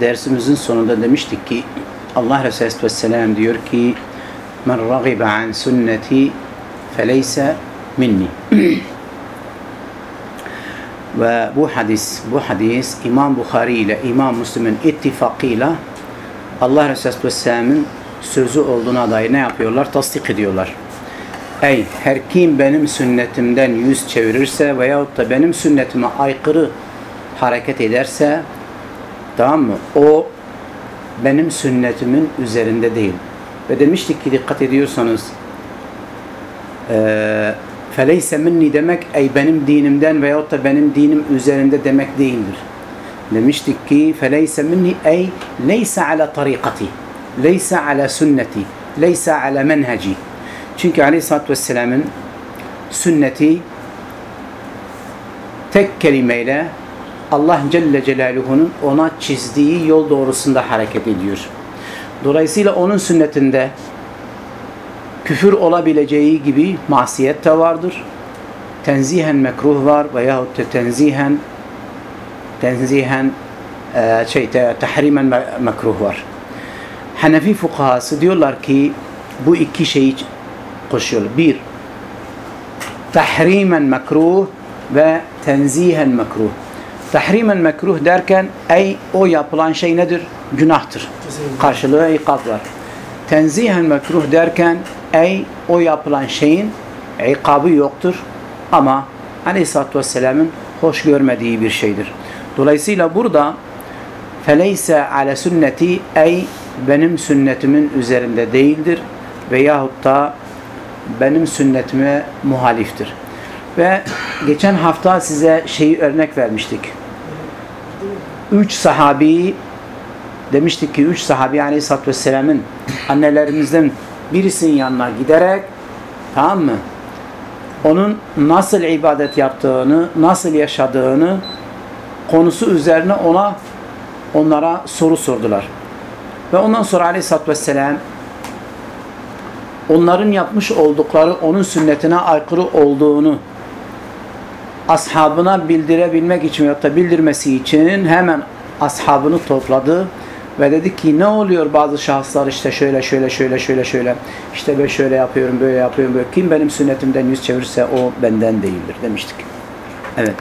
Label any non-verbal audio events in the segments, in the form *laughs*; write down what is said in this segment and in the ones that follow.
dersimizin sonunda demiştik ki Allah Resulü Vesselam diyor ki men ragibe an sünneti feleyse minni *clears throat* ve bu hadis bu hadis İmam Bukhari ile İmam Müslim'in ittifakıyla Allah Resulü Vesselam'ın sözü olduğuna dair ne yapıyorlar? Tasdik ediyorlar. Ey her kim benim sünnetimden yüz çevirirse veyahut da benim sünnetime aykırı hareket ederse Tamam mı? O benim sünnetimin üzerinde değil. Ve demiştik ki dikkat ediyorsanız feleyse minni demek ey benim dinimden veyahut da benim dinim üzerinde demek değildir. Demiştik ki feleyse minni ey leyse ala tarikati leyse ala sünneti leyse ala menheci çünkü aleyhissalatü vesselamın sünneti tek kelimeyle Allah Celle Celaluhu'nun ona çizdiği yol doğrusunda hareket ediyor. Dolayısıyla onun sünnetinde küfür olabileceği gibi masiyet de vardır. Tenzihen mekruh var veyahut da tenzihen tenzihen e, şey tahrimen mekruh var. Hanefi fukahası diyorlar ki bu iki şeyi koşuyorlar. Bir, tahrimen mekruh ve tenzihen mekruh. Tahrimen mekruh derken ey o yapılan şey nedir? Günahtır. Karşılığı ikab var. Tenzihen mekruh derken ey o yapılan şeyin ikabı yoktur ama Aleyhisselatü Vesselam'ın hoş görmediği bir şeydir. Dolayısıyla burada feleyse ale sünneti ey benim sünnetimin üzerinde değildir veyahut da benim sünnetime muhaliftir. Ve geçen hafta size şeyi örnek vermiştik. Üç sahabi demiştik ki üç sahabi aleyhissalatü vesselamın annelerimizden birisinin yanına giderek tamam mı? Onun nasıl ibadet yaptığını, nasıl yaşadığını konusu üzerine ona onlara soru sordular. Ve ondan sonra aleyhissalatü vesselam onların yapmış oldukları onun sünnetine aykırı olduğunu ashabına bildirebilmek için ya da bildirmesi için hemen ashabını topladı ve dedi ki ne oluyor bazı şahıslar işte şöyle şöyle şöyle şöyle şöyle işte ben şöyle yapıyorum böyle yapıyorum böyle kim benim sünnetimden yüz çevirirse o benden değildir demiştik. Evet.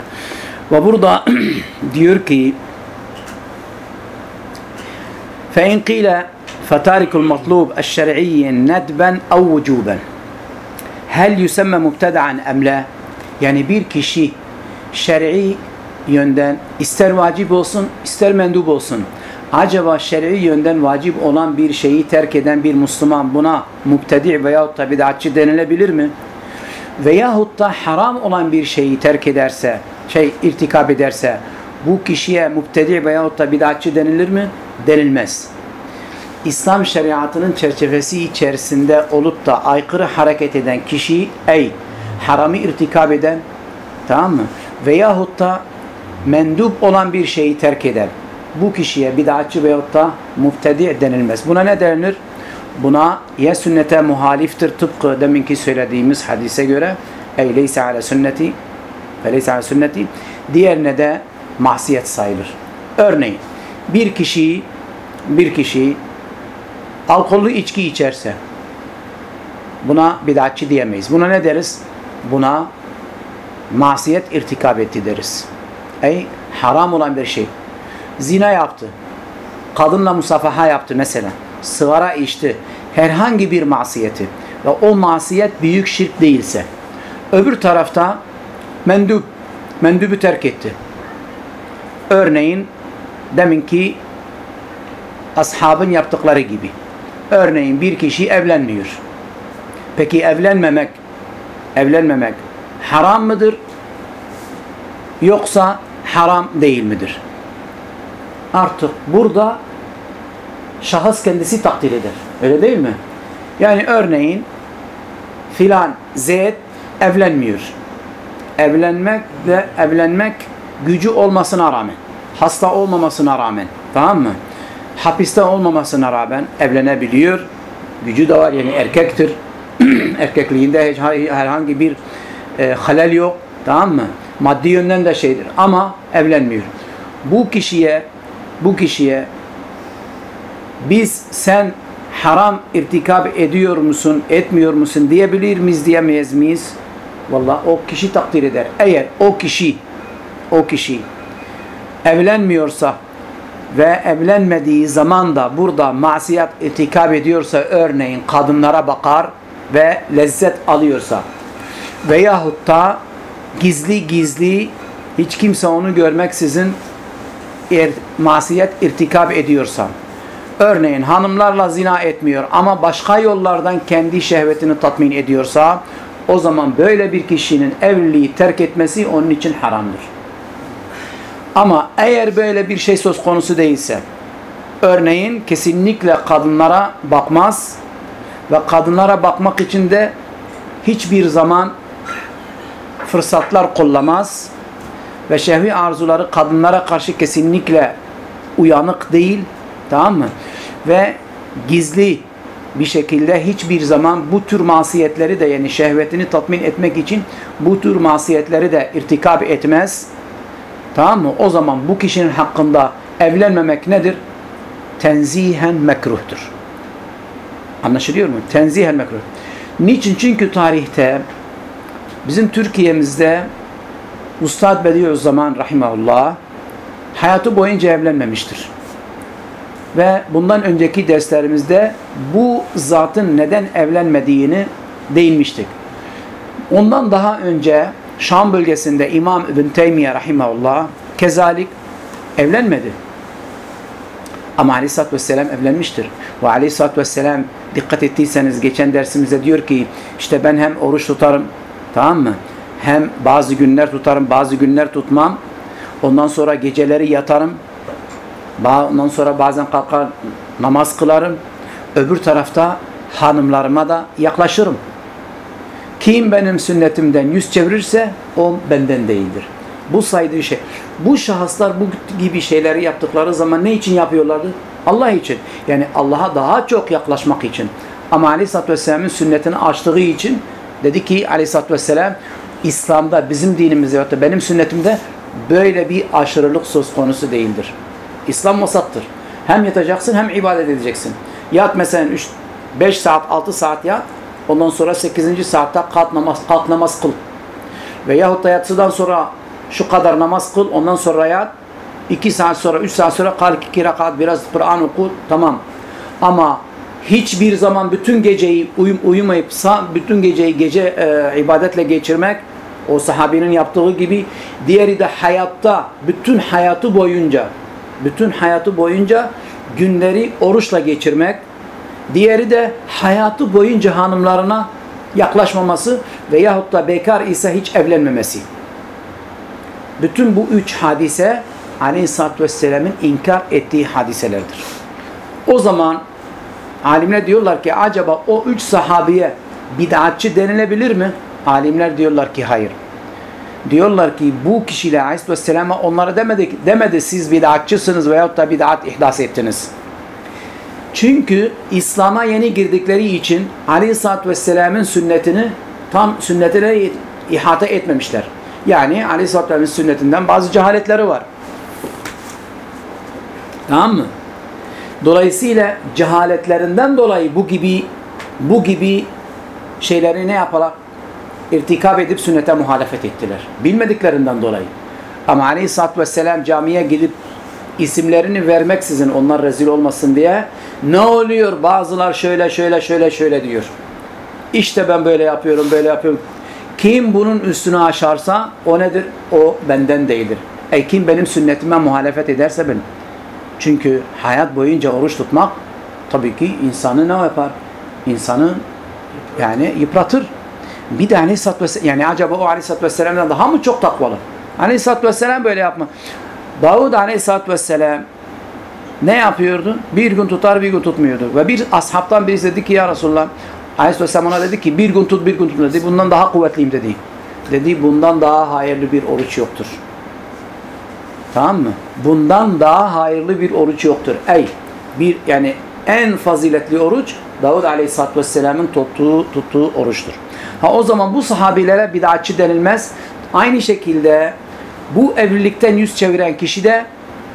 Ve burada *clears throat* diyor ki فَاِنْ قِيلَ فَتَارِكُ الْمَطْلُوبِ الشَّرْعِيِّ نَدْبًا اَوْ وُجُوبًا هل يسمى مبتدعا أم لا yani bir kişi şer'i yönden ister vacip olsun ister mendup olsun acaba şer'i yönden vacip olan bir şeyi terk eden bir Müslüman buna mubtedi veyahut da bid'atçı denilebilir mi? Veyahut da haram olan bir şeyi terk ederse, şey irtikap ederse bu kişiye mubtedi veyahut da bid'atçı denilir mi? Denilmez. İslam şeriatının çerçevesi içerisinde olup da aykırı hareket eden kişi ey haramı irtikab eden tamam mı? Veyahut da mendup olan bir şeyi terk eden bu kişiye bid'atçı veyahut da muftedi denilmez. Buna ne denilir? Buna ya sünnete muhaliftir tıpkı deminki söylediğimiz hadise göre ey leyse ala sünneti ve leyse ala sünneti diğerine de masiyet sayılır. Örneğin bir kişi bir kişi alkollü içki içerse buna bid'atçı diyemeyiz. Buna ne deriz? Buna masiyet irtikab etti deriz. Ey haram olan bir şey. Zina yaptı. Kadınla musafaha yaptı mesela. Sıvara içti. Herhangi bir masiyeti. Ve o masiyet büyük şirk değilse. Öbür tarafta mendup. Mendubü terk etti. Örneğin deminki ashabın yaptıkları gibi. Örneğin bir kişi evlenmiyor. Peki evlenmemek evlenmemek haram mıdır? Yoksa haram değil midir? Artık burada şahıs kendisi takdir eder. Öyle değil mi? Yani örneğin filan Z evlenmiyor. Evlenmekle evlenmek gücü olmasına rağmen, hasta olmamasına rağmen, tamam mı? Hapiste olmamasına rağmen evlenebiliyor. Gücü de var yani erkektir. *clears throat* Erkekliğinde hiç herhangi bir e, halel yok. Tamam mı? Maddi yönden de şeydir ama evlenmiyor. Bu kişiye bu kişiye biz sen haram irtikab ediyor musun, etmiyor musun diyebilir miyiz, diyemeyiz miyiz? Valla o kişi takdir eder. Eğer o kişi o kişi evlenmiyorsa ve evlenmediği zaman da burada masiyet irtikab ediyorsa örneğin kadınlara bakar ve lezzet alıyorsa veyahut da gizli gizli hiç kimse onu görmeksizin er, masiyet irtikab ediyorsa örneğin hanımlarla zina etmiyor ama başka yollardan kendi şehvetini tatmin ediyorsa o zaman böyle bir kişinin evliliği terk etmesi onun için haramdır. Ama eğer böyle bir şey söz konusu değilse örneğin kesinlikle kadınlara bakmaz ve kadınlara bakmak için de hiçbir zaman fırsatlar kullanmaz ve şehvi arzuları kadınlara karşı kesinlikle uyanık değil tamam mı? Ve gizli bir şekilde hiçbir zaman bu tür masiyetleri de yani şehvetini tatmin etmek için bu tür masiyetleri de irtikab etmez. Tamam mı? O zaman bu kişinin hakkında evlenmemek nedir? Tenzihen mekruhtur. Anlaşılıyor mu? Tenzihen mekruh. Niçin? Çünkü tarihte bizim Türkiye'mizde Ustad Bediüzzaman rahimahullah hayatı boyunca evlenmemiştir. Ve bundan önceki derslerimizde bu zatın neden evlenmediğini değinmiştik. Ondan daha önce Şam bölgesinde İmam İbn Teymiye rahimahullah kezalik evlenmedi. Ama aleyhissalatü vesselam evlenmiştir. Ve aleyhissalatü vesselam dikkat ettiyseniz geçen dersimizde diyor ki işte ben hem oruç tutarım tamam mı? Hem bazı günler tutarım bazı günler tutmam. Ondan sonra geceleri yatarım. Ondan sonra bazen kalkar namaz kılarım. Öbür tarafta hanımlarıma da yaklaşırım. Kim benim sünnetimden yüz çevirirse o benden değildir. Bu saydığı şey. Bu şahıslar bu gibi şeyleri yaptıkları zaman ne için yapıyorlardı? Allah için. Yani Allah'a daha çok yaklaşmak için. Ama Aleyhisselatü Vesselam'ın sünnetini açtığı için dedi ki Aleyhisselatü Vesselam İslam'da bizim dinimizde da benim sünnetimde böyle bir aşırılık söz konusu değildir. İslam vasattır. Hem yatacaksın hem ibadet edeceksin. Yat mesela 3 5 saat 6 saat yat. Ondan sonra 8. saatte kalk namaz, kalk namaz kıl. Veyahut da yatsıdan sonra şu kadar namaz kıl. Ondan sonra yat. 2 saat sonra 3 saat sonra kalk 2 rakat biraz Kur'an oku. Tamam. Ama hiçbir zaman bütün geceyi uyum, uyumayıp bütün geceyi gece e, ibadetle geçirmek o sahabinin yaptığı gibi diğeri de hayatta bütün hayatı boyunca bütün hayatı boyunca günleri oruçla geçirmek diğeri de hayatı boyunca hanımlarına yaklaşmaması veyahut da bekar ise hiç evlenmemesi. Bütün bu üç hadise Aleyhisselatü Vesselam'ın inkar ettiği hadiselerdir. O zaman alimler diyorlar ki acaba o üç sahabiye bid'atçı denilebilir mi? Alimler diyorlar ki hayır. Diyorlar ki bu kişiyle Aleyhisselam'a onlara demedi, demedi siz bid'atçısınız veyahut da bid'at ihdas ettiniz. Çünkü İslam'a yeni girdikleri için Aleyhisselatü Vesselam'ın sünnetini tam sünnetine ihata etmemişler. Yani Aleyhisselatü Vesselam'ın sünnetinden bazı cehaletleri var. Tamam mı? Dolayısıyla cehaletlerinden dolayı bu gibi bu gibi şeyleri ne yaparlar? İrtikab edip sünnete muhalefet ettiler. Bilmediklerinden dolayı. Ama aleyhissalatü vesselam camiye gidip isimlerini vermeksizin onlar rezil olmasın diye ne oluyor bazılar şöyle şöyle şöyle şöyle diyor. İşte ben böyle yapıyorum böyle yapıyorum. Kim bunun üstünü aşarsa o nedir? O benden değildir. E kim benim sünnetime muhalefet ederse benim. Çünkü hayat boyunca oruç tutmak tabii ki insanı ne yapar? İnsanı yani yıpratır. Bir de Aleyhisselatü Vesselam yani acaba o Aleyhisselatü Vesselam'dan daha mı çok takvalı? Aleyhisselatü Vesselam böyle yapma. Davud Aleyhisselatü Vesselam ne yapıyordu? Bir gün tutar bir gün tutmuyordu. Ve bir ashabtan birisi dedi ki ya Resulullah Aleyhisselam ona dedi ki bir gün tut bir gün tutma dedi. Bundan daha kuvvetliyim dedi. Dedi bundan daha hayırlı bir oruç yoktur. Tamam mı? Bundan daha hayırlı bir oruç yoktur. Ey bir yani en faziletli oruç Davud Aleyhisselatü Vesselam'ın tuttuğu, tuttuğu oruçtur. Ha o zaman bu sahabilere bid'atçı denilmez. Aynı şekilde bu evlilikten yüz çeviren kişi de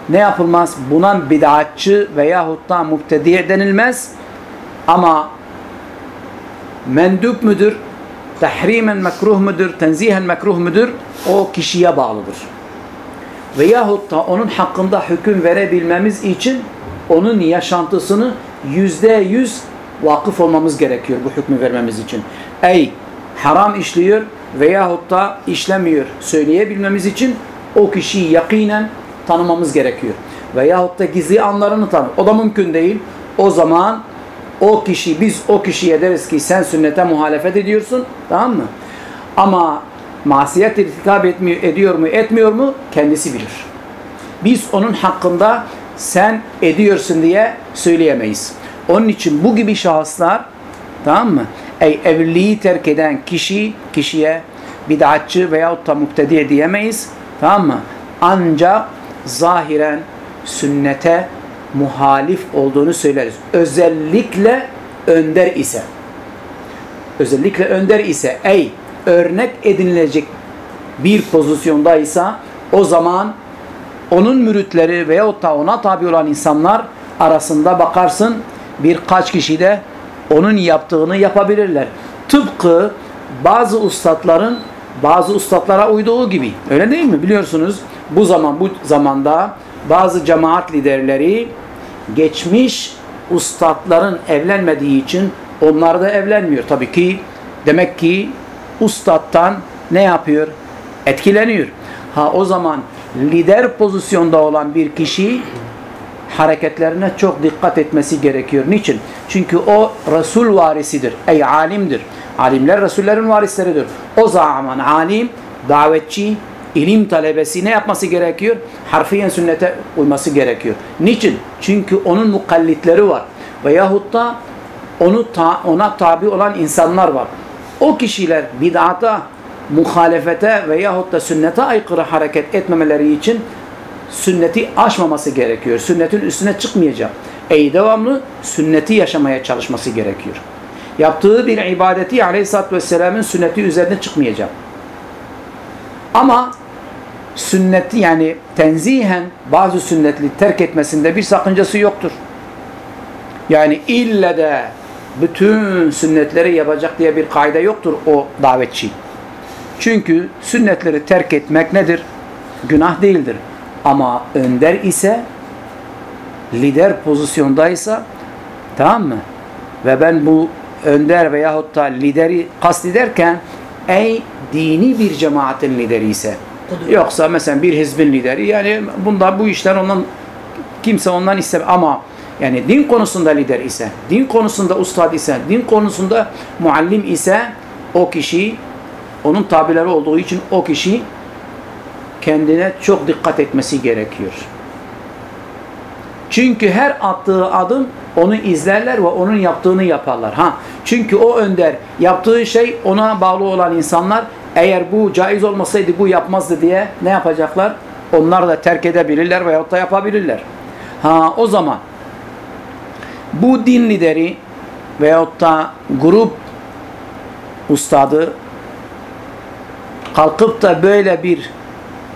ne yapılmaz? Buna bid'atçı veyahut da mubtediye denilmez. Ama mendup müdür, tahrimen mekruh müdür, tenzihen mekruh müdür? O kişiye bağlıdır. Veyahut da onun hakkında hüküm verebilmemiz için onun yaşantısını yüzde yüz vakıf olmamız gerekiyor bu hükmü vermemiz için. Ey haram işliyor veyahut da işlemiyor söyleyebilmemiz için o kişiyi yakinen tanımamız gerekiyor. Veyahut da gizli anlarını tanı. O da mümkün değil. O zaman o kişi biz o kişiye deriz ki sen sünnete muhalefet ediyorsun. Tamam mı? Ama masiyet irtikab etmiyor, ediyor mu etmiyor mu kendisi bilir. Biz onun hakkında sen ediyorsun diye söyleyemeyiz. Onun için bu gibi şahıslar tamam mı? Ey evliliği terk eden kişi kişiye bid'atçı veyahut da müptedi diyemeyiz. Tamam mı? Ancak zahiren sünnete muhalif olduğunu söyleriz. Özellikle önder ise. Özellikle önder ise ey örnek edinilecek bir pozisyondaysa o zaman onun müritleri veyahut da ona tabi olan insanlar arasında bakarsın birkaç kişi de onun yaptığını yapabilirler. Tıpkı bazı ustadların bazı ustadlara uyduğu gibi. Öyle değil mi? Biliyorsunuz bu zaman bu zamanda bazı cemaat liderleri geçmiş ustadların evlenmediği için onlar da evlenmiyor. Tabii ki demek ki ustadtan ne yapıyor? Etkileniyor. Ha o zaman lider pozisyonda olan bir kişi hareketlerine çok dikkat etmesi gerekiyor. Niçin? Çünkü o Resul varisidir. Ey alimdir. Alimler Resullerin varisleridir. O zaman alim, davetçi, ilim talebesi ne yapması gerekiyor? Harfiyen sünnete uyması gerekiyor. Niçin? Çünkü onun mukallitleri var. Veyahut da onu ta, ona tabi olan insanlar var. O kişiler bid'ata, muhalefete veyahut da sünnete aykırı hareket etmemeleri için sünneti aşmaması gerekiyor. Sünnetin üstüne çıkmayacak. Ey devamlı sünneti yaşamaya çalışması gerekiyor. Yaptığı bir ibadeti aleyhissalatü vesselamın sünneti üzerine çıkmayacak. Ama sünneti yani tenzihen bazı sünnetli terk etmesinde bir sakıncası yoktur. Yani ille de bütün sünnetleri yapacak diye bir kaide yoktur o davetçi. Çünkü sünnetleri terk etmek nedir? Günah değildir. Ama önder ise lider pozisyondaysa tamam mı? Ve ben bu önder veyahut da lideri kastederken ey dini bir cemaatin lideri ise yoksa mesela bir hizbin lideri yani bunda bu işler ondan kimse ondan istemez ama yani din konusunda lider ise, din konusunda ustad ise, din konusunda muallim ise o kişi onun tabileri olduğu için o kişi kendine çok dikkat etmesi gerekiyor. Çünkü her attığı adım onu izlerler ve onun yaptığını yaparlar. Ha, çünkü o önder yaptığı şey ona bağlı olan insanlar eğer bu caiz olmasaydı bu yapmazdı diye ne yapacaklar? Onlar da terk edebilirler veyahut da yapabilirler. Ha o zaman bu din lideri veyahut da grup ustadı kalkıp da böyle bir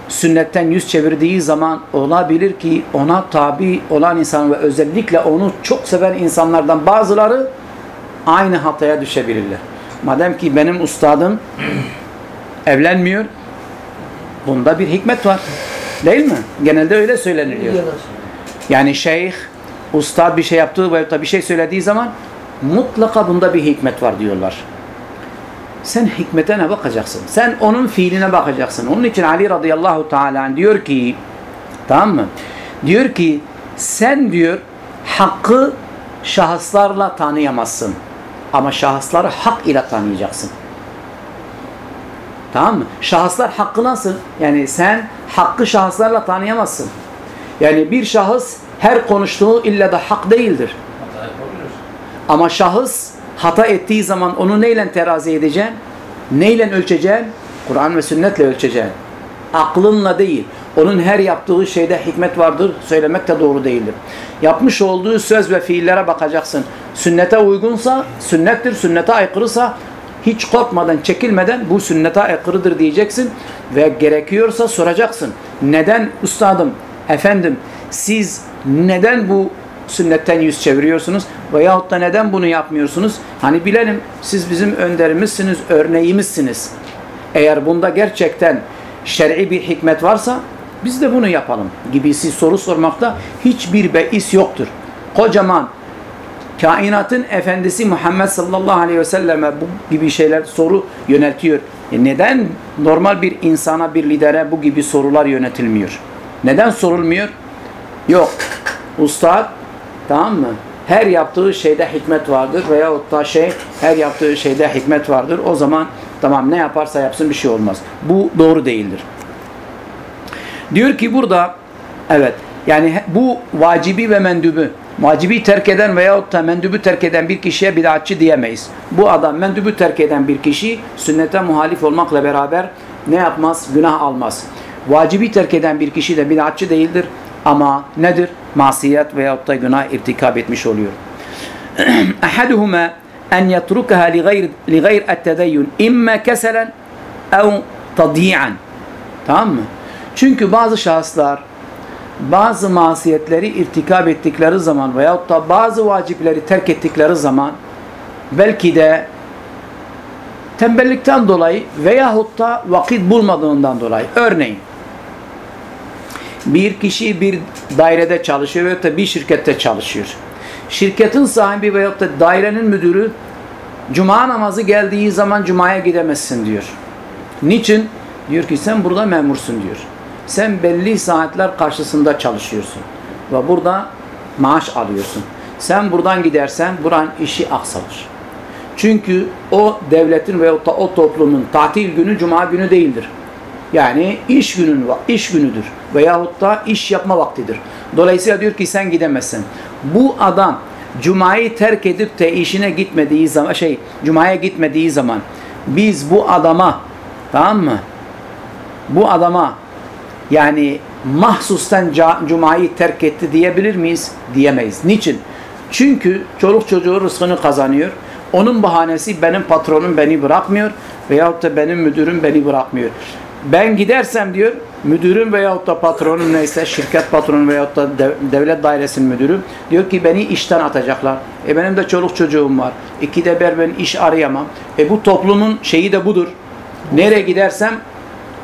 sünnetten yüz çevirdiği zaman olabilir ki ona tabi olan insan ve özellikle onu çok seven insanlardan bazıları aynı hataya düşebilirler. Madem ki benim ustadım evlenmiyor bunda bir hikmet var. Değil mi? Genelde öyle söyleniliyor. Yani şeyh ustad bir şey yaptığı veya da bir şey söylediği zaman mutlaka bunda bir hikmet var diyorlar. Sen hikmete ne bakacaksın? Sen onun fiiline bakacaksın. Onun için Ali radıyallahu teala diyor ki tamam mı? Diyor ki sen diyor hakkı şahıslarla tanıyamazsın. Ama şahısları hak ile tanıyacaksın. Tamam mı? Şahıslar hakkı nasıl? Yani sen hakkı şahıslarla tanıyamazsın. Yani bir şahıs her konuştuğu illa da hak değildir. Ama şahıs hata ettiği zaman onu neyle terazi edeceksin? Neyle ölçeceksin? Kur'an ve sünnetle ölçeceksin. Aklınla değil. Onun her yaptığı şeyde hikmet vardır. Söylemek de doğru değildir. Yapmış olduğu söz ve fiillere bakacaksın. Sünnete uygunsa sünnettir. Sünnete aykırısa hiç korkmadan, çekilmeden bu sünnete aykırıdır diyeceksin. Ve gerekiyorsa soracaksın. Neden üstadım, efendim siz neden bu sünnetten yüz çeviriyorsunuz veyahut da neden bunu yapmıyorsunuz? Hani bilelim siz bizim önderimizsiniz, örneğimizsiniz. Eğer bunda gerçekten şer'i bir hikmet varsa biz de bunu yapalım gibisi soru sormakta hiçbir beis yoktur. Kocaman kainatın efendisi Muhammed sallallahu aleyhi ve selleme bu gibi şeyler soru yöneltiyor. E neden normal bir insana, bir lidere bu gibi sorular yönetilmiyor? Neden sorulmuyor? Yok. Ustad tamam mı? Her yaptığı şeyde hikmet vardır veyahut da şey her yaptığı şeyde hikmet vardır. O zaman tamam ne yaparsa yapsın bir şey olmaz. Bu doğru değildir. Diyor ki burada evet yani bu vacibi ve mendübü vacibi terk eden veyahut da mendübü terk eden bir kişiye bid'atçı diyemeyiz. Bu adam mendübü terk eden bir kişi sünnete muhalif olmakla beraber ne yapmaz? Günah almaz. Vacibi terk eden bir kişi de bid'atçı değildir ama nedir? Masiyet veyahut da günah irtikab etmiş oluyor. *clears throat* Ahaduhuma en yetrukaha li gayr li gayr keselen ev tadyi'an. Tamam mı? Çünkü bazı şahıslar bazı masiyetleri irtikab ettikleri zaman veyahut da bazı vacipleri terk ettikleri zaman belki de tembellikten dolayı veyahut da vakit bulmadığından dolayı. Örneğin bir kişi bir dairede çalışıyor veyahut da bir şirkette çalışıyor. Şirketin sahibi veyahut da dairenin müdürü cuma namazı geldiği zaman cumaya gidemezsin diyor. Niçin? Diyor ki sen burada memursun diyor. Sen belli saatler karşısında çalışıyorsun. Ve burada maaş alıyorsun. Sen buradan gidersen buranın işi aksalır. Çünkü o devletin da o toplumun tatil günü cuma günü değildir. Yani iş günün iş günüdür veyahut da iş yapma vaktidir. Dolayısıyla diyor ki sen gidemezsin. Bu adam cumayı terk edip de işine gitmediği zaman şey cumaya gitmediği zaman biz bu adama tamam mı? Bu adama yani mahsustan cumayı terk etti diyebilir miyiz? Diyemeyiz. Niçin? Çünkü çoluk çocuğu rızkını kazanıyor. Onun bahanesi benim patronum beni bırakmıyor veyahut da benim müdürüm beni bırakmıyor. Ben gidersem diyor müdürüm veyahut da patronum neyse şirket patronu veyahut da devlet dairesinin müdürü diyor ki beni işten atacaklar. E benim de çoluk çocuğum var. İki de ber ben iş arayamam. E bu toplumun şeyi de budur. Nereye gidersem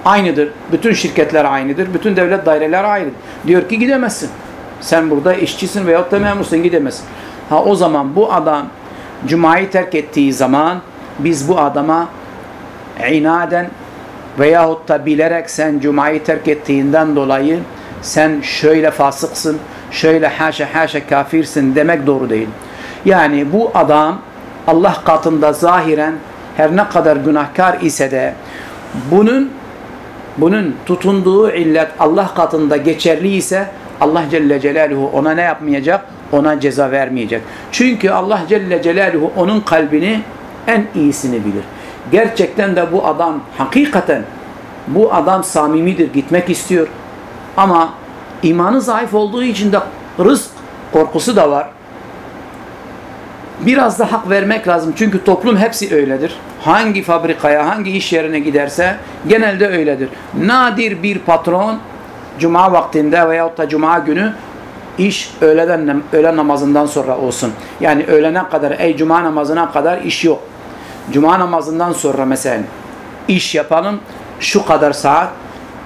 aynıdır. Bütün şirketler aynıdır. Bütün devlet daireleri aynıdır. Diyor ki gidemezsin. Sen burada işçisin veyahut da memursun gidemezsin. Ha o zaman bu adam Cuma'yı terk ettiği zaman biz bu adama inaden veyahut da bilerek sen Cuma'yı terk ettiğinden dolayı sen şöyle fasıksın, şöyle haşa haşa kafirsin demek doğru değil. Yani bu adam Allah katında zahiren her ne kadar günahkar ise de bunun bunun tutunduğu illet Allah katında geçerli ise Allah Celle Celaluhu ona ne yapmayacak? Ona ceza vermeyecek. Çünkü Allah Celle Celaluhu onun kalbini en iyisini bilir. Gerçekten de bu adam hakikaten bu adam samimidir, gitmek istiyor. Ama imanı zayıf olduğu için de rızk korkusu da var. Biraz da hak vermek lazım. Çünkü toplum hepsi öyledir. Hangi fabrikaya, hangi iş yerine giderse genelde öyledir. Nadir bir patron cuma vaktinde veyahut da cuma günü iş öğleden, öğlen namazından sonra olsun. Yani öğlene kadar, ey cuma namazına kadar iş yok. Cuma namazından sonra mesela iş yapalım şu kadar saat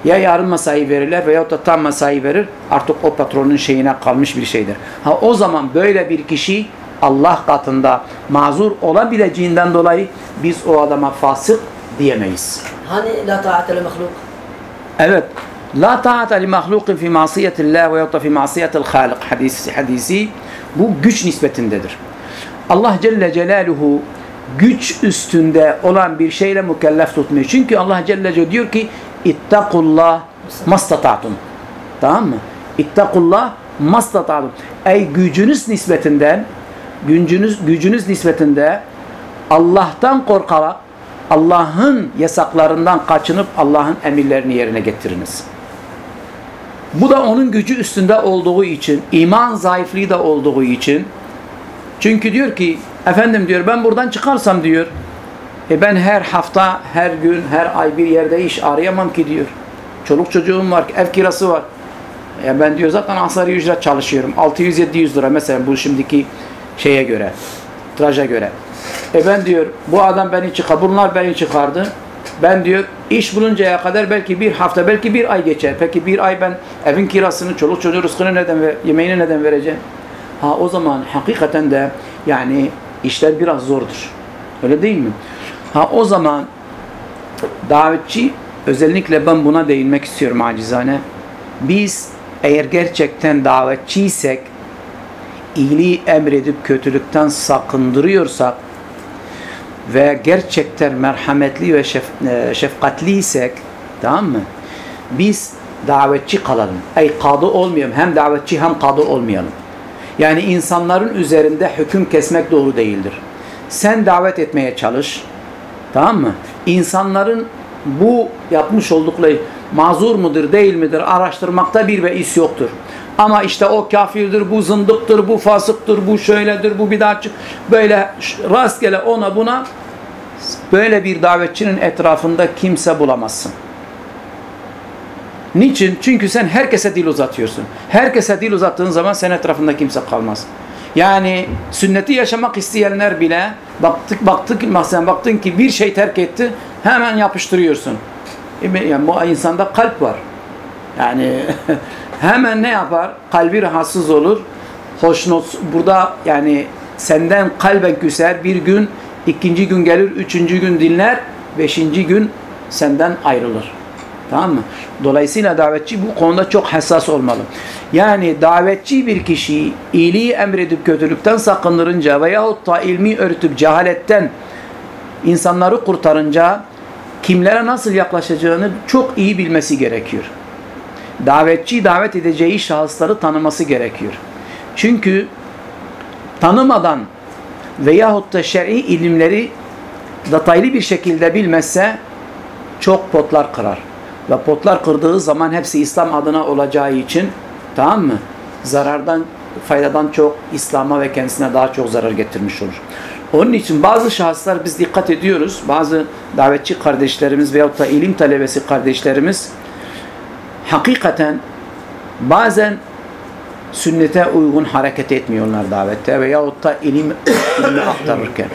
ya yarım mesai verirler veyahut da tam mesai verir artık o patronun şeyine kalmış bir şeydir. Ha o zaman böyle bir kişi Allah katında mazur olabileceğinden dolayı biz o adama fasık diyemeyiz. Hani la ta'ate li mahluk? Evet. La ta'ate li mahlukin fi masiyetillah ve yokta fi masiyetil halik hadisi, hadisi bu güç nispetindedir. Allah Celle Celaluhu güç üstünde olan bir şeyle mükellef tutmuyor. Çünkü Allah Celle Celaluhu diyor ki ittakullah mastata'tum. Tamam mı? İttakullah mastata'tum. Ey gücünüz nispetinden gücünüz, gücünüz nispetinde Allah'tan korkarak Allah'ın yasaklarından kaçınıp Allah'ın emirlerini yerine getiriniz. Bu da onun gücü üstünde olduğu için, iman zayıflığı da olduğu için. Çünkü diyor ki, efendim diyor ben buradan çıkarsam diyor, e ben her hafta, her gün, her ay bir yerde iş arayamam ki diyor. Çoluk çocuğum var, ev kirası var. Ya ben diyor zaten asgari ücret çalışıyorum. 600-700 lira mesela bu şimdiki şeye göre, traja göre. E ben diyor bu adam beni çıkar, bunlar beni çıkardı. Ben diyor iş buluncaya kadar belki bir hafta, belki bir ay geçer. Peki bir ay ben evin kirasını, çoluk çocuğun rızkını neden ve yemeğini neden vereceğim? Ha o zaman hakikaten de yani işler biraz zordur. Öyle değil mi? Ha o zaman davetçi özellikle ben buna değinmek istiyorum acizane. Biz eğer gerçekten davetçiysek iyiliği emredip kötülükten sakındırıyorsak ve gerçekten merhametli ve şef, e, şefkatliysek tamam mı? Biz davetçi kalalım. Ey kadı olmayalım. Hem davetçi hem kadı olmayalım. Yani insanların üzerinde hüküm kesmek doğru değildir. Sen davet etmeye çalış. Tamam mı? İnsanların bu yapmış oldukları mazur mudur değil midir araştırmakta bir beis yoktur. Ama işte o kafirdir, bu zındıktır, bu fasıktır, bu şöyledir, bu bidatçı. Böyle rastgele ona buna böyle bir davetçinin etrafında kimse bulamazsın. Niçin? Çünkü sen herkese dil uzatıyorsun. Herkese dil uzattığın zaman sen etrafında kimse kalmaz. Yani sünneti yaşamak isteyenler bile baktık baktık mesela baktın ki bir şey terk etti hemen yapıştırıyorsun. E, yani bu insanda kalp var. Yani *laughs* hemen ne yapar? Kalbi rahatsız olur. Hoşnut burada yani senden kalben küser bir gün, ikinci gün gelir, üçüncü gün dinler, beşinci gün senden ayrılır. Tamam mı? Dolayısıyla davetçi bu konuda çok hassas olmalı. Yani davetçi bir kişi iyiliği emredip kötülükten sakındırınca veyahut da ilmi öğretip cehaletten insanları kurtarınca kimlere nasıl yaklaşacağını çok iyi bilmesi gerekiyor. Davetçi davet edeceği şahısları tanıması gerekiyor. Çünkü tanımadan veyahut da şer'i ilimleri detaylı bir şekilde bilmezse çok potlar kırar. Ve potlar kırdığı zaman hepsi İslam adına olacağı için tamam mı? Zarardan, faydadan çok İslam'a ve kendisine daha çok zarar getirmiş olur. Onun için bazı şahıslar biz dikkat ediyoruz. Bazı davetçi kardeşlerimiz veyahut da ilim talebesi kardeşlerimiz hakikaten bazen sünnete uygun hareket etmiyorlar davette veyahut da ilim, ilmi aktarırken.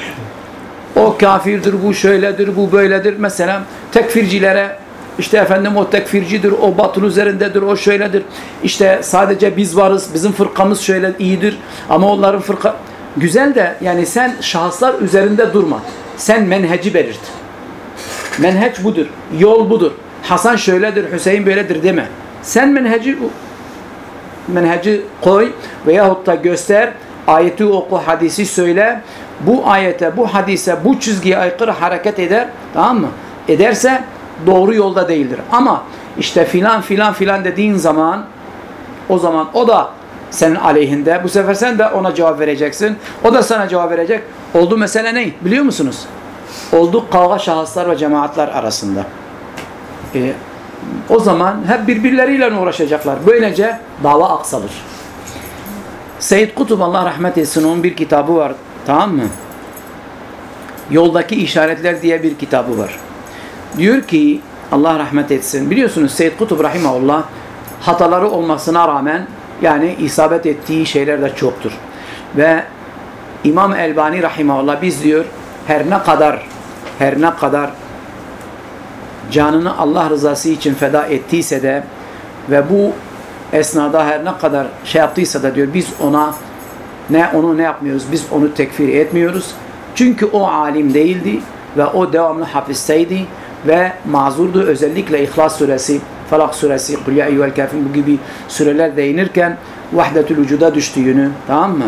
O kafirdir, bu şöyledir, bu böyledir. Mesela tekfircilere işte efendim o tekfircidir, o batıl üzerindedir, o şöyledir. İşte sadece biz varız, bizim fırkamız şöyle iyidir ama onların fırka... Güzel de yani sen şahıslar üzerinde durma. Sen menheci belirt. Menheç budur, yol budur. Hasan şöyledir, Hüseyin böyledir deme. Sen menheci menheci koy veyahut da göster, ayeti oku, hadisi söyle. Bu ayete, bu hadise, bu çizgiye aykırı hareket eder, tamam mı? Ederse doğru yolda değildir. Ama işte filan filan filan dediğin zaman o zaman o da senin aleyhinde. Bu sefer sen de ona cevap vereceksin. O da sana cevap verecek. Oldu mesele ne? Biliyor musunuz? Oldu kavga şahıslar ve cemaatler arasında. E, o zaman hep birbirleriyle uğraşacaklar. Böylece dava aksalır. Seyyid Kutub Allah rahmet etsin onun bir kitabı var. Tamam mı? Yoldaki işaretler diye bir kitabı var. Diyor ki Allah rahmet etsin. Biliyorsunuz Seyyid Kutub rahimahullah hataları olmasına rağmen yani isabet ettiği şeyler de çoktur. Ve İmam Elbani rahimahullah biz diyor her ne kadar her ne kadar canını Allah rızası için feda ettiyse de ve bu esnada her ne kadar şey yaptıysa da diyor biz ona ne onu ne yapmıyoruz biz onu tekfir etmiyoruz. Çünkü o alim değildi ve o devamlı hapisteydi ve mazurdu özellikle İhlas suresi, Falak suresi, Kul ya eyyuhel kafirun bu gibi süreler değinirken vahdetül vücuda düştüğünü tamam mı?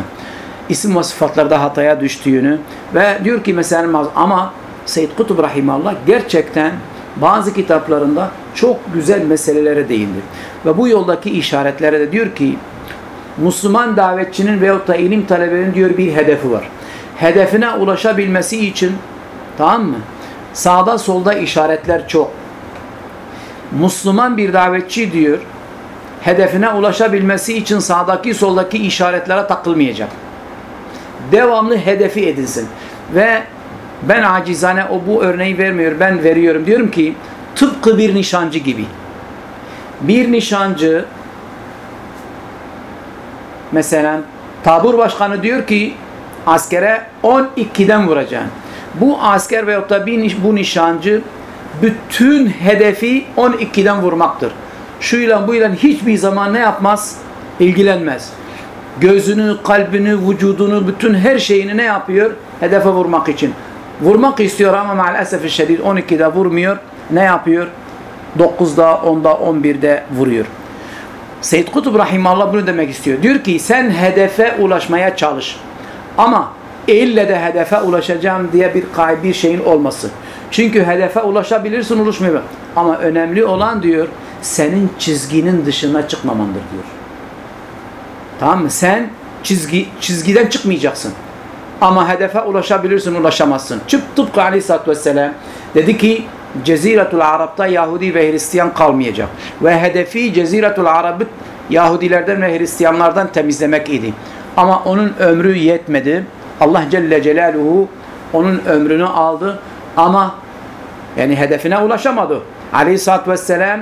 İsim ve sıfatlarda hataya düştüğünü ve diyor ki mesela ama Seyyid Kutub Rahimallah gerçekten bazı kitaplarında çok güzel meselelere değindi. Ve bu yoldaki işaretlere de diyor ki Müslüman davetçinin veyahut da ilim talebenin diyor bir hedefi var. Hedefine ulaşabilmesi için tamam mı? Sağda solda işaretler çok. Müslüman bir davetçi diyor hedefine ulaşabilmesi için sağdaki soldaki işaretlere takılmayacak. Devamlı hedefi edinsin. Ve ben acizane o bu örneği vermiyor. Ben veriyorum. Diyorum ki tıpkı bir nişancı gibi. Bir nişancı mesela tabur başkanı diyor ki askere 12'den vuracaksın. Bu asker veyahut da bir, bu nişancı bütün hedefi 12'den vurmaktır. Şuyla buyla hiçbir zaman ne yapmaz? İlgilenmez. Gözünü, kalbini, vücudunu, bütün her şeyini ne yapıyor? Hedefe vurmak için. Vurmak istiyor ama maalesef şiddet 12'de vurmuyor. Ne yapıyor? 9'da, 10'da, 11'de vuruyor. Seyyid Kutub Rahimallah bunu demek istiyor. Diyor ki sen hedefe ulaşmaya çalış. Ama ille de hedefe ulaşacağım diye bir bir şeyin olması. Çünkü hedefe ulaşabilirsin ulaşmıyor. Ama önemli olan diyor senin çizginin dışına çıkmamandır diyor. Tamam mı? Sen çizgi çizgiden çıkmayacaksın. Ama hedefe ulaşabilirsin, ulaşamazsın. Çıp tıpkı aleyhissalatü vesselam dedi ki Ceziretul Arab'da Yahudi ve Hristiyan kalmayacak. Ve hedefi Ceziretul Arab'ı Yahudilerden ve Hristiyanlardan temizlemek idi. Ama onun ömrü yetmedi. Allah Celle Celaluhu onun ömrünü aldı ama yani hedefine ulaşamadı. Aleyhisselatü Vesselam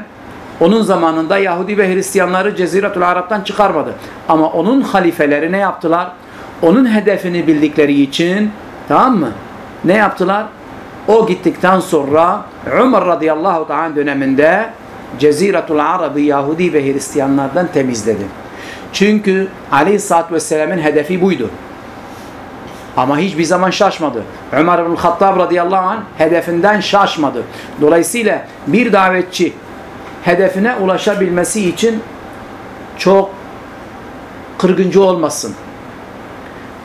onun zamanında Yahudi ve Hristiyanları Ceziretul Arap'tan çıkarmadı. Ama onun halifeleri ne yaptılar? Onun hedefini bildikleri için tamam mı? Ne yaptılar? O gittikten sonra Ömer radıyallahu ta'ala döneminde Ceziretul Arab'ı Yahudi ve Hristiyanlardan temizledi. Çünkü aleyhissalatü vesselamın hedefi buydu. Ama hiçbir zaman şaşmadı. Ömer bin Hattab radıyallahu anh hedefinden şaşmadı. Dolayısıyla bir davetçi hedefine ulaşabilmesi için çok kırgıncı olmasın.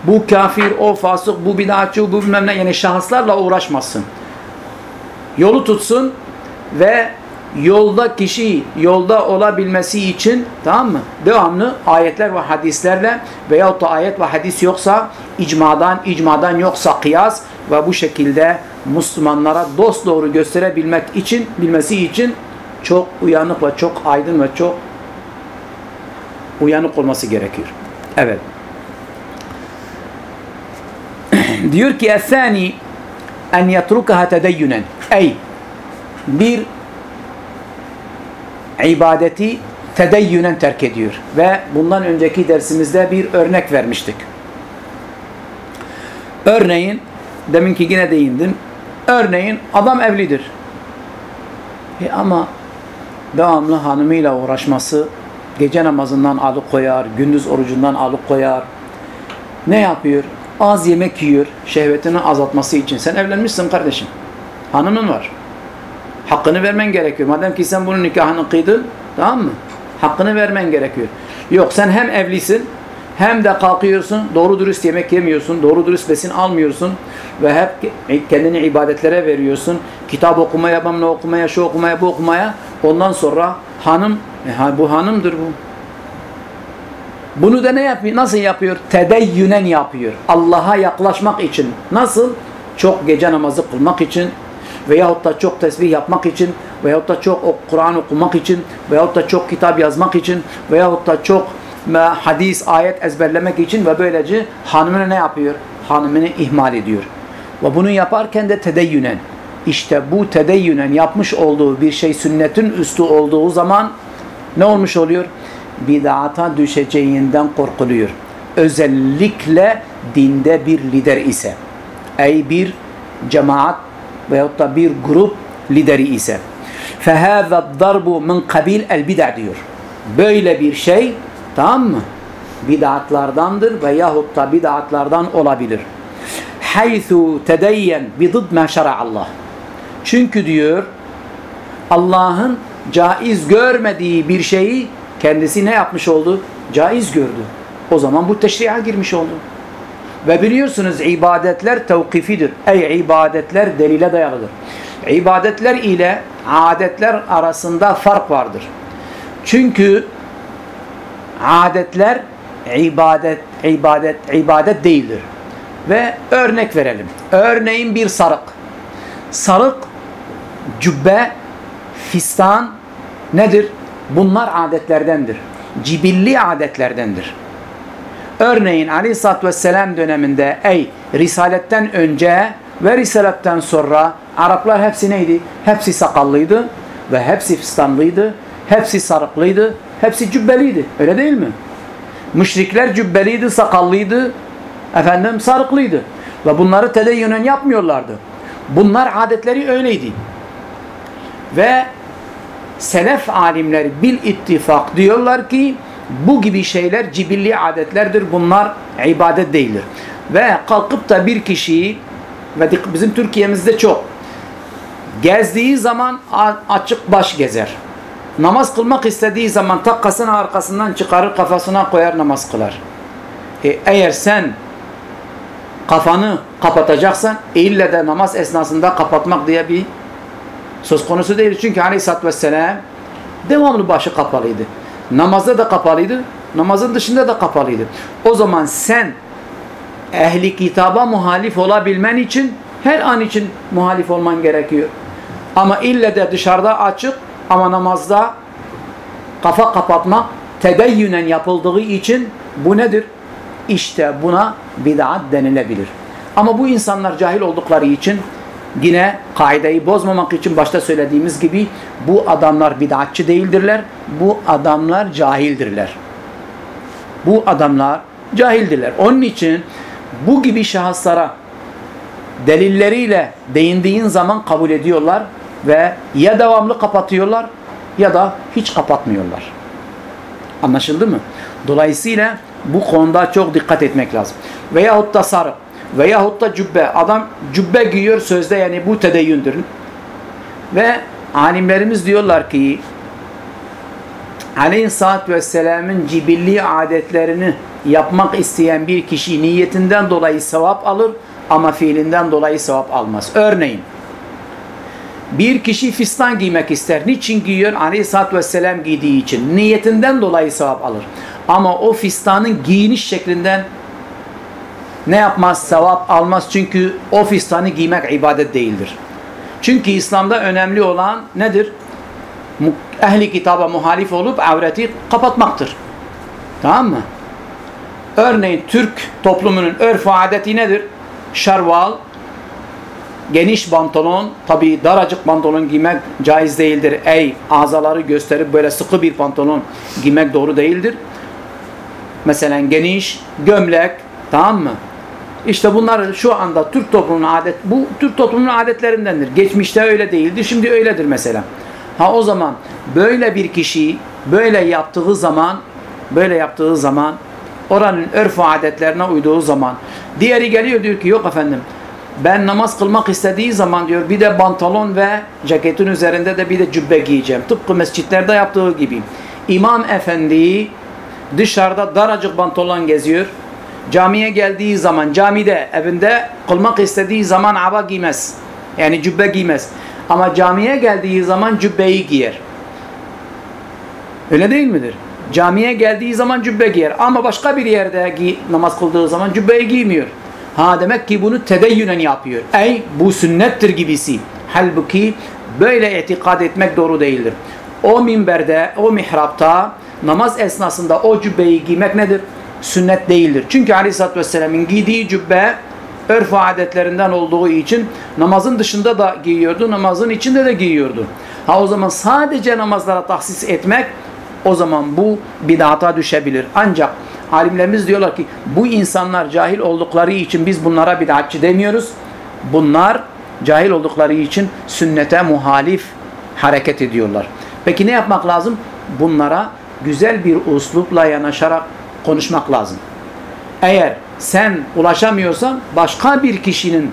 Bu kafir, o fasık, bu bid'atçı, bu bilmem ne yani şahıslarla uğraşmasın. Yolu tutsun ve yolda kişi yolda olabilmesi için tamam mı? Devamlı ayetler ve hadislerle veyahut da ayet ve hadis yoksa icmadan, icmadan yoksa kıyas ve bu şekilde Müslümanlara dost doğru gösterebilmek için, bilmesi için çok uyanık ve çok aydın ve çok uyanık olması gerekiyor. Evet. Diyor ki الثاني en yatrukaha tedeyyünen. Ey bir ibadeti tedeyyünen terk ediyor. Ve bundan önceki dersimizde bir örnek vermiştik. Örneğin, deminki yine değindim. Örneğin adam evlidir. E ama devamlı hanımıyla uğraşması gece namazından alıkoyar, gündüz orucundan alıkoyar. Ne yapıyor? Az yemek yiyor, şehvetini azaltması için. Sen evlenmişsin kardeşim. Hanımın var. Hakkını vermen gerekiyor. Madem ki sen bunun nikahını kıydın, tamam mı? Hakkını vermen gerekiyor. Yok sen hem evlisin, hem de kalkıyorsun, doğru dürüst yemek yemiyorsun, doğru dürüst besin almıyorsun ve hep kendini ibadetlere veriyorsun. Kitap okumaya, bamla okumaya, şu okumaya, bu okumaya. Ondan sonra hanım, e, bu hanımdır bu. Bunu da ne yapıyor? Nasıl yapıyor? Tedeyyünen yapıyor. Allah'a yaklaşmak için. Nasıl? Çok gece namazı kılmak için, veyahut da çok tesbih yapmak için veyahut da çok Kur'an okumak için veyahut da çok kitap yazmak için veyahut da çok hadis, ayet ezberlemek için ve böylece hanımını ne yapıyor? Hanımını ihmal ediyor. Ve bunu yaparken de tedeyyünen. İşte bu tedeyyünen yapmış olduğu bir şey sünnetin üstü olduğu zaman ne olmuş oluyor? Bid'ata düşeceğinden korkuluyor. Özellikle dinde bir lider ise. Ey bir cemaat veyahut da bir grup lideri ise. فَهَذَا الضَّرْبُ مِنْ قَبِيلْ الْبِدَعْ diyor. Böyle bir şey tamam mı? Bid'atlardandır veyahut da bid'atlardan olabilir. حَيْثُ تَدَيَّنْ بِضِدْ مَا شَرَعَ Allah. Çünkü diyor Allah'ın caiz görmediği bir şeyi kendisi ne yapmış oldu? Caiz gördü. O zaman bu teşriğa girmiş oldu. Ve biliyorsunuz ibadetler tevkifidir. Ey ibadetler delile dayalıdır. İbadetler ile adetler arasında fark vardır. Çünkü adetler ibadet, ibadet, ibadet değildir. Ve örnek verelim. Örneğin bir sarık. Sarık, cübbe, fistan nedir? Bunlar adetlerdendir. Cibilli adetlerdendir. Örneğin Aleyhisselatü Vesselam döneminde ey Risaletten önce ve Risaletten sonra Araplar hepsi neydi? Hepsi sakallıydı ve hepsi fistanlıydı, hepsi sarıklıydı, hepsi cübbeliydi. Öyle değil mi? Müşrikler cübbeliydi, sakallıydı, efendim sarıklıydı. Ve bunları tedeyyünen yapmıyorlardı. Bunlar adetleri öyleydi. Ve selef alimleri bil ittifak diyorlar ki bu gibi şeyler cibilli adetlerdir. Bunlar ibadet değildir. Ve kalkıp da bir kişiyi ve bizim Türkiye'mizde çok gezdiği zaman açık baş gezer. Namaz kılmak istediği zaman takkasını arkasından çıkarır kafasına koyar namaz kılar. E, eğer sen kafanı kapatacaksan ille de namaz esnasında kapatmak diye bir söz konusu değil. Çünkü aleyhissalatü vesselam devamlı başı kapalıydı. Namazda da kapalıydı. Namazın dışında da kapalıydı. O zaman sen ehli kitaba muhalif olabilmen için her an için muhalif olman gerekiyor. Ama ille de dışarıda açık ama namazda kafa kapatmak tedeyyünen yapıldığı için bu nedir? İşte buna bid'at denilebilir. Ama bu insanlar cahil oldukları için yine kaideyi bozmamak için başta söylediğimiz gibi bu adamlar bid'atçı değildirler. Bu adamlar cahildirler. Bu adamlar cahildirler. Onun için bu gibi şahıslara delilleriyle değindiğin zaman kabul ediyorlar ve ya devamlı kapatıyorlar ya da hiç kapatmıyorlar. Anlaşıldı mı? Dolayısıyla bu konuda çok dikkat etmek lazım. Veyahut da sarı veyahut da cübbe. Adam cübbe giyiyor sözde yani bu tedeyyündür. Ve alimlerimiz diyorlar ki Aleyhisselatü Vesselam'ın cibilli adetlerini yapmak isteyen bir kişi niyetinden dolayı sevap alır ama fiilinden dolayı sevap almaz. Örneğin bir kişi fistan giymek ister. Niçin giyiyor? Aleyhisselatü Vesselam giydiği için. Niyetinden dolayı sevap alır. Ama o fistanın giyiniş şeklinden ne yapmaz? Sevap almaz. Çünkü o fistanı giymek ibadet değildir. Çünkü İslam'da önemli olan nedir? Ehli kitaba muhalif olup avreti kapatmaktır. Tamam mı? Örneğin Türk toplumunun örf adeti nedir? Şarval, geniş pantolon, tabi daracık pantolon giymek caiz değildir. Ey azaları gösterip böyle sıkı bir pantolon giymek doğru değildir. Mesela geniş, gömlek, tamam mı? İşte bunlar şu anda Türk toplumunun adet, bu Türk toplumunun adetlerindendir. Geçmişte öyle değildi, şimdi öyledir mesela. Ha o zaman böyle bir kişi böyle yaptığı zaman, böyle yaptığı zaman oranın örf adetlerine uyduğu zaman diğeri geliyor diyor ki yok efendim ben namaz kılmak istediği zaman diyor bir de pantolon ve ceketin üzerinde de bir de cübbe giyeceğim. Tıpkı mescitlerde yaptığı gibi. İmam efendi dışarıda daracık pantolon geziyor. Camiye geldiği zaman camide evinde kılmak istediği zaman aba giymez. Yani cübbe giymez. Ama camiye geldiği zaman cübbeyi giyer. Öyle değil midir? Camiye geldiği zaman cübbe giyer. Ama başka bir yerde giy namaz kıldığı zaman cübbeyi giymiyor. Ha demek ki bunu tedeyyünen yapıyor. Ey bu sünnettir gibisi. Halbuki böyle itikad etmek doğru değildir. O minberde, o mihrapta namaz esnasında o cübbeyi giymek nedir? Sünnet değildir. Çünkü Aleyhisselatü Vesselam'ın giydiği cübbe örf adetlerinden olduğu için namazın dışında da giyiyordu, namazın içinde de giyiyordu. Ha o zaman sadece namazlara tahsis etmek o zaman bu bidata düşebilir. Ancak alimlerimiz diyorlar ki bu insanlar cahil oldukları için biz bunlara bid'atçı demiyoruz. Bunlar cahil oldukları için sünnete muhalif hareket ediyorlar. Peki ne yapmak lazım? Bunlara güzel bir uslupla yanaşarak konuşmak lazım. Eğer sen ulaşamıyorsan başka bir kişinin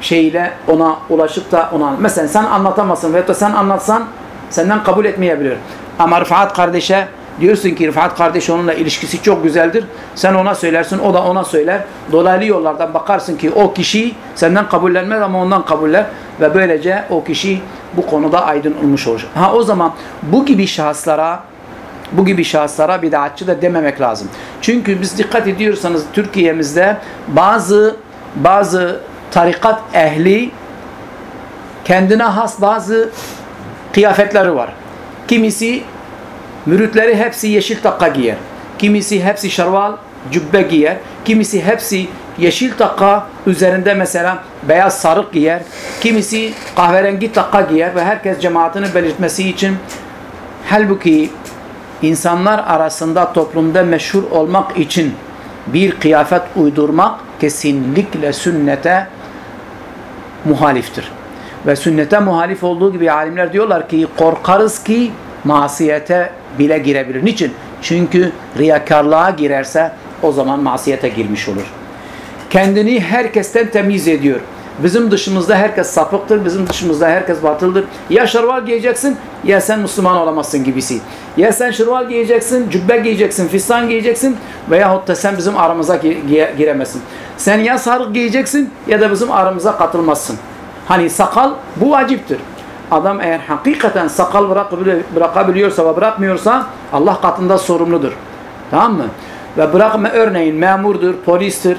şeyle ona ulaşıp da ona mesela sen anlatamazsın veyahut da sen anlatsan senden kabul etmeyebilir. Ama Rıfat kardeşe diyorsun ki Rıfat kardeş onunla ilişkisi çok güzeldir. Sen ona söylersin, o da ona söyler. Dolaylı yollardan bakarsın ki o kişi senden kabullenmez ama ondan kabuller ve böylece o kişi bu konuda aydın olmuş olur. Ha o zaman bu gibi şahıslara bu gibi şahıslara bid'atçı da dememek lazım. Çünkü biz dikkat ediyorsanız Türkiye'mizde bazı bazı tarikat ehli kendine has bazı kıyafetleri var. Kimisi müritleri hepsi yeşil takka giyer. Kimisi hepsi şarval, cübbe giyer. Kimisi hepsi yeşil takka üzerinde mesela beyaz sarık giyer. Kimisi kahverengi takka giyer ve herkes cemaatini belirtmesi için halbuki insanlar arasında toplumda meşhur olmak için bir kıyafet uydurmak kesinlikle sünnete muhaliftir. Ve sünnete muhalif olduğu gibi alimler diyorlar ki korkarız ki masiyete bile girebilir. Niçin? Çünkü riyakarlığa girerse o zaman masiyete girmiş olur. Kendini herkesten temiz ediyor. Bizim dışımızda herkes sapıktır, bizim dışımızda herkes batıldır. Ya şırval giyeceksin ya sen Müslüman olamazsın gibisi. Ya sen şırval giyeceksin, cübbe giyeceksin, fistan giyeceksin veyahut da sen bizim aramıza giremezsin. Sen ya sarık giyeceksin ya da bizim aramıza katılmazsın. Hani sakal bu vaciptir. Adam eğer hakikaten sakal bırakabiliyorsa ve bırakmıyorsa Allah katında sorumludur. Tamam mı? Ve bırakma örneğin memurdur, polistir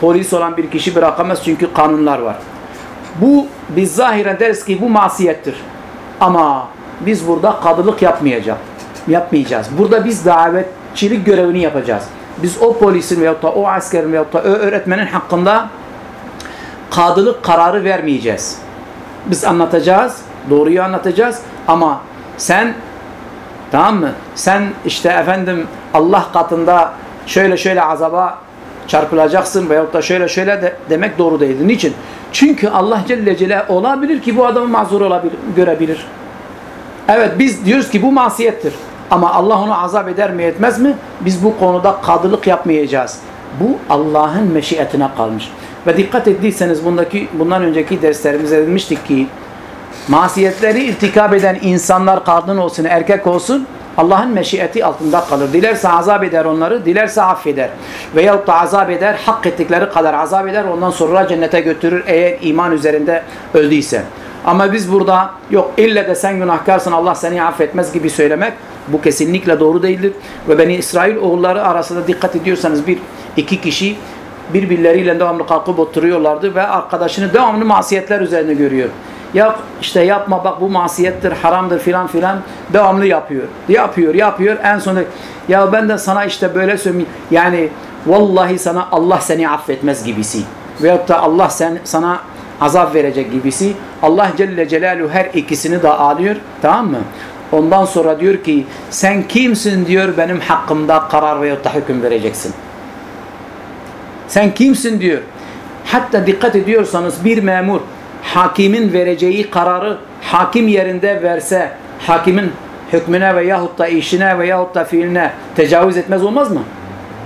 polis olan bir kişi bırakamaz çünkü kanunlar var. Bu biz zahiren deriz ki bu masiyettir. Ama biz burada kadılık yapmayacağız. Yapmayacağız. Burada biz davetçilik görevini yapacağız. Biz o polisin veyahut da o askerin veyahut da o öğretmenin hakkında kadılık kararı vermeyeceğiz. Biz anlatacağız, doğruyu anlatacağız ama sen tamam mı? Sen işte efendim Allah katında şöyle şöyle azaba çarpılacaksın veyahut da şöyle şöyle de demek doğru değildir. Niçin? Çünkü Allah Celle Celaluhu olabilir ki bu adamı mazur olabilir, görebilir. Evet biz diyoruz ki bu masiyettir. Ama Allah onu azap eder mi etmez mi? Biz bu konuda kadılık yapmayacağız. Bu Allah'ın meşiyetine kalmış. Ve dikkat ettiyseniz bundaki bundan önceki derslerimizde demiştik ki masiyetleri irtikab eden insanlar kadın olsun erkek olsun Allah'ın meşiyeti altında kalır. Dilerse azap eder onları, dilerse affeder. Veyahut da azap eder, hak ettikleri kadar azap eder, ondan sonra cennete götürür eğer iman üzerinde öldüyse. Ama biz burada yok ille de sen günahkarsın Allah seni affetmez gibi söylemek bu kesinlikle doğru değildir. Ve Beni İsrail oğulları arasında dikkat ediyorsanız bir iki kişi birbirleriyle devamlı kalkıp oturuyorlardı ve arkadaşını devamlı masiyetler üzerine görüyor. Ya işte yapma bak bu masiyettir, haramdır filan filan devamlı yapıyor. Yapıyor, yapıyor. En sonunda ya ben de sana işte böyle söyleyeyim. Yani vallahi sana Allah seni affetmez gibisi. Veyahut da Allah sen, sana azap verecek gibisi. Allah Celle Celaluhu her ikisini de alıyor. Tamam mı? Ondan sonra diyor ki sen kimsin diyor benim hakkımda karar veyahut da hüküm vereceksin. Sen kimsin diyor. Hatta dikkat ediyorsanız bir memur hakimin vereceği kararı hakim yerinde verse hakimin hükmüne veyahut da işine veyahut da fiiline tecavüz etmez olmaz mı?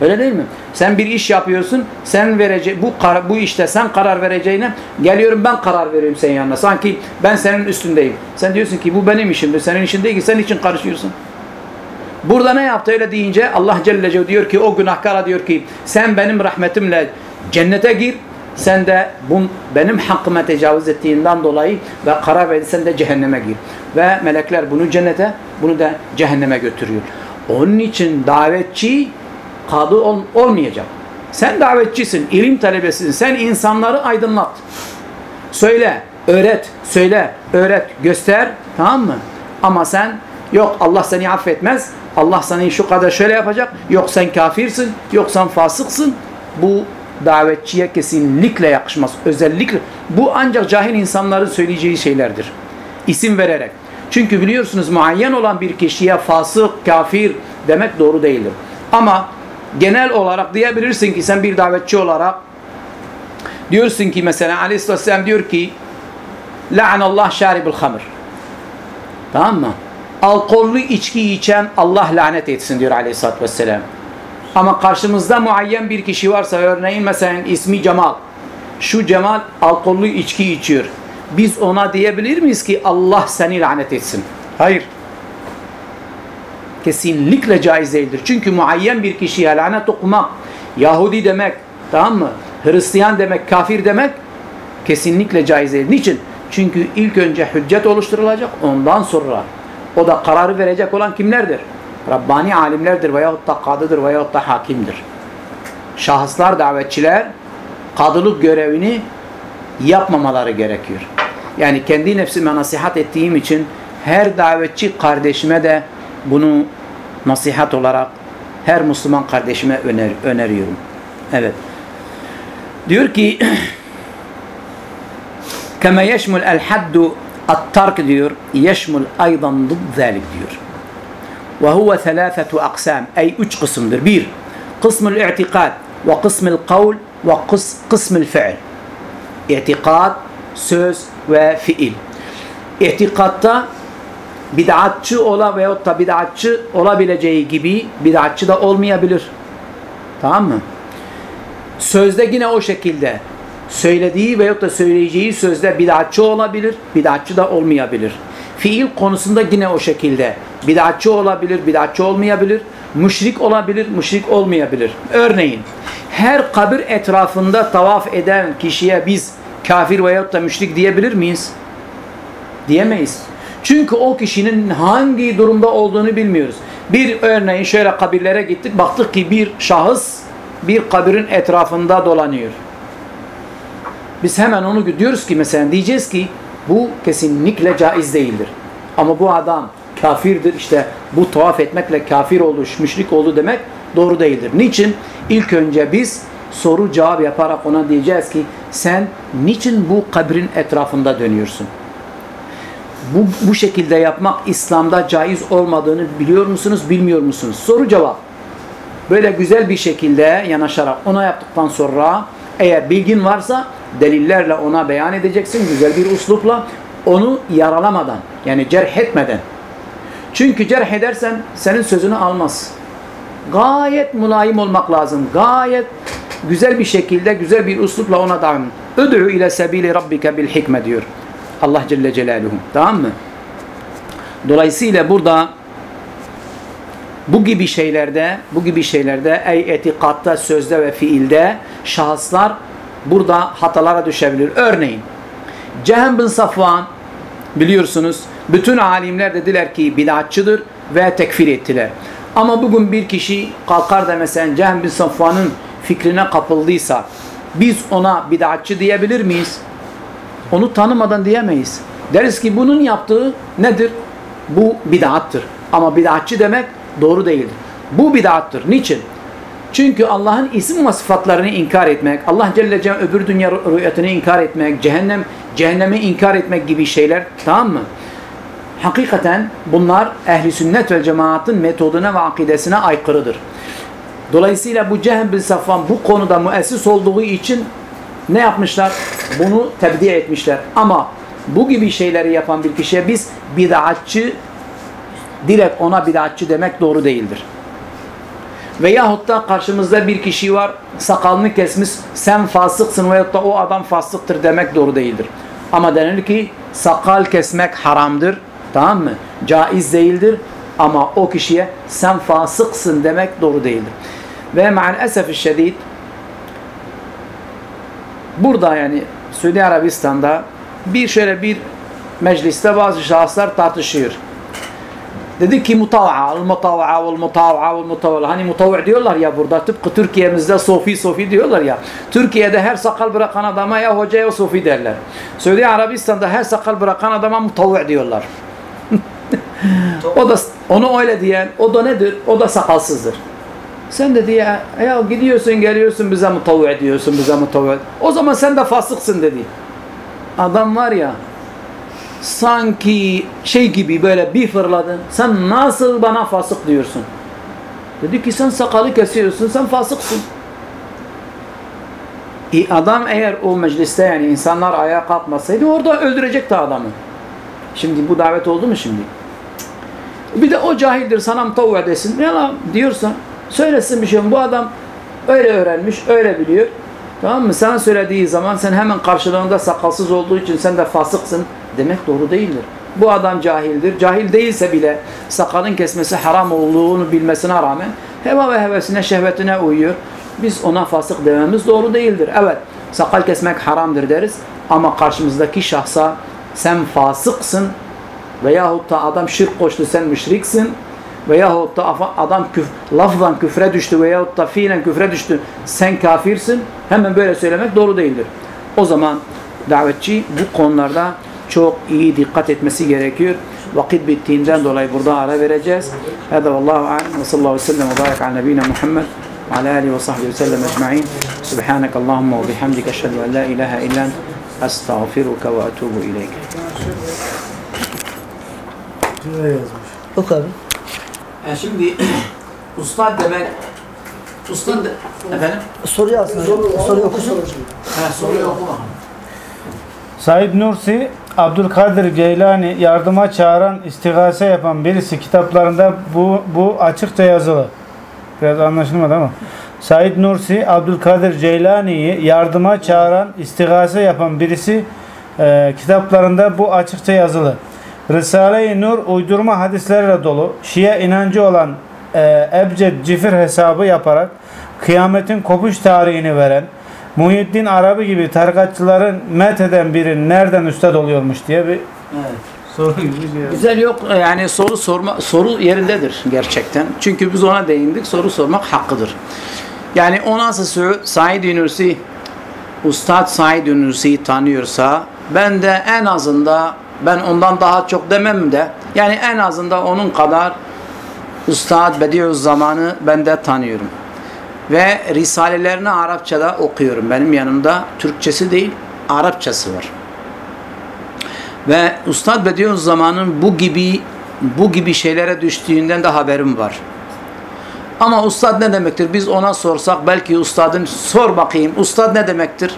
Öyle değil mi? Sen bir iş yapıyorsun, sen verece bu bu işte sen karar vereceğine geliyorum ben karar veriyorum senin yanına. Sanki ben senin üstündeyim. Sen diyorsun ki bu benim işimdir. Senin işin değil ki sen için karışıyorsun. Burada ne yaptı öyle deyince Allah Celle Celle diyor ki o günahkara diyor ki sen benim rahmetimle cennete gir. Sen de bun, benim hakkıma tecavüz ettiğinden dolayı ve karar verirsen de cehenneme gir. Ve melekler bunu cennete bunu da cehenneme götürüyor. Onun için davetçi kadı ol, olmayacak. Sen davetçisin, ilim talebesisin. Sen insanları aydınlat. Söyle, öğret, söyle, öğret, göster. Tamam mı? Ama sen yok Allah seni affetmez. Allah seni şu kadar şöyle yapacak. Yok sen kafirsin, yok sen fasıksın. Bu davetçiye kesinlikle yakışmaz. Özellikle bu ancak cahil insanların söyleyeceği şeylerdir. İsim vererek. Çünkü biliyorsunuz muayyen olan bir kişiye fasık, kafir demek doğru değildir. Ama genel olarak diyebilirsin ki sen bir davetçi olarak diyorsun ki mesela aleyhisselam diyor ki La'anallah şaribul hamr. Tamam mı? Alkollü içki içen Allah lanet etsin diyor aleyhissalatü vesselam. Ama karşımızda muayyen bir kişi varsa örneğin mesela ismi Cemal. Şu Cemal alkollü içki içiyor. Biz ona diyebilir miyiz ki Allah seni lanet etsin? Hayır. Kesinlikle caiz değildir. Çünkü muayyen bir kişiye lanet okumak, Yahudi demek, tamam mı? Hristiyan demek, kafir demek kesinlikle caiz değil. Niçin? Çünkü ilk önce hüccet oluşturulacak, ondan sonra o da kararı verecek olan kimlerdir? Rabbani alimlerdir veyahut da kadıdır veyahut da hakimdir. Şahıslar, davetçiler kadılık görevini yapmamaları gerekiyor. Yani kendi nefsime nasihat ettiğim için her davetçi kardeşime de bunu nasihat olarak her Müslüman kardeşime öner öneriyorum. Evet. Diyor ki kema yeşmul el haddu at-tark diyor yeşmul aydan zıd zalik diyor. Ve huve thalâfetu aksam ey üç kısımdır. Bir, kısmul i'tikad ve kısmul kavl ve kısmul fi'l. İtikad, söz ve fiil. İtikatta bid'atçı ola veyahut da bid'atçı olabileceği gibi bid'atçı da olmayabilir. Tamam mı? Sözde yine o şekilde söylediği veyahut da söyleyeceği sözde bid'atçı olabilir, bid'atçı da olmayabilir. Fiil konusunda yine o şekilde bid'atçı olabilir, bid'atçı olmayabilir, müşrik olabilir, müşrik olmayabilir. Örneğin her kabir etrafında tavaf eden kişiye biz kafir veyahut da müşrik diyebilir miyiz? Diyemeyiz. Çünkü o kişinin hangi durumda olduğunu bilmiyoruz. Bir örneğin şöyle kabirlere gittik. Baktık ki bir şahıs bir kabirin etrafında dolanıyor. Biz hemen onu diyoruz ki mesela diyeceğiz ki bu kesinlikle caiz değildir. Ama bu adam kafirdir işte bu tuhaf etmekle kafir oldu, müşrik oldu demek doğru değildir. Niçin? İlk önce biz soru cevap yaparak ona diyeceğiz ki sen niçin bu kabrin etrafında dönüyorsun? Bu, bu şekilde yapmak İslam'da caiz olmadığını biliyor musunuz, bilmiyor musunuz? Soru cevap. Böyle güzel bir şekilde yanaşarak ona yaptıktan sonra eğer bilgin varsa delillerle ona beyan edeceksin. Güzel bir uslupla onu yaralamadan yani cerh etmeden. Çünkü cerh edersen senin sözünü almaz. Gayet mulayim olmak lazım. Gayet güzel bir şekilde, güzel bir uslupla ona davran. Öd'ü ile sebili rabbike bil hikme diyor. Allah Celle Celaluhu. Tamam mı? Dolayısıyla burada bu gibi şeylerde, bu gibi şeylerde ey etikatta, sözde ve fiilde şahıslar burada hatalara düşebilir. Örneğin Cehem bin Safvan biliyorsunuz bütün alimler dediler ki bid'atçıdır ve tekfir ettiler. Ama bugün bir kişi kalkar da mesela Cehem bin Safvan'ın fikrine kapıldıysa biz ona bid'atçı diyebilir miyiz? Onu tanımadan diyemeyiz. Deriz ki bunun yaptığı nedir? Bu bid'attır. Ama bid'atçı demek doğru değildir. Bu bid'attır. Niçin? Çünkü Allah'ın isim ve sıfatlarını inkar etmek, Allah Celle Celle öbür dünya rüyetini inkar etmek, cehennem cehennemi inkar etmek gibi şeyler tamam mı? Hakikaten bunlar ehli sünnet ve cemaatın metoduna ve akidesine aykırıdır. Dolayısıyla bu Cehem bin Safvan bu konuda müessis olduğu için ne yapmışlar? Bunu tebdi etmişler. Ama bu gibi şeyleri yapan bir kişiye biz bid'atçı direkt ona bid'atçı demek doğru değildir. Veyahut da karşımızda bir kişi var sakalını kesmiş sen fasıksın veyahut da o adam fasıktır demek doğru değildir. Ama denir ki sakal kesmek haramdır. Tamam mı? Caiz değildir. Ama o kişiye sen fasıksın demek doğru değildir. Ve maalesef şiddet burada yani Suudi Arabistan'da bir şöyle bir mecliste bazı şahıslar tartışıyor. Dedi ki mutav'a, mutav'a, mutav'a, mutav'a. Hani mutav'a diyorlar ya burada tıpkı Türkiye'mizde sofi sofi diyorlar ya. Türkiye'de her sakal bırakan adama ya hoca ya sofi derler. Suudi Arabistan'da her sakal bırakan adama mutav'a diyorlar. *laughs* o da onu öyle diyen o da nedir? O da sakalsızdır. Sen dedi ya, ya gidiyorsun geliyorsun bize mutavva diyorsun bize mutavva. O zaman sen de fasıksın dedi. Adam var ya sanki şey gibi böyle bir fırladın. Sen nasıl bana fasık diyorsun? Dedi ki sen sakalı kesiyorsun sen fasıksın. E adam eğer o mecliste yani insanlar ayağa kalkmasaydı orada öldürecekti adamı. Şimdi bu davet oldu mu şimdi? Bir de o cahildir sana mutavva desin. Ya diyorsan Söylesin bir şey. Bu adam öyle öğrenmiş, öyle biliyor. Tamam mı? Sana söylediği zaman sen hemen karşılığında sakalsız olduğu için sen de fasıksın demek doğru değildir. Bu adam cahildir. Cahil değilse bile sakalın kesmesi haram olduğunu bilmesine rağmen heva ve hevesine, şehvetine uyuyor. Biz ona fasık dememiz doğru değildir. Evet, sakal kesmek haramdır deriz ama karşımızdaki şahsa sen fasıksın veyahut da adam şirk koştu sen müşriksin veyahut da adam küf, lafzan küfre düştü veyahut da fiilen küfre düştü sen kafirsin hemen böyle söylemek doğru değildir. O zaman davetçi bu konularda çok iyi dikkat etmesi gerekiyor. Vakit bittiğinden dolayı burada ara vereceğiz. Hada vallahu a'lem ve sallallahu aleyhi ve sellem ve barik ala nebina Muhammed ve ala alihi ve sahbihi ve sellem ecma'in. Subhaneke Allahumma ve bihamdike eşhedü en la ilahe illa ent estağfiruke ve etubu ileyk. Şuraya yazmış. Oku abi. Yani şimdi *clears throat* ustad demek ustad efendim Soruyu hocam. Soruyu okusun. ha, soruyu oku bakalım. Said Nursi, Abdülkadir Geylani yardıma çağıran, istigase yapan birisi kitaplarında bu, bu açıkça yazılı. Biraz anlaşılmadı ama. Said Nursi, Abdülkadir Ceylani'yi yardıma çağıran, istigase yapan birisi e, kitaplarında bu açıkça yazılı. Risale-i Nur uydurma hadislerle dolu. Şia inancı olan e, Ebced Cifir hesabı yaparak kıyametin kopuş tarihini veren, Muhyiddin Arabi gibi tarikatçıların met eden biri nereden üstad oluyormuş diye bir Evet. soru gibi bir şey. Güzel yok yani soru sorma soru yerindedir gerçekten. Çünkü biz ona değindik. Soru sormak hakkıdır. Yani o nasıl söylüyor? Said Nursi Ustad Said Nursi'yi tanıyorsa ben de en azında ben ondan daha çok demem de yani en azında onun kadar Ustad Bediüzzaman'ı ben de tanıyorum. Ve risalelerini Arapçada okuyorum. Benim yanımda Türkçesi değil Arapçası var. Ve Ustad Bediüzzaman'ın bu gibi bu gibi şeylere düştüğünden de haberim var. Ama ustad ne demektir? Biz ona sorsak belki ustadın sor bakayım ustad ne demektir?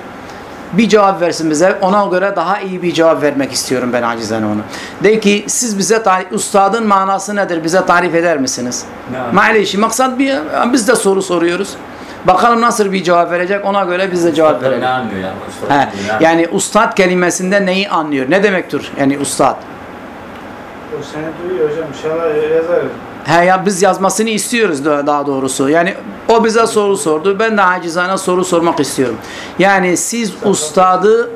Bir cevap versin bize. Ona göre daha iyi bir cevap vermek istiyorum ben acizane onu. De ki siz bize tarif, ustadın manası nedir? Bize tarif eder misiniz? Maalesef maksat bir biz de soru soruyoruz. Bakalım nasıl bir cevap verecek ona göre biz de cevap Ne verelim. anlıyor yani? Usta He, yani. ustad kelimesinde neyi anlıyor? Ne demektir yani ustad? O seni duyuyor hocam. İnşallah yazarız. He ya biz yazmasını istiyoruz da- daha doğrusu. Yani o bize soru sordu. Ben de acizane soru sormak istiyorum. Yani siz ustadı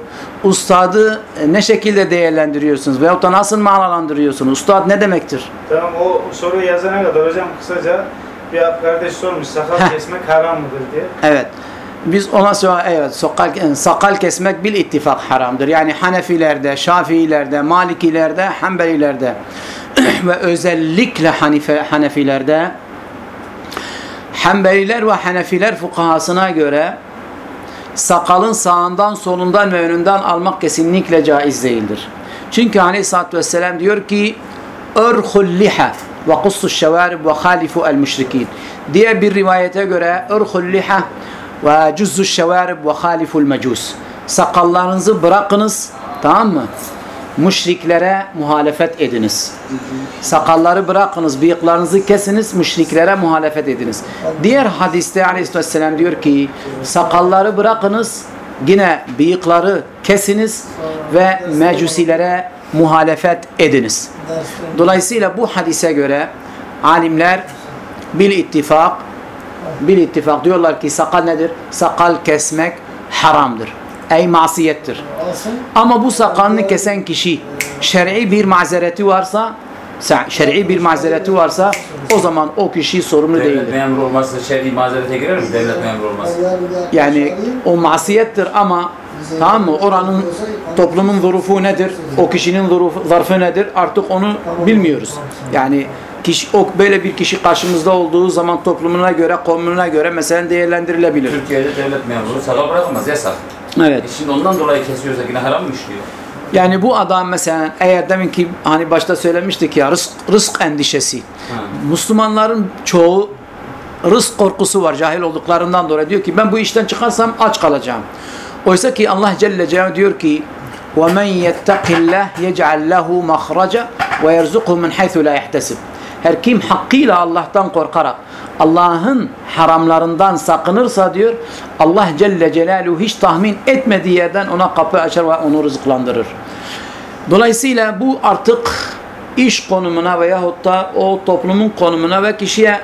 ustadı ne şekilde değerlendiriyorsunuz? Veyahut da nasıl manalandırıyorsunuz? Ustad ne demektir? Tamam o soruyu yazana kadar hocam kısaca bir kardeş sormuş sakal Heh. kesmek haram mıdır diye. Evet biz ona sonra evet sakal, sakal kesmek bil ittifak haramdır. Yani Hanefilerde, Şafiilerde, Malikilerde, Hanbelilerde *clears throat* ve özellikle Hanife, Hanefilerde Hanbeliler ve Hanefiler fukahasına göre sakalın sağından, solundan ve önünden almak kesinlikle caiz değildir. Çünkü Aleyhisselatü Vesselam diyor ki Örhul liha ve kussu şevarib ve halifu el müşrikin diye bir rivayete göre Örhul liha ve cüzzü şevarib ve haliful mecus. Sakallarınızı bırakınız. Tamam mı? Müşriklere muhalefet ediniz. Sakalları bırakınız, bıyıklarınızı kesiniz, müşriklere muhalefet ediniz. Diğer hadiste aleyhisselam diyor ki sakalları bırakınız, yine bıyıkları kesiniz ve mecusilere muhalefet ediniz. Dolayısıyla bu hadise göre alimler bil ittifak bil ittifak diyorlar ki sakal nedir? Sakal kesmek haramdır. Ey masiyettir. Ama bu sakalını kesen kişi şer'i bir mazereti varsa şer'i bir mazereti varsa o zaman o kişi sorumlu Devlet değildir. memuru olmazsa şer'i mazerete girer mi? Devlet memuru olmazsa. Yani o masiyettir ama tamam mı? Oranın toplumun zurufu nedir? O kişinin zurufu, zarfı nedir? Artık onu bilmiyoruz. Yani kişi, o böyle bir kişi karşımızda olduğu zaman toplumuna göre, komününe göre mesela değerlendirilebilir. Türkiye'de devlet memuru sakal bırakamaz yasak. Evet. E şimdi ondan dolayı kesiyorsa yine haram mı işliyor? Yani bu adam mesela eğer demin ki hani başta söylemiştik ya rızk, rızk endişesi. Ha. Müslümanların çoğu rızk korkusu var cahil olduklarından dolayı. Diyor ki ben bu işten çıkarsam aç kalacağım. Oysa ki Allah Celle Celaluhu diyor ki وَمَنْ يَتَّقِ اللّٰهِ يَجْعَلْ لَهُ مَخْرَجًا وَيَرْزُقْهُ مِنْ حَيْثُ لَا يَحْتَسِبْ her kim hakkıyla Allah'tan korkarak Allah'ın haramlarından sakınırsa diyor Allah Celle Celaluhu hiç tahmin etmediği yerden ona kapı açar ve onu rızıklandırır. Dolayısıyla bu artık iş konumuna veyahut da o toplumun konumuna ve kişiye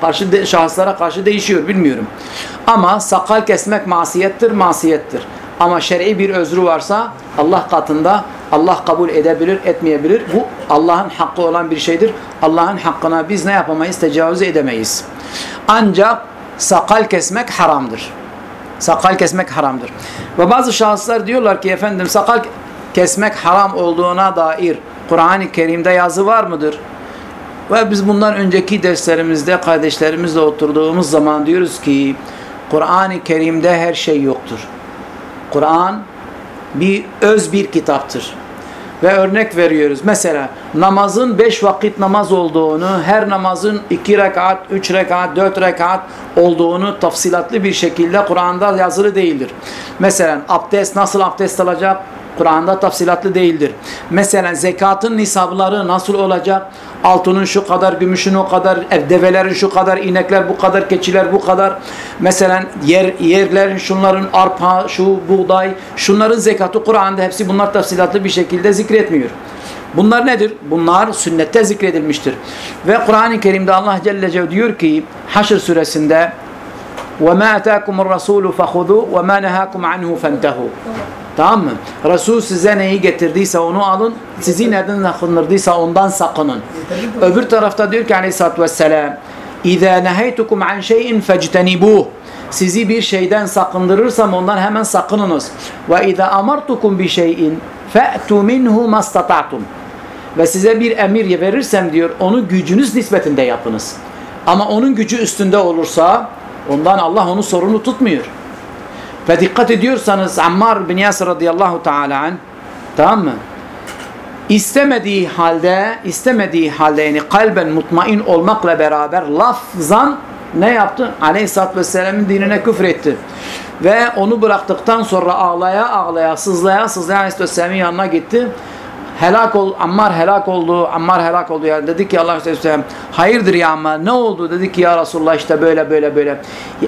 karşı şahıslara karşı değişiyor bilmiyorum. Ama sakal kesmek masiyettir, masiyettir. Ama şer'i bir özrü varsa Allah katında Allah kabul edebilir, etmeyebilir. Bu Allah'ın hakkı olan bir şeydir. Allah'ın hakkına biz ne yapamayız? Tecavüz edemeyiz. Ancak sakal kesmek haramdır. Sakal kesmek haramdır. Ve bazı şahıslar diyorlar ki efendim sakal kesmek haram olduğuna dair Kur'an-ı Kerim'de yazı var mıdır? Ve biz bundan önceki derslerimizde kardeşlerimizle oturduğumuz zaman diyoruz ki Kur'an-ı Kerim'de her şey yoktur. Kur'an bir öz bir kitaptır. Ve örnek veriyoruz. Mesela namazın beş vakit namaz olduğunu, her namazın iki rekat, üç rekat, dört rekat olduğunu tafsilatlı bir şekilde Kur'an'da yazılı değildir. Mesela abdest nasıl abdest alacak? Kur'an'da tafsilatlı değildir. Mesela zekatın nisabları nasıl olacak? Altının şu kadar, gümüşün o kadar, ev develerin şu kadar, inekler bu kadar, keçiler bu kadar. Mesela yer, yerlerin şunların arpa, şu buğday, şunların zekatı Kur'an'da hepsi bunlar tafsilatlı bir şekilde zikretmiyor. Bunlar nedir? Bunlar sünnette zikredilmiştir. Ve Kur'an-ı Kerim'de Allah Celle Celle diyor ki Haşr suresinde وَمَا أَتَاكُمُ الرَّسُولُ فَخُذُوا وَمَا نَهَاكُمْ عَنْهُ فَانْتَهُوا Tamam mı? Resul size neyi getirdiyse onu alın. Sizi nereden sakındırdıysa ondan sakının. Öbür tarafta diyor ki aleyhissalatü vesselam اِذَا نَهَيْتُكُمْ عَنْ شَيْءٍ فَاجْتَنِبُوهُ Sizi bir şeyden sakındırırsam ondan hemen sakınınız. وَاِذَا أَمَرْتُكُمْ بِشَيْءٍ فَأْتُوا مِنْهُ مَسْتَطَعْتُمْ Ve size bir emir verirsem diyor onu gücünüz nispetinde yapınız. Ama onun gücü üstünde olursa ondan Allah onu sorunu tutmuyor. Ve dikkat ediyorsanız Ammar bin Yasir radıyallahu teala an tamam mı? İstemediği halde istemediği halde yani kalben mutmain olmakla beraber lafzan ne yaptı? Aleyhisselatü Vesselam'ın dinine küfür etti. Ve onu bıraktıktan sonra ağlaya ağlaya sızlaya sızlaya Aleyhisselatü Vesselam'ın yanına gitti. Helak ol, Ammar helak oldu, Ammar helak oldu yani dedi ki Allah Aleyhisselam hayırdır ya Ammar ne oldu? Dedi ki ya Resulullah işte böyle böyle böyle.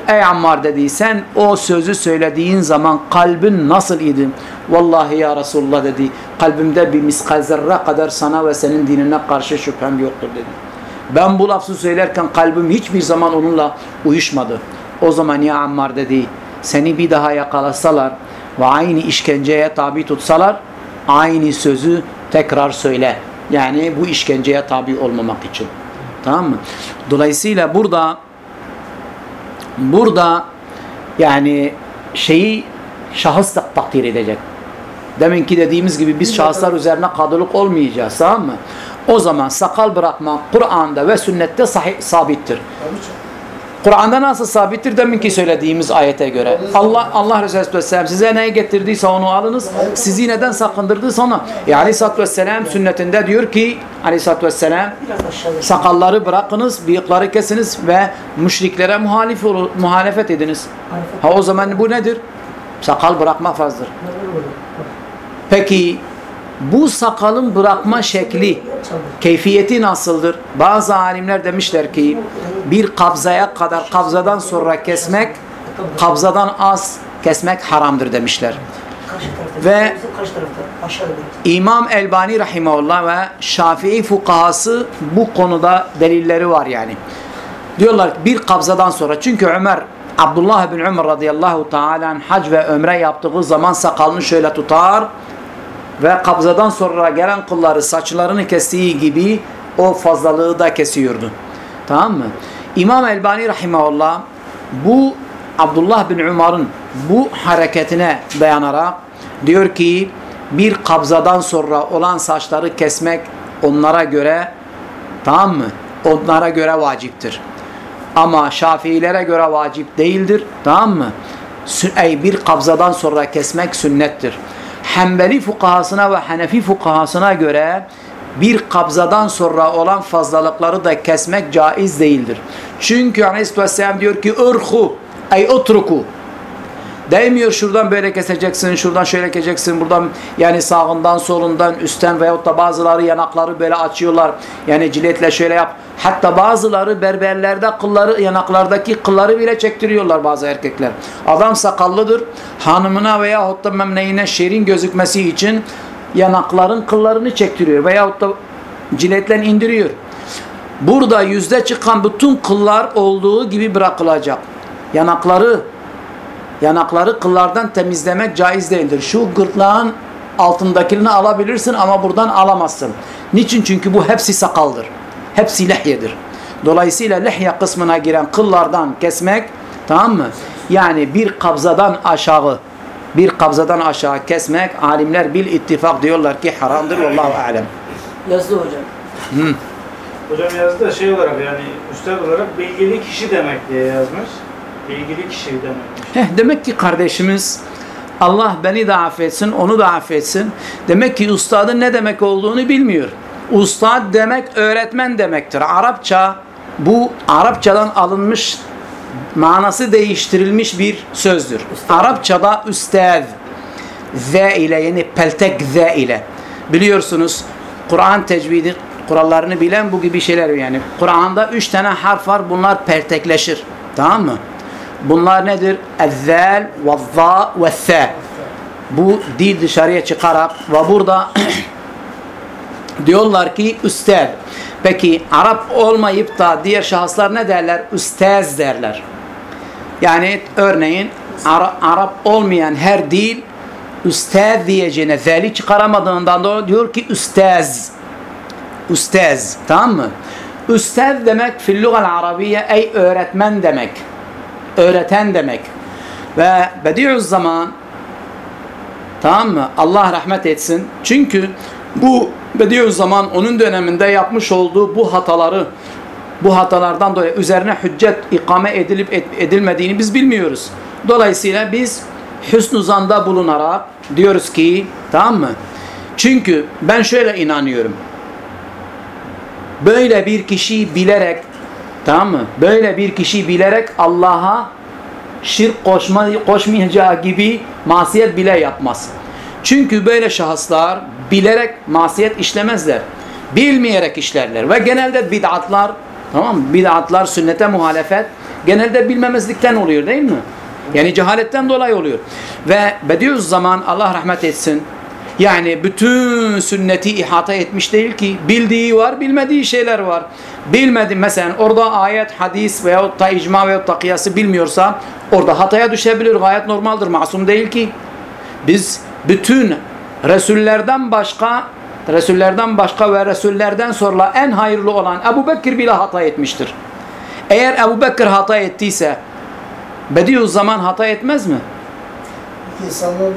Ey Ammar dedi sen o sözü söylediğin zaman kalbin nasıl idi vallahi ya Resulullah dedi kalbimde bir miskal zerre kadar sana ve senin dinine karşı şüphem yoktur dedi. Ben bu lafı söylerken kalbim hiçbir zaman onunla uyuşmadı. O zaman ya Ammar dedi seni bir daha yakalasalar ve aynı işkenceye tabi tutsalar aynı sözü tekrar söyle. Yani bu işkenceye tabi olmamak için. Tamam mı? Dolayısıyla burada burada yani şeyi şahıs da takdir edecek. Deminki dediğimiz gibi biz şahıslar üzerine kadılık olmayacağız. Tamam mı? O zaman sakal bırakmak Kur'an'da ve sünnette sahih, sabittir. Kur'an'da nasıl sabittir? Deminki söylediğimiz ayete göre. Allah Allah Resulü Aleyhisselam size neyi getirdiyse onu alınız. Sizi neden sakındırdıysa ona. E Aleyhisselatü Vesselam sünnetinde diyor ki Aleyhisselatü Vesselam sakalları bırakınız, bıyıkları kesiniz ve müşriklere muhalif olun, muhalefet ediniz. Ha o zaman bu nedir? Sakal bırakma farzdır. Peki bu sakalın bırakma şekli, keyfiyeti nasıldır? Bazı alimler demişler ki bir kabzaya kadar kabzadan sonra kesmek, kabzadan az kesmek haramdır demişler. Ve İmam Elbani Rahimahullah ve Şafii fukahası bu konuda delilleri var yani. Diyorlar bir kabzadan sonra çünkü Ömer Abdullah bin Ömer radıyallahu teala hac ve ömre yaptığı zaman sakalını şöyle tutar ve kabzadan sonra gelen kılları saçlarını kestiği gibi o fazlalığı da kesiyordu. Tamam mı? İmam Elbani Rahimahullah bu Abdullah bin Umar'ın bu hareketine dayanarak diyor ki bir kabzadan sonra olan saçları kesmek onlara göre tamam mı? Onlara göre vaciptir. Ama Şafiilere göre vacip değildir. Tamam mı? Ey bir kabzadan sonra kesmek sünnettir. Hanbeli fukahasına ve Hanefi fukahasına göre bir kabzadan sonra olan fazlalıkları da kesmek caiz değildir. Çünkü Aleyhisselam diyor ki ırhu ay utruku Değmiyor şuradan böyle keseceksin, şuradan şöyle keseceksin, buradan yani sağından, solundan, üstten veyahut da bazıları yanakları böyle açıyorlar. Yani ciletle şöyle yap. Hatta bazıları berberlerde kılları, yanaklardaki kılları bile çektiriyorlar bazı erkekler. Adam sakallıdır. Hanımına veyahut da memneyine şirin gözükmesi için yanakların kıllarını çektiriyor. Veyahut da ciletle indiriyor. Burada yüzde çıkan bütün kıllar olduğu gibi bırakılacak. Yanakları yanakları kıllardan temizlemek caiz değildir. Şu gırtlağın altındakilerini alabilirsin ama buradan alamazsın. Niçin? Çünkü bu hepsi sakaldır. Hepsi lehyedir. Dolayısıyla lehye kısmına giren kıllardan kesmek tamam mı? Yani bir kabzadan aşağı bir kabzadan aşağı kesmek alimler bil ittifak diyorlar ki haramdır. Vallahu alem. Yazdı hocam. Hocam yazdı da şey olarak yani üstad olarak bilgili kişi demek diye yazmış. Bilgili kişi demekmiş. Heh, demek ki kardeşimiz Allah beni de affetsin, onu da affetsin. Demek ki ustadın ne demek olduğunu bilmiyor. Ustad demek öğretmen demektir. Arapça bu Arapçadan alınmış manası değiştirilmiş bir sözdür. Arapçada üstad z ile yani peltek z ile biliyorsunuz Kur'an tecvidi kurallarını bilen bu gibi şeyler yani. Kur'an'da üç tane harf var bunlar pertekleşir. Tamam mı? Bunlar nedir? Ezzal, vazza ve se. Bu dil dışarıya çıkarak ve burada *clears throat* diyorlar ki üstad. Peki Arap olmayıp da diğer şahıslar ne derler? Üstaz derler. Yani örneğin Ara- Arap olmayan her dil üstaz diyeceğine zeli çıkaramadığından dolayı diyor ki üstaz. Üstaz. Tamam mı? Üstaz demek fil lugal arabiye ey öğretmen demek. Öğreten demek. Ve bediüz zaman Tamam mı? Allah rahmet etsin. Çünkü bu Bediüzzaman onun döneminde yapmış olduğu bu hataları bu hatalardan dolayı üzerine hüccet ikame edilip edilmediğini biz bilmiyoruz. Dolayısıyla biz hüsnü zanda bulunarak diyoruz ki tamam mı? Çünkü ben şöyle inanıyorum. Böyle bir kişiyi bilerek tamam mı? Böyle bir kişiyi bilerek Allah'a şirk koşma, koşmayacağı gibi masiyet bile yapmaz. Çünkü böyle şahıslar bilerek masiyet işlemezler. Bilmeyerek işlerler ve genelde bid'atlar tamam mı? Bid'atlar sünnete muhalefet genelde bilmemezlikten oluyor değil mi? Yani cehaletten dolayı oluyor. Ve Bediüzzaman Allah rahmet etsin yani bütün sünneti ihata etmiş değil ki. Bildiği var, bilmediği şeyler var. Bilmedi mesela orada ayet, hadis veyahut da icma veyahut da kıyası bilmiyorsa orada hataya düşebilir. Gayet normaldir. Masum değil ki. Biz bütün Resullerden başka Resullerden başka ve Resullerden sonra en hayırlı olan Ebu Bekir bile hata etmiştir. Eğer Ebu Bekir hata ettiyse Bediüzzaman hata etmez mi? İnsanların.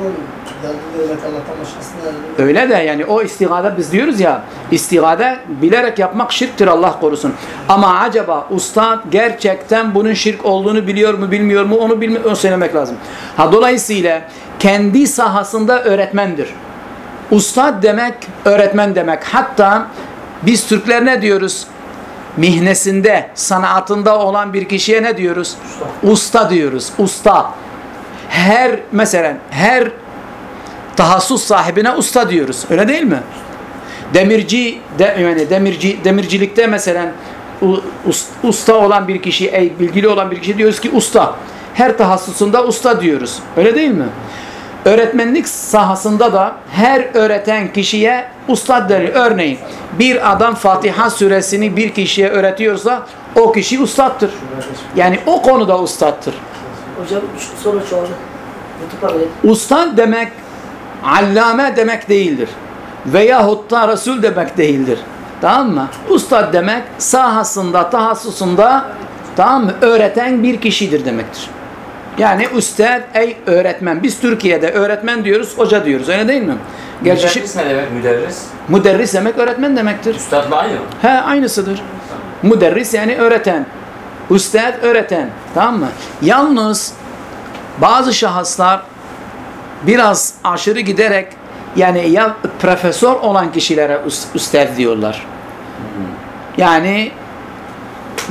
Öyle de yani o istigade biz diyoruz ya istigade bilerek yapmak şirktir Allah korusun. Ama acaba ustad gerçekten bunun şirk olduğunu biliyor mu bilmiyor mu onu bilme onu söylemek lazım. Ha dolayısıyla kendi sahasında öğretmendir. Ustad demek öğretmen demek. Hatta biz Türkler ne diyoruz? Mihnesinde, sanatında olan bir kişiye ne diyoruz? Usta, diyoruz. Usta. Her mesela her tahassus sahibine usta diyoruz. Öyle değil mi? Demirci de, yani demirci demircilikte mesela usta olan bir kişi, bilgili olan bir kişi diyoruz ki usta. Her tahassusunda usta diyoruz. Öyle değil mi? Öğretmenlik sahasında da her öğreten kişiye ustad denir. Örneğin bir adam Fatiha suresini bir kişiye öğretiyorsa o kişi ustattır. Yani o konuda ustattır. Hocam. YouTube'a verin. Ustad demek allame demek değildir. Veyahut da Resul demek değildir. Tamam mı? Ustad demek sahasında, tahassusunda tamam mı? Öğreten bir kişidir demektir. Yani üstad ey öğretmen. Biz Türkiye'de öğretmen diyoruz, hoca diyoruz. Öyle değil mi? Gerçi Müderris ne demek müderris? müderris demek öğretmen demektir. Üstadla aynı mı? He aynısıdır. Müderris yani öğreten. Üstad öğreten. Tamam mı? Yalnız bazı şahıslar biraz aşırı giderek yani ya profesör olan kişilere üst- üstad diyorlar. Yani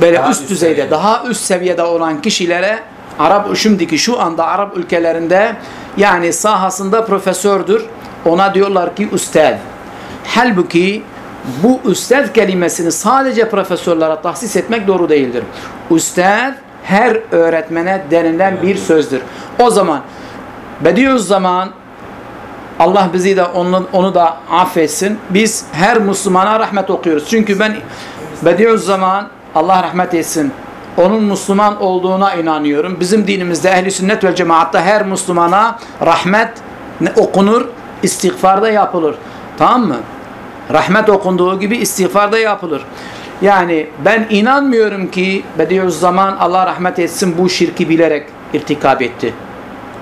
böyle Daha üst üst düzeyde, seviyede. daha üst seviyede olan kişilere Arap şimdiki şu anda Arap ülkelerinde yani sahasında profesördür. Ona diyorlar ki üstad. Halbuki bu üstad kelimesini sadece profesörlere tahsis etmek doğru değildir. Üstad her öğretmene denilen bir sözdür. O zaman Bediüzzaman Allah bizi de onu, onu da affetsin. Biz her Müslümana rahmet okuyoruz. Çünkü ben Bediüzzaman Allah rahmet etsin. Onun Müslüman olduğuna inanıyorum. Bizim dinimizde ehli sünnet ve cemaatta her Müslümana rahmet okunur istiğfarda yapılır. Tamam mı? Rahmet okunduğu gibi istiğfarda yapılır. Yani ben inanmıyorum ki Bediüzzaman Allah rahmet etsin bu şirki bilerek irtikab etti.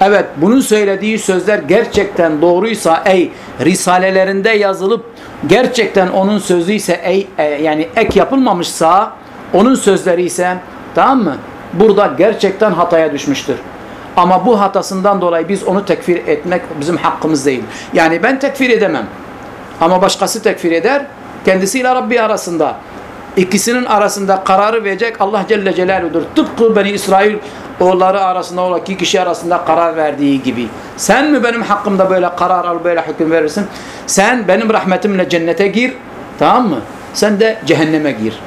Evet bunun söylediği sözler gerçekten doğruysa ey risalelerinde yazılıp gerçekten onun sözü ise ey e, yani ek yapılmamışsa onun sözleri ise tamam mı? Burada gerçekten hataya düşmüştür. Ama bu hatasından dolayı biz onu tekfir etmek bizim hakkımız değil. Yani ben tekfir edemem. Ama başkası tekfir eder. Kendisiyle Rabbi arasında. ikisinin arasında kararı verecek Allah Celle Celaluhu'dur. Tıpkı Beni İsrail oğulları arasında olan iki kişi arasında karar verdiği gibi. Sen mi benim hakkımda böyle karar al, böyle hüküm verirsin? Sen benim rahmetimle cennete gir. Tamam mı? Sen de cehenneme gir.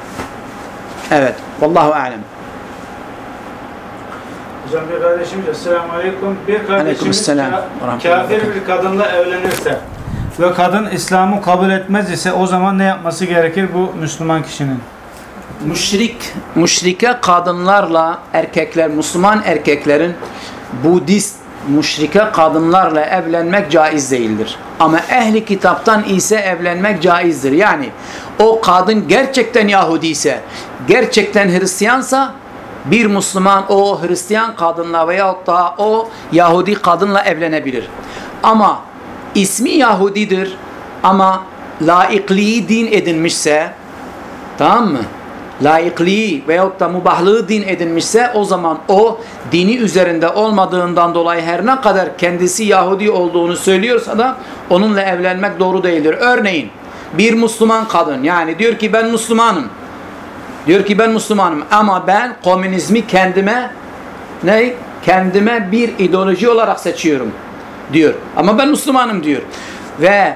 Evet. Vallahu alem. Hocam bir kardeşimiz Esselamu Aleyküm. Bir kardeşimiz ka- kafir bir kadınla evlenirse ve kadın İslam'ı kabul etmez ise o zaman ne yapması gerekir bu Müslüman kişinin? Müşrik, müşrike kadınlarla erkekler, Müslüman erkeklerin Budist müşrike kadınlarla evlenmek caiz değildir. Ama ehli kitaptan ise evlenmek caizdir. Yani o kadın gerçekten Yahudi ise, gerçekten Hristiyansa bir Müslüman o Hristiyan kadınla veyahut da o Yahudi kadınla evlenebilir. Ama ismi Yahudidir ama laikliği din edinmişse Tamam mı? Laikliği veyahut da mubahlığı din edinmişse o zaman o dini üzerinde olmadığından dolayı her ne kadar kendisi Yahudi olduğunu söylüyorsa da onunla evlenmek doğru değildir. Örneğin bir Müslüman kadın yani diyor ki ben Müslümanım. Diyor ki ben Müslümanım ama ben komünizmi kendime ne? Kendime bir ideoloji olarak seçiyorum diyor. Ama ben Müslümanım diyor. Ve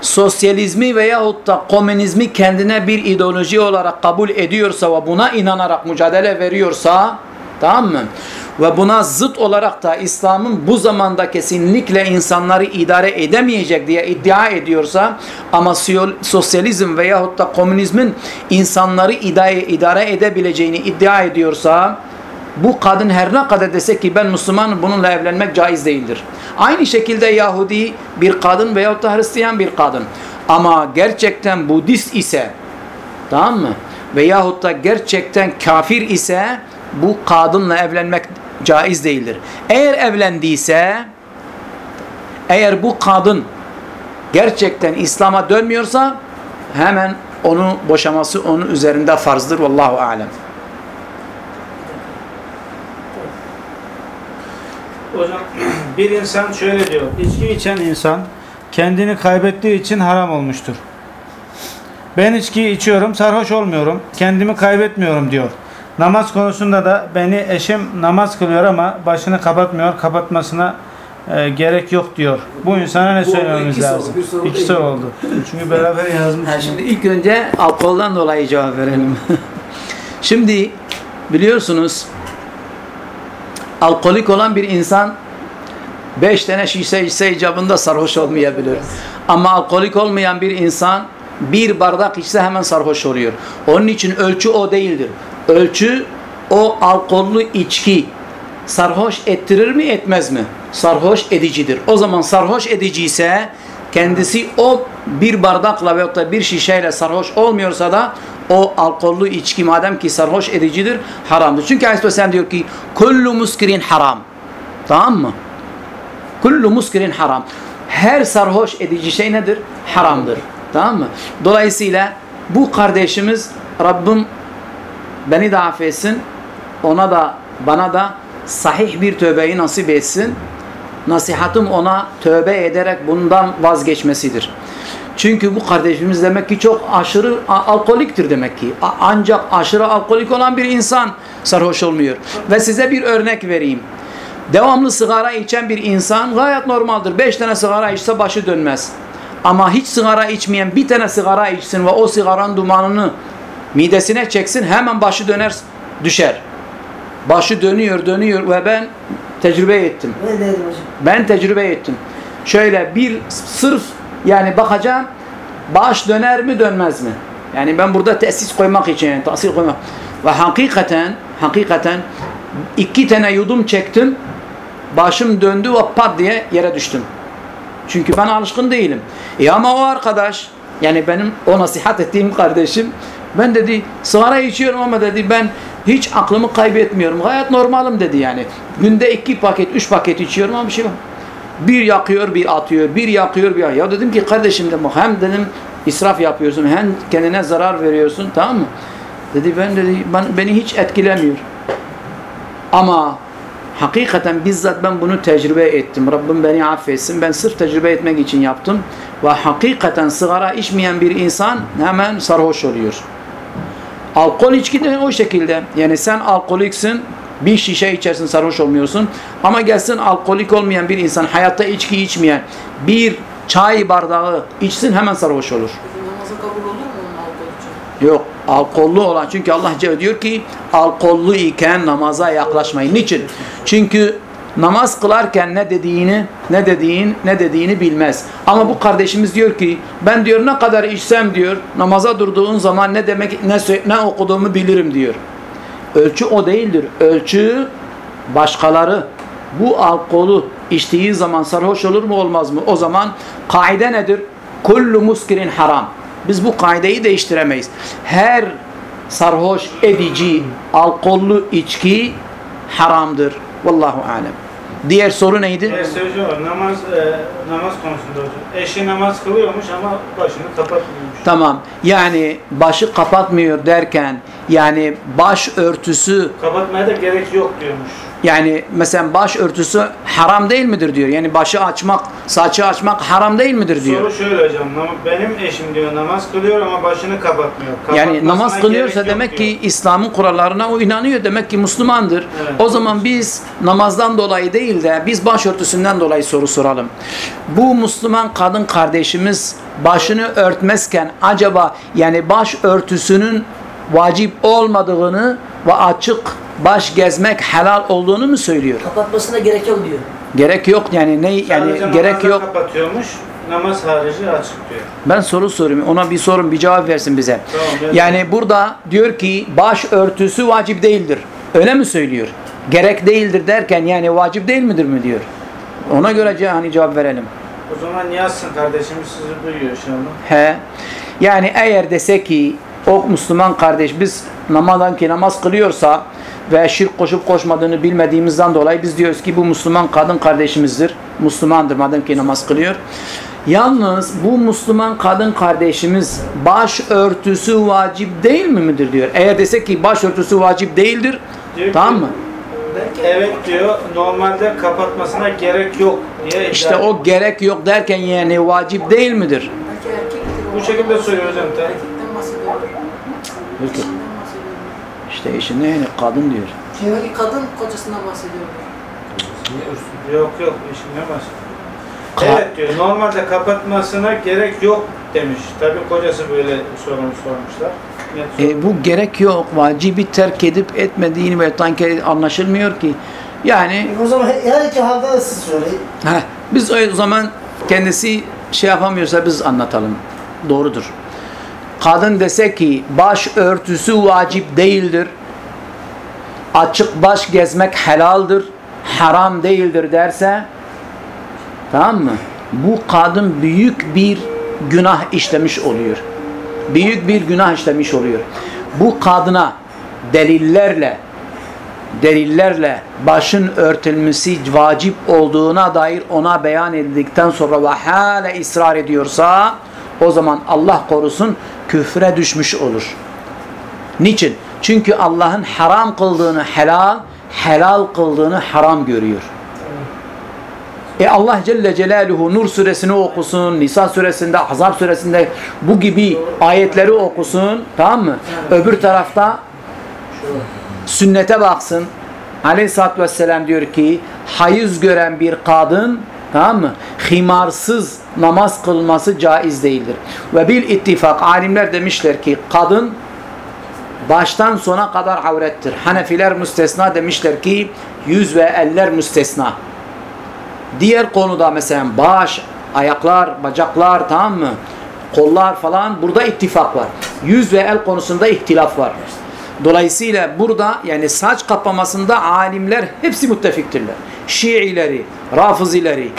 sosyalizmi veyahut da komünizmi kendine bir ideoloji olarak kabul ediyorsa ve buna inanarak mücadele veriyorsa tamam mı? Ve buna zıt olarak da İslam'ın bu zamanda kesinlikle insanları idare edemeyecek diye iddia ediyorsa ama sosyalizm veyahut da komünizmin insanları idare, idare edebileceğini iddia ediyorsa bu kadın her ne kadar dese ki ben Müslümanım bununla evlenmek caiz değildir. Aynı şekilde Yahudi bir kadın veyahut da Hristiyan bir kadın. Ama gerçekten Budist ise tamam mı? Veyahut da gerçekten kafir ise bu kadınla evlenmek caiz değildir. Eğer evlendiyse eğer bu kadın gerçekten İslam'a dönmüyorsa hemen onu boşaması onun üzerinde farzdır. Vallahu alem. Hocam bir insan şöyle diyor. İçki içen insan kendini kaybettiği için haram olmuştur. Ben içkiyi içiyorum, sarhoş olmuyorum, kendimi kaybetmiyorum diyor. Namaz konusunda da beni eşim namaz kılıyor ama başını kapatmıyor, kapatmasına e, gerek yok diyor. Bu insana ne Bu söylememiz iki soru, lazım? bir soru İki değil. soru oldu. Çünkü beraber yazmış. Ha, şimdi ilk önce alkoldan dolayı cevap verelim. *laughs* şimdi biliyorsunuz alkolik olan bir insan beş tane şişe içse icabında sarhoş olmayabilir. Ama alkolik olmayan bir insan bir bardak içse hemen sarhoş oluyor. Onun için ölçü o değildir. Ölçü o alkollü içki sarhoş ettirir mi etmez mi? Sarhoş edicidir. O zaman sarhoş edici ise kendisi o bir bardakla veyahut da bir şişeyle sarhoş olmuyorsa da o alkollü içki madem ki sarhoş edicidir haramdır. Çünkü Aleyhisselam diyor ki kullu muskirin haram. Tamam mı? Kullu muskirin haram. Her sarhoş edici şey nedir? Haramdır. Tamam mı? Dolayısıyla bu kardeşimiz Rabbim beni de affetsin. Ona da bana da sahih bir tövbeyi nasip etsin. Nasihatım ona tövbe ederek bundan vazgeçmesidir. Çünkü bu kardeşimiz demek ki çok aşırı alkoliktir demek ki. Ancak aşırı alkolik olan bir insan sarhoş olmuyor. Ve size bir örnek vereyim. Devamlı sigara içen bir insan gayet normaldir. Beş tane sigara içse başı dönmez. Ama hiç sigara içmeyen bir tane sigara içsin ve o sigaranın dumanını midesine çeksin hemen başı döner düşer. Başı dönüyor dönüyor ve ben tecrübe ettim. Ne dedim hocam? Ben tecrübe ettim. Şöyle bir sırf yani bakacağım baş döner mi dönmez mi? Yani ben burada tesis koymak için tahsil koymak. Ve hakikaten hakikaten iki tane yudum çektim. Başım döndü ve pat diye yere düştüm. Çünkü ben alışkın değilim. E ama o arkadaş yani benim o nasihat ettiğim kardeşim ben dedi sigara içiyorum ama dedi ben hiç aklımı kaybetmiyorum. Gayet normalim dedi yani. Günde iki paket, üç paket içiyorum ama bir şey yok. Bir yakıyor, bir atıyor. Bir yakıyor, bir Ya dedim ki kardeşim dedim hem dedim israf yapıyorsun hem kendine zarar veriyorsun tamam mı? Dedi ben dedi ben, beni hiç etkilemiyor. Ama hakikaten bizzat ben bunu tecrübe ettim. Rabbim beni affetsin. Ben sırf tecrübe etmek için yaptım. Ve hakikaten sigara içmeyen bir insan hemen sarhoş oluyor. Alkol içki de o şekilde. Yani sen alkoliksin, bir şişe içersin sarhoş olmuyorsun. Ama gelsin alkolik olmayan bir insan, hayatta içki içmeyen bir çay bardağı içsin hemen sarhoş olur. Peki namazı kabul olur mu? Yok. Alkollü olan çünkü Allah Celle diyor ki alkollü iken namaza yaklaşmayın. Niçin? Çünkü namaz kılarken ne dediğini ne dediğin ne dediğini bilmez. Ama bu kardeşimiz diyor ki ben diyor ne kadar içsem diyor namaza durduğun zaman ne demek ne ne okuduğumu bilirim diyor. Ölçü o değildir. Ölçü başkaları bu alkolü içtiği zaman sarhoş olur mu olmaz mı? O zaman kaide nedir? Kullu muskirin haram. Biz bu kaideyi değiştiremeyiz. Her sarhoş edici alkollü içki haramdır. Vallahu alem. Diğer soru neydi? Var. Namaz, e, namaz konusunda hocam. Eşi namaz kılıyormuş ama başını kapatmıyormuş. Tamam. Yani başı kapatmıyor derken yani baş örtüsü Kapatmaya da gerek yok diyormuş. Yani mesela baş örtüsü haram değil midir diyor. Yani başı açmak, saçı açmak haram değil midir diyor. Soru şöyle hocam. Benim eşim diyor namaz kılıyor ama başını kapatmıyor. Yani namaz kılıyorsa demek diyor. ki İslam'ın kurallarına o inanıyor. Demek ki Müslümandır. Evet. O zaman biz namazdan dolayı değil de biz başörtüsünden dolayı soru soralım. Bu Müslüman kadın kardeşimiz başını örtmezken acaba yani baş örtüsünün vacip olmadığını ve açık baş gezmek helal olduğunu mu söylüyor? Kapatmasına gerek yok diyor. Gerek yok yani ne yani Sadece gerek yok. kapatıyormuş. Namaz harici açık diyor. Ben soru sorayım. Ona bir sorun, bir cevap versin bize. Tamam, yani burada diyor ki baş örtüsü vacip değildir. Öyle mi söylüyor? Gerek değildir derken yani vacip değil midir mi diyor? Ona göre hani cevap verelim. O zaman yazsın kardeşimiz sizi duyuyor inşallah. He. Yani eğer dese ki o Müslüman kardeş biz namazdan ki namaz kılıyorsa ve şirk koşup koşmadığını bilmediğimizden dolayı biz diyoruz ki bu Müslüman kadın kardeşimizdir. Müslümandır madem ki namaz kılıyor. Yalnız bu Müslüman kadın kardeşimiz baş örtüsü vacip değil mi midir diyor. Eğer dese ki baş örtüsü vacip değildir Diyor tamam ki, mı? Belki Evet diyor. Normalde kapatmasına gerek yok diye İşte o gerek yok derken yani vacip değil midir? Bu şekilde soruyor hocam. Erkekten. Peki. İşte eşi ne yani kadın diyor. Belki kadın kocasından bahsediyordur. Yok yok işine bahsediyor. Ka- Evet diyor. Normalde kapatmasına gerek yok demiş. Tabii kocası böyle sorun sormuşlar. E, bu gerek yok. Vacibi terk edip etmediğini ve sanki anlaşılmıyor ki. Yani O zaman her iki halde de siz söyleyin. heh, biz o zaman kendisi şey yapamıyorsa biz anlatalım. Doğrudur. Kadın dese ki baş örtüsü vacip değildir. Açık baş gezmek helaldir. Haram değildir derse tamam mı? Bu kadın büyük bir günah işlemiş oluyor. Büyük bir günah işlemiş oluyor. Bu kadına delillerle delillerle başın örtülmesi vacip olduğuna dair ona beyan edildikten sonra ve hala ısrar ediyorsa o zaman Allah korusun küfre düşmüş olur. Niçin? Çünkü Allah'ın haram kıldığını helal, helal kıldığını haram görüyor. E Allah Celle Celaluhu Nur suresini okusun, Nisa suresinde, Ahzab suresinde bu gibi ayetleri okusun, tamam mı? Öbür tarafta sünnete baksın. Aleyhisselatü Vesselam diyor ki hayız gören bir kadın tamam mı? Himarsız namaz kılması caiz değildir. Ve bil ittifak alimler demişler ki kadın baştan sona kadar avrettir. Hanefiler müstesna demişler ki yüz ve eller müstesna. Diğer konuda mesela baş, ayaklar, bacaklar tamam mı? Kollar falan burada ittifak var. Yüz ve el konusunda ihtilaf var. Dolayısıyla burada yani saç kapamasında alimler hepsi müttefiktirler. Şiileri, Rafizileri,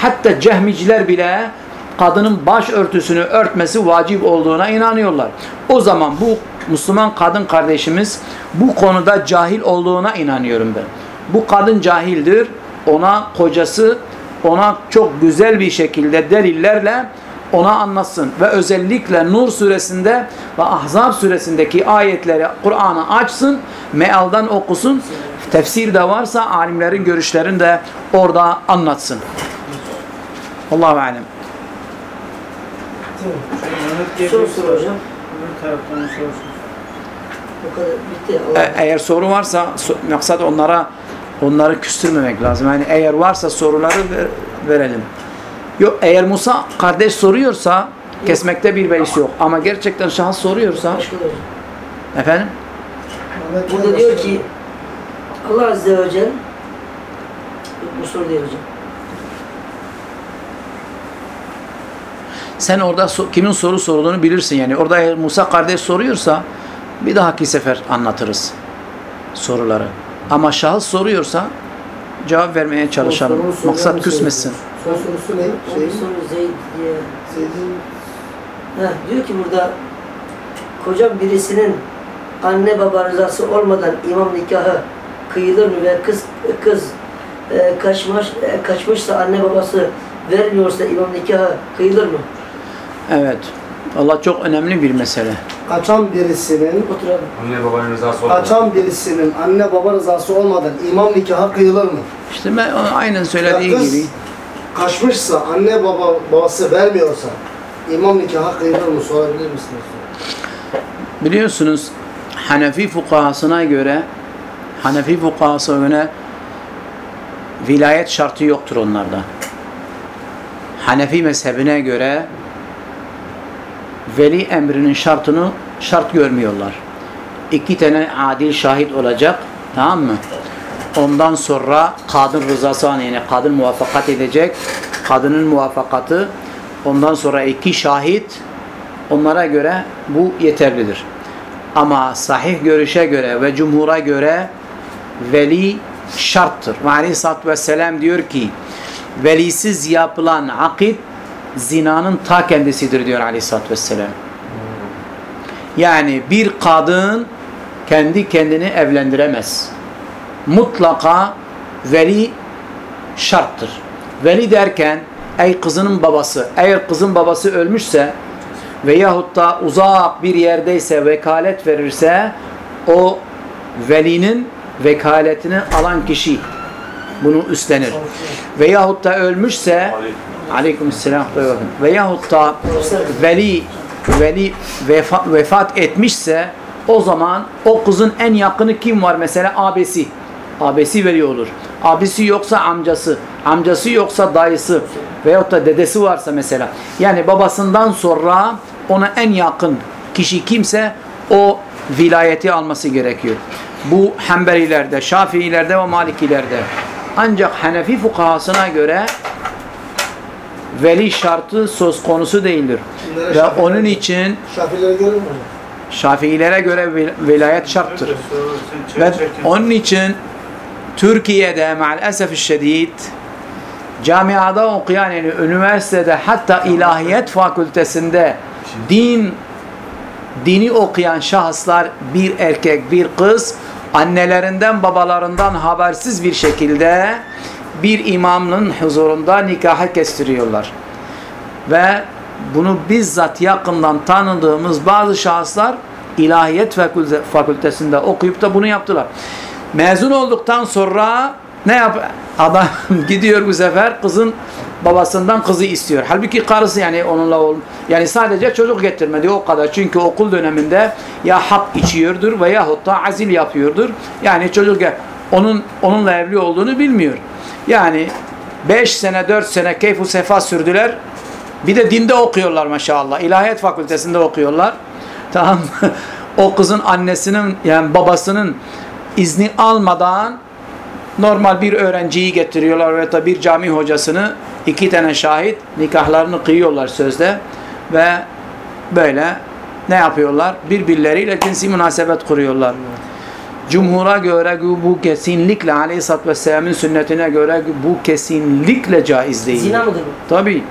hatta cehmiciler bile kadının baş örtüsünü örtmesi vacip olduğuna inanıyorlar. O zaman bu Müslüman kadın kardeşimiz bu konuda cahil olduğuna inanıyorum ben. Bu kadın cahildir. Ona kocası ona çok güzel bir şekilde delillerle ona anlatsın ve özellikle Nur suresinde ve Ahzab suresindeki ayetleri Kur'an'ı açsın, mealdan okusun. Tefsir de varsa alimlerin görüşlerini de orada anlatsın. Allahu alem. Soru öbür taraftan kadar bitti. E- eğer soru varsa so- maksat onlara onları küstürmemek lazım. Yani eğer varsa soruları ver- verelim. Yok eğer Musa kardeş soruyorsa kesmekte bir beis yok. Ama gerçekten şahıs soruyorsa efendim Burada diyor ki Allah Azze ve Celle bu soru değil hocam. Sen orada so- kimin soru sorduğunu bilirsin. Yani orada eğer Musa kardeş soruyorsa bir dahaki sefer anlatırız soruları. Ama şahıs soruyorsa cevap vermeye çalışalım. Maksat küsmesin. Son sorusu ne? Şey, soru Zeyd diye. Zeyd'in Heh, diyor ki burada kocam birisinin anne baba rızası olmadan imam nikahı kıyılır mı ve kız kız e, kaçmış e, kaçmışsa anne babası vermiyorsa imam nikahı kıyılır mı? Evet. Allah çok önemli bir mesele. kaçan birisinin Oturalım. Anne babanın rızası olmadan. kaçan birisinin anne baba rızası olmadan imam nikahı kıyılır mı? İşte ben aynen söylediği Ya kız- gibi. Kaçmışsa anne baba babası vermiyorsa imam nikahı kıyılır mı? Sorabilir misiniz? Biliyorsunuz Hanefi fukahasına göre Hanefi fukahasına göre vilayet şartı yoktur onlarda. Hanefi mezhebine göre veli emrinin şartını şart görmüyorlar. İki tane adil şahit olacak. Tamam mı? Ondan sonra kadın rızası yani kadın muvaffakat edecek. Kadının muvaffakatı ondan sonra iki şahit onlara göre bu yeterlidir. Ama sahih görüşe göre ve cumhura göre veli şarttır. Ve aleyhissalatü vesselam diyor ki velisiz yapılan akit zinanın ta kendisidir diyor aleyhissalatü vesselam. Yani bir kadın kendi kendini evlendiremez. Mutlaka veli şarttır. Veli derken ey kızının babası, eğer kızın babası ölmüşse veyahut da uzak bir yerdeyse vekalet verirse o velinin vekaletini alan kişi bunu üstlenir. Veyahut da ölmüşse aleykümselam. Veyahut da veli veli vefa, vefat etmişse o zaman o kızın en yakını kim var mesela? Abesi. Abesi veli olur. Abisi yoksa amcası amcası yoksa dayısı veyahut da dedesi varsa mesela. Yani babasından sonra ona en yakın kişi kimse o vilayeti alması gerekiyor. Bu Hanbelilerde, Şafiilerde ve Malikilerde. Ancak Hanefi fukahasına göre veli şartı söz konusu değildir. Kimlere Ve Şafilere onun için Şafilere göre mi? Şafiilere göre vilayet şarttır. Ve onun için Türkiye'de maalesef şiddet camiada okuyan yani üniversitede hatta ilahiyat fakültesinde din dini okuyan şahıslar bir erkek bir kız annelerinden babalarından habersiz bir şekilde bir imamın huzurunda nikahı kestiriyorlar. Ve bunu bizzat yakından tanıdığımız bazı şahıslar fakülte- fakültesinde okuyup da bunu yaptılar. Mezun olduktan sonra ne yap? Adam *laughs* gidiyor bu sefer kızın babasından kızı istiyor. Halbuki karısı yani onunla ol yani sadece çocuk getirmedi o kadar. Çünkü okul döneminde ya hap içiyordur veyahut da azil yapıyordur. Yani çocuk onun onunla evli olduğunu bilmiyor. Yani 5 sene 4 sene keyfu sefa sürdüler. Bir de dinde okuyorlar maşallah. İlahiyat fakültesinde okuyorlar. Tamam? *laughs* O kızın annesinin yani babasının izni almadan normal bir öğrenciyi getiriyorlar ve da bir cami hocasını iki tane şahit nikahlarını kıyıyorlar sözde ve böyle ne yapıyorlar? Birbirleriyle cinsi münasebet kuruyorlar. Cumhura göre bu kesinlikle Aleyhisselatü Vesselam'ın sünnetine göre bu kesinlikle caiz değil. Zina mıdır bu? Tabii.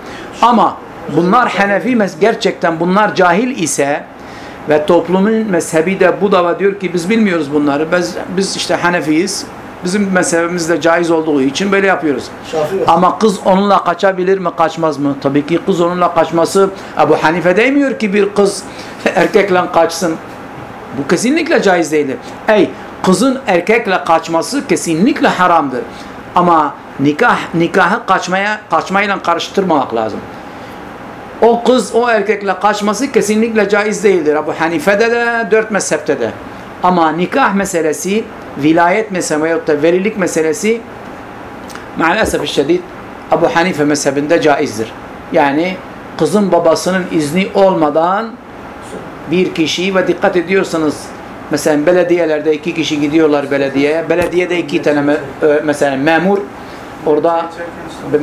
Ama bunlar Hanefi gerçekten bunlar cahil ise ve toplumun mezhebi de bu da diyor ki biz bilmiyoruz bunları. Biz, biz işte Hanefiyiz. Bizim mezhebimiz de caiz olduğu için böyle yapıyoruz. Mesela. Ama kız onunla kaçabilir mi, kaçmaz mı? Tabii ki kız onunla kaçması Ebu Hanife demiyor ki bir kız erkekle kaçsın. Bu kesinlikle caiz değildir. Ey kızın erkekle kaçması kesinlikle haramdır. Ama nikah nikahı kaçmaya kaçmayla karıştırmamak lazım. O kız o erkekle kaçması kesinlikle caiz değildir. Ebu Hanife'de de dört mezhepte de. Ama nikah meselesi, vilayet meselesi veyahut da velilik meselesi maalesef şiddet Ebu Hanife mezhebinde caizdir. Yani kızın babasının izni olmadan bir kişiyi ve dikkat ediyorsanız mesela belediyelerde iki kişi gidiyorlar belediyeye. Belediyede iki tane me- ö- mesela memur orada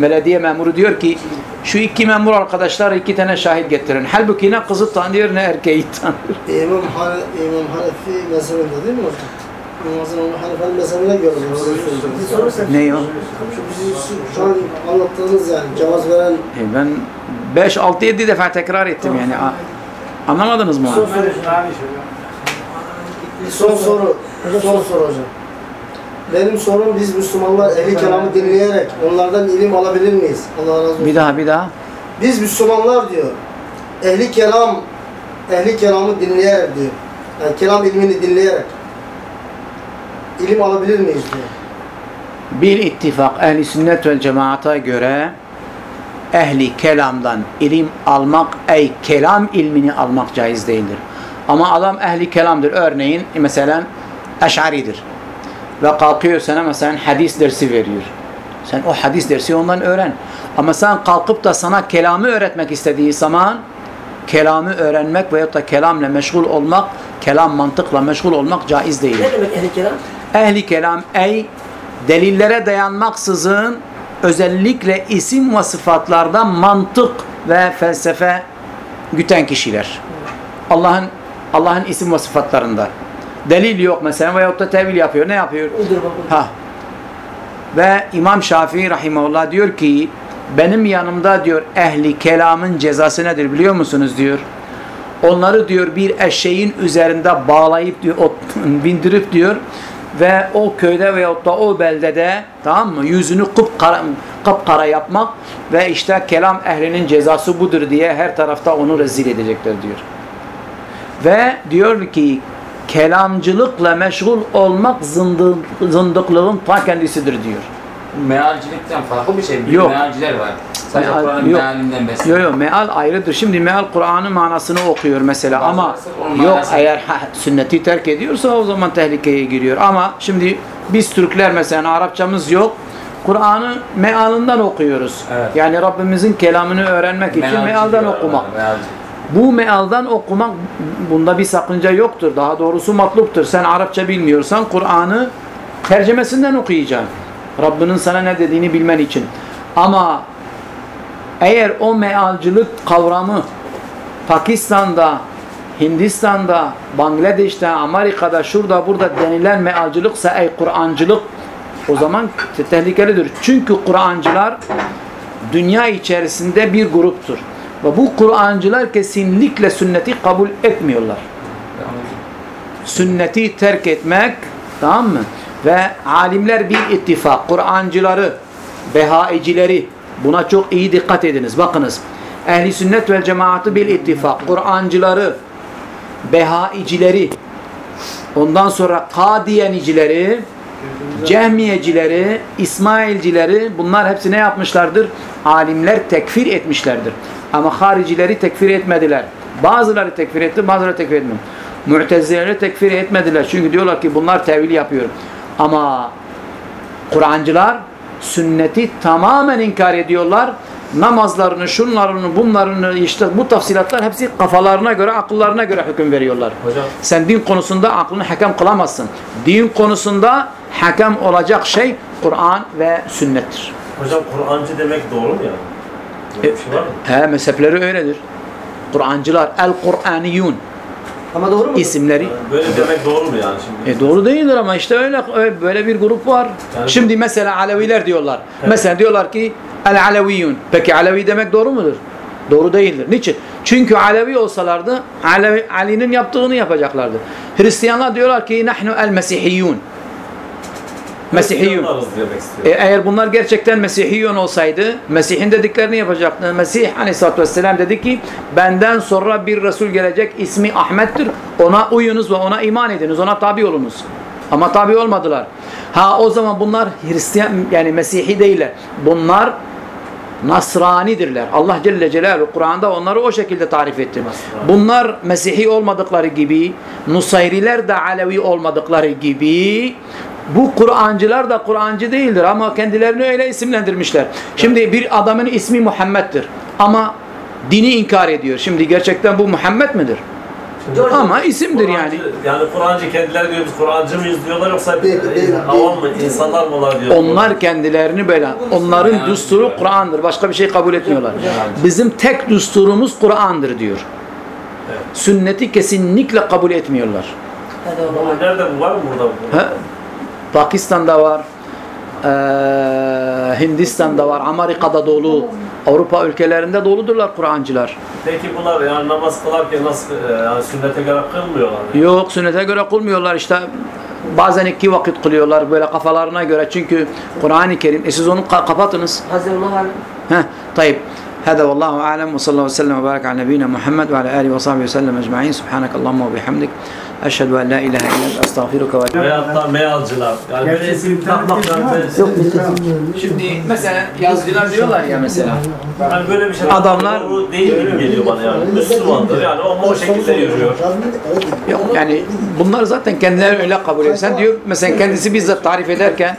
belediye memuru diyor ki şu iki memur arkadaşlar iki tane şahit getirin. Halbuki ne kızı tanıyor ne erkeği tanıyor. *laughs* İmam, İmam Hanefi mezhebinde değil mi sen. Ne o? Şu an anlattığınız yani cevaz veren E ben 5 6 7 defa tekrar ettim yani. Anlamadınız mı? Son. Son soru. Son soru hocam. Benim sorum biz Müslümanlar ehli kelamı dinleyerek onlardan ilim alabilir miyiz? Allah razı olsun. Bir daha bir daha. Biz Müslümanlar diyor. Ehli kelam ehli kelamı dinleyerek diyor. Yani kelam ilmini dinleyerek ilim alabilir miyiz diyor. Bir ittifak ehli sünnet vel cemaata göre ehli kelamdan ilim almak ey kelam ilmini almak caiz değildir. Ama adam ehli kelamdır. Örneğin mesela eşaridir. Ve kalkıyor sana mesela hadis dersi veriyor. Sen o hadis dersi ondan öğren. Ama sen kalkıp da sana kelamı öğretmek istediği zaman kelamı öğrenmek veyahut da kelamla meşgul olmak, kelam mantıkla meşgul olmak caiz değildir. Ne demek ehli kelam? Ehli kelam ey delillere dayanmaksızın özellikle isim ve sıfatlarda mantık ve felsefe güten kişiler. Allah'ın Allah'ın isim ve sıfatlarında. Delil yok mesela veyahut da tevil yapıyor. Ne yapıyor? Ha. Ve İmam Şafii rahimahullah diyor ki benim yanımda diyor ehli kelamın cezası nedir biliyor musunuz diyor. Onları diyor bir eşeğin üzerinde bağlayıp diyor *laughs* bindirip diyor ve o köyde veyahut da o beldede tamam mı yüzünü kıpkara, kıpkara yapmak ve işte kelam ehlinin cezası budur diye her tarafta onu rezil edecekler diyor. Ve diyor ki kelamcılıkla meşgul olmak zındık, zındıklığın ta kendisidir diyor. Mealcilikten farklı bir şey mi? Yok. Mealciler var. Sadece Meal- Kur'an'ın yok. mealinden Yok besleniyor. yok meal ayrıdır. Şimdi meal Kur'an'ın manasını okuyor mesela Bazıları ama yok manası- eğer ha, sünneti terk ediyorsa o zaman tehlikeye giriyor. Ama şimdi biz Türkler mesela Arapçamız yok. Kur'an'ı mealından okuyoruz. Evet. Yani Rabbimizin kelamını öğrenmek için Mealci mealdan okumak. ona, mealci. Bu mealdan okumak bunda bir sakınca yoktur. Daha doğrusu matluptur. Sen Arapça bilmiyorsan Kur'an'ı tercemesinden okuyacaksın. Rabbinin sana ne dediğini bilmen için. Ama eğer o mealcılık kavramı Pakistan'da, Hindistan'da, Bangladeş'te, Amerika'da, şurada burada denilen mealcılıksa ey Kur'ancılık o zaman te- tehlikelidir. Çünkü Kur'ancılar dünya içerisinde bir gruptur. Ve bu Kur'ancılar kesinlikle sünneti kabul etmiyorlar. Sünneti terk etmek tamam mı? Ve alimler bir ittifak. Kur'ancıları, behaicileri buna çok iyi dikkat ediniz. Bakınız. Ehli sünnet vel cemaatı bir ittifak. Kur'ancıları, behaicileri, ondan sonra kadiyenicileri, cehmiyecileri, İsmailcileri bunlar hepsi ne yapmışlardır? Alimler tekfir etmişlerdir. Ama haricileri tekfir etmediler. Bazıları tekfir etti, bazıları tekfir etmedi. Mu'tezileleri tekfir etmediler. Çünkü diyorlar ki bunlar tevil yapıyor. Ama Kur'ancılar sünneti tamamen inkar ediyorlar. Namazlarını, şunlarını, bunlarını işte bu tafsilatlar hepsi kafalarına göre, akıllarına göre hüküm veriyorlar. Hocam Sen din konusunda aklını hakem kılamazsın. Din konusunda hakem olacak şey Kur'an ve sünnettir. Hocam Kur'ancı demek doğru mu yani? Böyle şey var mı? He mezhepleri öyledir. Kur'ancılar, el-Kur'aniyun. Ama doğru mu? isimleri. Böyle demek doğru mu yani şimdi? E doğru değildir ama işte öyle öyle- böyle bir grup var. Yani- Şimdi mesela Aleviler diyorlar. Mesela diyorlar ki el Aleviyun. Peki Alevi demek doğru mudur? Doğru değildir. Niçin? Çünkü Alevi olsalardı Alevi, Ali'nin yaptığını yapacaklardı. Hristiyanlar diyorlar ki nahnu el Mesihiyun. Mesihiyun. E, eğer bunlar gerçekten Mesihiyun olsaydı Mesih'in dediklerini yapacaktı. Mesih aleyhissalatü vesselam dedi ki benden sonra bir Resul gelecek ismi Ahmet'tir. Ona uyunuz ve ona iman ediniz. Ona tabi olunuz. Ama tabi olmadılar. Ha o zaman bunlar Hristiyan yani Mesihi değiller. Bunlar Nasranidirler. Allah Celle Celaluhu Kur'an'da onları o şekilde tarif etti. Bunlar Mesihi olmadıkları gibi, Nusayriler de Alevi olmadıkları gibi bu Kur'ancılar da Kur'ancı değildir ama kendilerini öyle isimlendirmişler. Şimdi bir adamın ismi Muhammed'dir ama dini inkar ediyor. Şimdi gerçekten bu Muhammed midir? George- Ama isimdir yani. Kur'ancı- Yani Kur'ancı kendileri diyor biz Kur'ancı mıyız diyorlar yoksa Değil, e, değil, avam mı insanlar mı var diyor. Onlar kendilerini böyle, onların düsturu Kur'an'dır. Başka bir şey kabul etmiyorlar. Bizim tek düsturumuz Kur'an'dır diyor. Evet. Sünneti kesinlikle kabul etmiyorlar. Nerede bu var mı burada? bu? Ha? Pakistan'da var, e, Hindistan'da var, Amerika'da dolu, Avrupa ülkelerinde doludurlar Kur'ancılar. Peki bunlar yani namaz kılarken nasıl yani sünnete göre kılmıyorlar? Yani? Yok sünnete göre kılmıyorlar işte bazen iki vakit kılıyorlar böyle kafalarına göre çünkü Kur'an-ı Kerim e siz onu kapatınız. Hazır var? Heh, tayyip. هذا والله أعلم وصلى الله وسلم وبارك على نبينا محمد وعلى آله وصحبه وسلم أجمعين سبحانك اللهم وبحمدك أشهد أن لا إله إلا أنت أستغفرك وأتوب Veyahut da mealcılar. Yani böyle isim takmak yani böyle- Yok bir Şimdi mesela yazıcılar diyorlar ya mesela. Yani böyle bir şey Adamlar- doğru değil gibi geliyor bana yani. Müslümandır yani o, o şekilde yürüyor. Yok yani bunlar zaten kendileri öyle kabul ediyor. Sen diyor mesela kendisi bizzat tarif ederken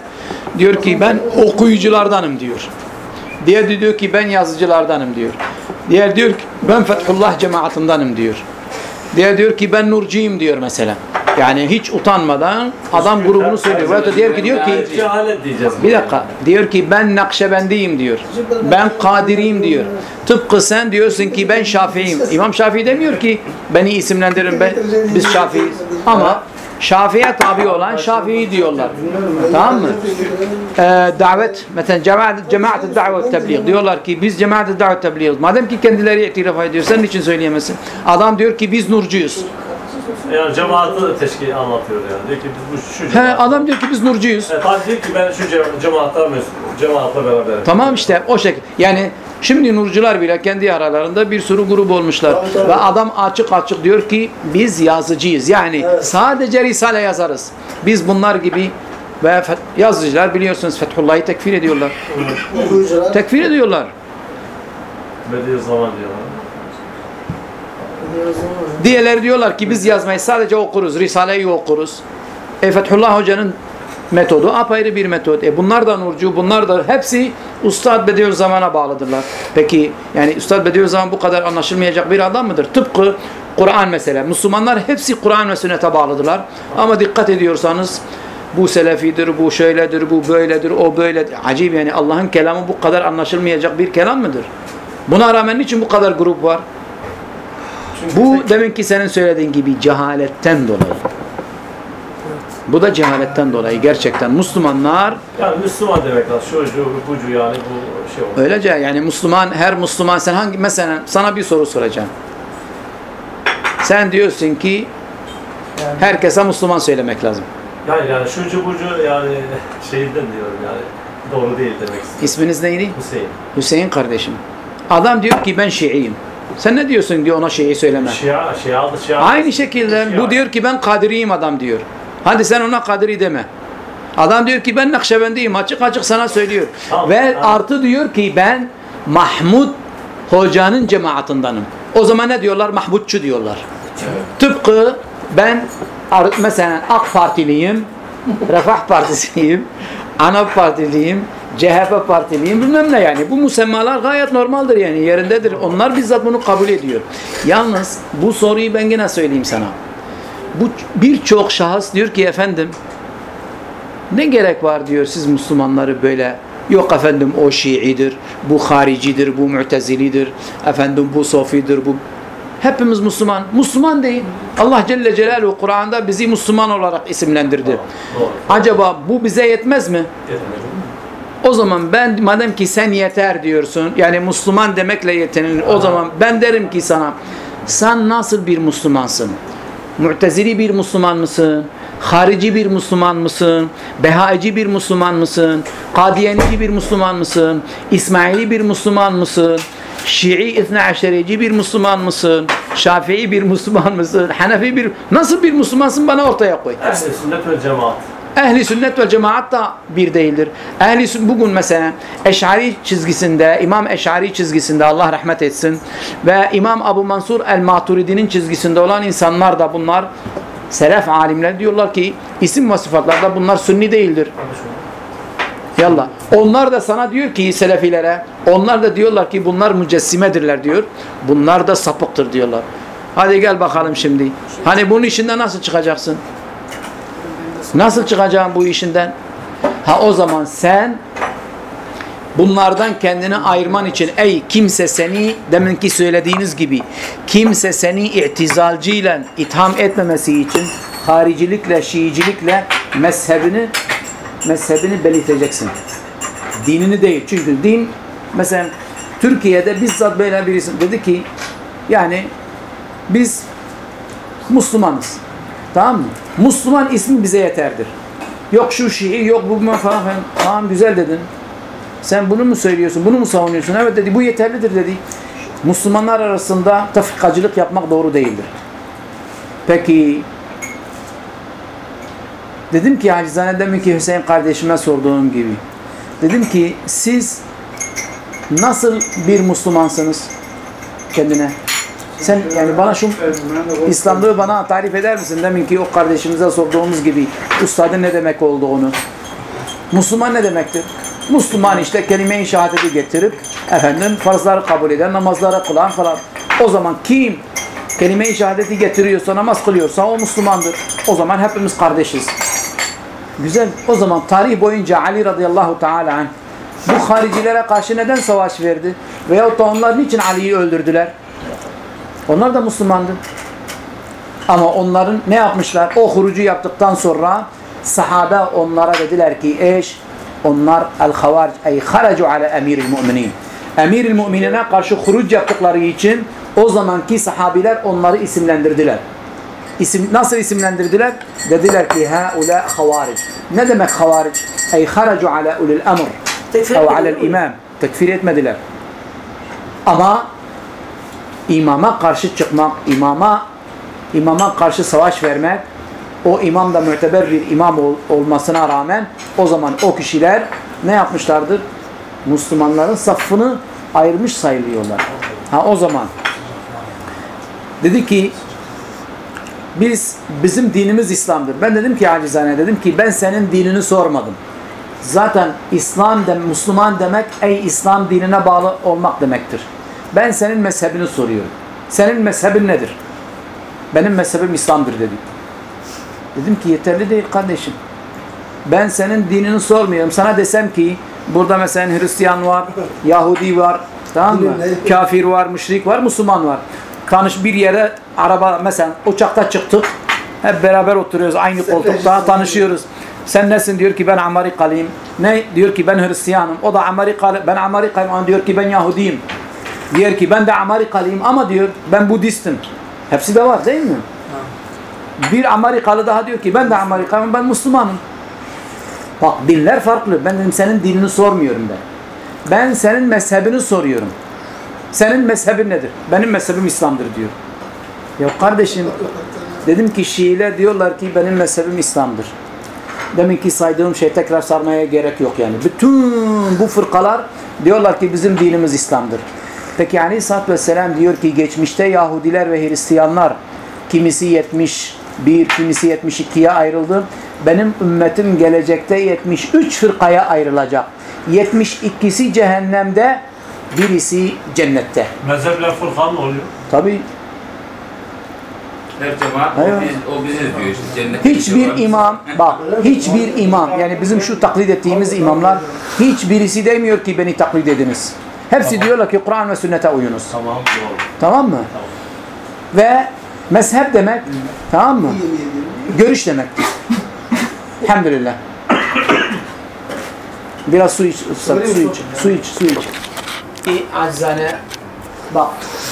diyor ki ben okuyuculardanım diyor. Diğer diyor ki ben yazıcılardanım diyor. Diğer diyor ki ben Fethullah cemaatındanım diyor. Diğer diyor ki ben Nurcuyum diyor mesela. Yani hiç utanmadan adam grubunu söylüyor. Veyahut da diğer ki diyor ki bir dakika. Diyor ki ben Nakşibendiyim diyor. Ben Kadiriyim diyor. Tıpkı sen diyorsun ki ben Şafiiyim. İmam Şafii demiyor ki beni isimlendirin ben biz Şafiiyiz. Ama Şafii'ye tabi olan Şafii diyorlar. Tamam mı? Ee, davet mesela cemaat cemaat davet tebliğ diyorlar ki biz cemaat davet tebliğiz. Madem ki kendileri itiraf ediyor sen niçin söyleyemezsin? Adam diyor ki biz nurcuyuz. Yani cemaati teşkil anlatıyor yani. Diyor ki biz bu şu He, cemaat. adam diyor ki biz nurcuyuz. Evet, hadi diyor ki ben şu cema- cemaatle mes- cemaatle beraberim. Tamam işte o şekilde. Yani şimdi nurcular bile kendi aralarında bir sürü grup olmuşlar. Tabii, tabii. Ve adam açık açık diyor ki biz yazıcıyız. Yani Evet. sadece risale yazarız. Biz bunlar gibi ve fe- yazıcılar biliyorsunuz Fethullah'ı tekfir ediyorlar. Okuyucular. Tekfir ediyorlar. Bediüzzaman diyorlar. Diğerleri diyorlar ki biz yazmayı sadece okuruz. Risale'yi okuruz. E Fethullah Hoca'nın metodu apayrı bir metod. E bunlar da nurcu, bunlar da hepsi Ustad Bediüzzaman'a bağlıdırlar. Peki yani Ustad Bediüzzaman bu kadar anlaşılmayacak bir adam mıdır? Tıpkı Kur'an mesela. Müslümanlar hepsi Kur'an ve sünnete bağlıdırlar. Ama dikkat ediyorsanız bu selefidir, bu şöyledir, bu böyledir, o böyledir. Acayip yani Allah'ın kelamı bu kadar anlaşılmayacak bir kelam mıdır? Buna rağmen niçin bu kadar grup var? Bu deminki senin söylediğin gibi cehaletten dolayı. Bu da cehaletten dolayı gerçekten Müslümanlar Yani Müslüman demek lazım. Şu, şu, bucu yani bu şey oldu. öylece yani Müslüman her Müslüman sen hangi mesela sana bir soru soracağım. Sen diyorsun ki herkese Müslüman söylemek lazım. Yani yani şucu bucu yani *laughs* şeyinden diyorum yani. Doğru değil demek istiyorum. İsminiz neydi? Hüseyin. Hüseyin kardeşim. Adam diyor ki ben Şiiyim. Sen ne diyorsun diyor ona Şii söyleme. Şia, Şia, Şia. Aynı şekilde Şia. bu diyor ki ben Kadiriyim adam diyor. Hadi sen ona Kadiri deme. Adam diyor ki ben Nakşibendiyim açık açık sana söylüyor. Tamam, Ve tamam. artı diyor ki ben Mahmud hocanın cemaatindanım. O zaman ne diyorlar? Mahmudçu diyorlar. Tıpkı ben mesela AK Partiliyim, Refah Partisiyim, ANAP Partiliyim, CHP Partiliyim bilmem ne yani. Bu musemmalar gayet normaldir yani yerindedir. Onlar bizzat bunu kabul ediyor. Yalnız bu soruyu ben yine söyleyeyim sana. Bu birçok şahıs diyor ki efendim ne gerek var diyor siz Müslümanları böyle yok efendim o Şiidir, bu haricidir, bu mütezilidir, efendim bu sofidir, bu Hepimiz Müslüman. Müslüman değil. Allah Celle Celaluhu Kur'an'da bizi Müslüman olarak isimlendirdi. Acaba bu bize yetmez mi? O zaman ben madem ki sen yeter diyorsun yani Müslüman demekle yetinir o zaman ben derim ki sana sen nasıl bir Müslümansın? Mu'tezili bir Müslüman mısın? Harici bir Müslüman mısın? Behaici bir Müslüman mısın? Kadiyanici bir Müslüman mısın? İsmaili bir Müslüman mısın? Şii İthna Aşerici bir Müslüman mısın? Şafii bir Müslüman mısın? Hanefi bir... Nasıl bir Müslümansın bana ortaya koy. Ehli sünnet ve cemaat. Ehli sünnet ve cemaat da bir değildir. Ehli bugün mesela Eş'ari çizgisinde, İmam Eş'ari çizgisinde Allah rahmet etsin ve İmam Abu Mansur el-Maturidi'nin çizgisinde olan insanlar da bunlar selef alimler diyorlar ki isim ve sıfatlarda bunlar sünni değildir. Yallah. Onlar da sana diyor ki selefilere, onlar da diyorlar ki bunlar mücessimedirler diyor. Bunlar da sapıktır diyorlar. Hadi gel bakalım şimdi. Hani bunun içinden nasıl çıkacaksın? Nasıl çıkacağım bu işinden? Ha o zaman sen bunlardan kendini ayırman için ey kimse seni deminki söylediğiniz gibi kimse seni itizalciyle itham etmemesi için haricilikle, şiicilikle mezhebini mezhebini belirteceksin. Dinini değil. Çünkü din mesela Türkiye'de bizzat böyle birisi dedi ki yani biz Müslümanız. Tamam mı? Müslüman ismi bize yeterdir. Yok şu Şii, yok bu falan. falan. Tamam güzel dedin. Sen bunu mu söylüyorsun, bunu mu savunuyorsun? Evet dedi, bu yeterlidir dedi. Müslümanlar arasında tefrikacılık yapmak doğru değildir. Peki, dedim ki acizane demin ki Hüseyin kardeşime sorduğum gibi. Dedim ki siz nasıl bir Müslümansınız kendine? Sen yani bana şu İslamlığı bana tarif eder misin? Demin ki o kardeşimize sorduğumuz gibi ustadın ne demek olduğunu. Müslüman ne demektir? Müslüman işte kelime-i şehadeti getirip efendim farzları kabul eden, namazları kılan falan. O zaman kim kelime-i şehadeti getiriyorsa, namaz kılıyorsa o Müslümandır. O zaman hepimiz kardeşiz. Güzel. O zaman tarih boyunca Ali radıyallahu teala bu haricilere karşı neden savaş verdi? Veyahut da onlar niçin Ali'yi öldürdüler? Onlar da Müslümandı. Ama onların ne yapmışlar? O hurucu yaptıktan sonra sahabe onlara dediler ki eş onlar el-havaric ey haracu ala emiril müminin. Emiril müminine karşı huruc yaptıkları için o zamanki sahabiler onları isimlendirdiler. İsim, nasıl isimlendirdiler? Dediler ki haula havaric. Ne demek havaric? Ey haracu ala ulil emr. Ev mi? imam. Tekfir etmediler. Ama imama karşı çıkmak, imama imama karşı savaş vermek, o imam da müteber bir imam ol- olmasına rağmen o zaman o kişiler ne yapmışlardır? Müslümanların safını ayırmış sayılıyorlar. Ha o zaman dedi ki biz bizim dinimiz İslam'dır. Ben dedim ki acizane dedim ki ben senin dinini sormadım. Zaten İslam de Müslüman demek ey İslam dinine bağlı olmak demektir. Ben senin mezhebini soruyorum. Senin mezhebin nedir? Benim mezhebim İslam'dır dedi. Dedim ki yeterli değil kardeşim. Ben senin dinini sormuyorum. Sana desem ki burada mesela Hristiyan var, Yahudi var, tamam mı? Kafir var, müşrik var, Müslüman var. Tanış bir yere araba mesela uçakta çıktık. Hep beraber oturuyoruz aynı koltukta tanışıyoruz. Sen nesin diyor ki ben Amerikalıyım. Ne diyor ki ben Hristiyanım. O da Amerikalı ben Amerikalıyım. O diyor ki ben Yahudiyim. Diyor ki ben de Amerikalıyım ama diyor ben Budistim. Hepsi de var değil mi? Bir Amerikalı daha diyor ki ben de Amerikalıyım ben Müslümanım. Bak dinler farklı. Ben senin dinini sormuyorum ben. Ben senin mezhebini soruyorum. Senin mezhebin nedir? Benim mezhebim İslam'dır diyor. Ya kardeşim dedim ki Şiiler diyorlar ki benim mezhebim İslam'dır. Demin ki saydığım şey tekrar sarmaya gerek yok yani. Bütün bu fırkalar diyorlar ki bizim dinimiz İslam'dır. Peki Aleyhisselatü Vesselam diyor ki geçmişte Yahudiler ve Hristiyanlar kimisi 71, kimisi 72'ye ayrıldı. Benim ümmetim gelecekte 73 fırkaya ayrılacak. 72'si cehennemde, birisi cennette. Mezhepler fırkan mı oluyor? Tabi Her cemaat o, biz, o biziz diyor işte. Cennet hiçbir imam, bak hiçbir imam yani bizim şu taklit ettiğimiz imamlar hiçbirisi demiyor ki beni taklit ediniz. Hepsi diyorlar ki Kur'an ve sünnete uyunuz. Tamam doğru. Tamam mı? Ve mezhep demek tamam mı? Görüş demektir. Elhamdülillah. Biraz su iç, ıslak, su iç, su iç, su iç. İyi, acizane. Bak,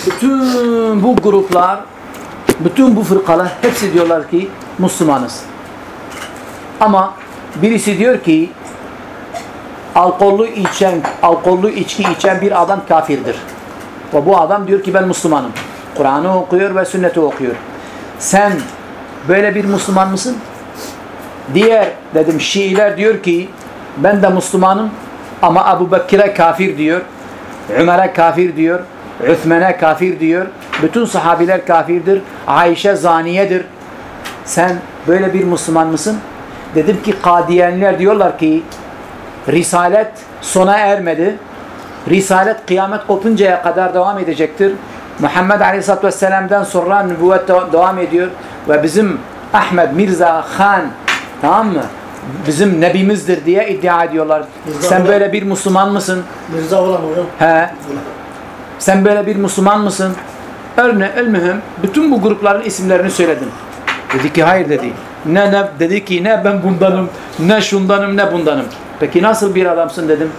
bütün bu gruplar, bütün bu fırkalar hepsi diyorlar ki Müslümanız. Ama birisi diyor ki alkollü içen, alkollü içki içen bir adam kafirdir. Ve bu adam diyor ki ben Müslümanım. Kur'an'ı okuyor ve sünneti okuyor. Sen böyle bir Müslüman mısın? Diğer dedim Şiiler diyor ki ben de Müslümanım ama Ebu Bekir'e kafir diyor. Ömer'e kafir diyor. Üthmen'e kafir diyor. Bütün sahabiler kafirdir. Ayşe zaniyedir. Sen böyle bir Müslüman mısın? Dedim ki Kadiyenler diyorlar ki Risalet sona ermedi. Risalet kıyamet kopuncaya kadar devam edecektir. Muhammed Aleyhisselatü Vesselam'dan sonra nübüvvet de- devam ediyor. Ve bizim Ahmet Mirza Han tamam mı? Bizim nebimizdir diye iddia ediyorlar. Mirza Sen olan- böyle bir Müslüman mısın? Mirza olan hocam. He. Sen böyle bir Müslüman mısın? Örne, el mühim bütün bu grupların isimlerini söyledim. Dedi ki hayır dedi. Ne ne dedi ki ne ben bundanım, ne şundanım, ne bundanım. Peki nasıl bir adamsın dedim.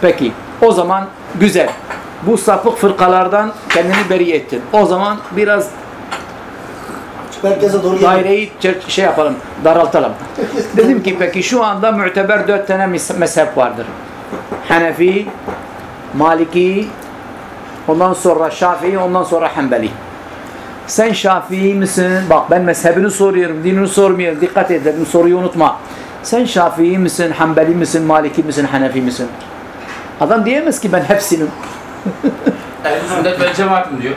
Peki o zaman güzel. Bu sapık fırkalardan kendini beri ettin. O zaman biraz Merkeze doğru daireyi şey yapalım, daraltalım. *laughs* Dedim ki peki şu anda müteber dört tane mezhep vardır. Hanefi, Maliki, ondan sonra Şafii, ondan sonra Hanbeli. Sen Şafii misin? Bak ben mezhebini soruyorum, dinini sormuyorum. Dikkat et dedim, soruyu unutma. Sen Şafii misin, Hanbeli misin, Maliki misin, Hanefi misin? Adam diyemez ki ben hepsinim. *laughs* Ehl-i sünnet vel cemaatim diyor.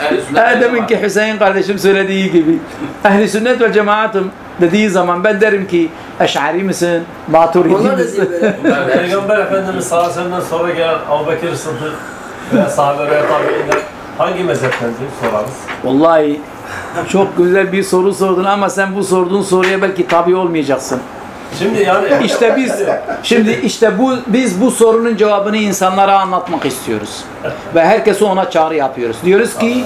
Ehl-i sünnet vel Deminki cemaat. Hüseyin kardeşim söylediği gibi. *laughs* Ehli sünnet ve cemaatım dediği zaman ben derim ki Eş'ari misin? Maturidi Onlar da misin? *laughs* Peygamber Efendimiz sallallahu aleyhi ve sellem'den sonra gelen Abu Bekir Sıddık ve sahabe ve tabi'inler hangi mezheptendir sorarız. Vallahi çok güzel bir soru sordun ama sen bu sorduğun soruya belki tabi olmayacaksın. Şimdi yani İşte biz şimdi işte bu biz bu sorunun cevabını insanlara anlatmak istiyoruz. Ve herkese ona çağrı yapıyoruz. Diyoruz ki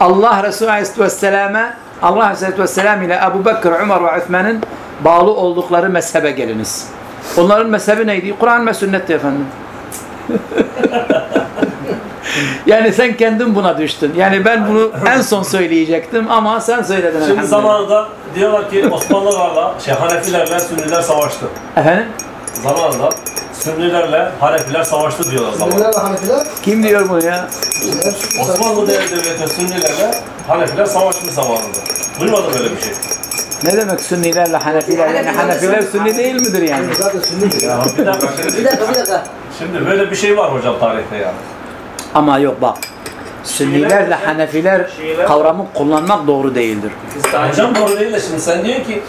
Allah Resulü Aleyhisselatü Vesselam'a Allah Aleyhisselatü Vesselam ile Ebu Bekir, Ömer ve Üthman'ın bağlı oldukları mezhebe geliniz. Onların mezhebi neydi? Kur'an ve sünnetti efendim. *laughs* yani sen kendin buna düştün. Yani ben bunu en son söyleyecektim ama sen söyledin Şimdi zamanında diyorlar ki Osmanlılarla, şey Hanefilerle Sünniler savaştı. Efendim? Zamanında Sünnilerle Hanefiler savaştı diyorlar zamanında. Sünniler ve Hanefiler. Kim diyor bunu ya? Osmanlı Devleti Sünnilerle Hanefiler savaşmış zamanında. Duymadım böyle bir şey. Ne demek Sünnilerle Hanefiler? Yani Hanefiler Sünni değil midir yani? Zaten sünnidir. Ya bir dakika bir dakika. şimdi böyle bir şey var hocam tarihte yani. Ama yok bak. Sünnilerle Hanefiler kavramı kullanmak doğru değildir. Hocam doğru değil de şimdi sen diyorsun ki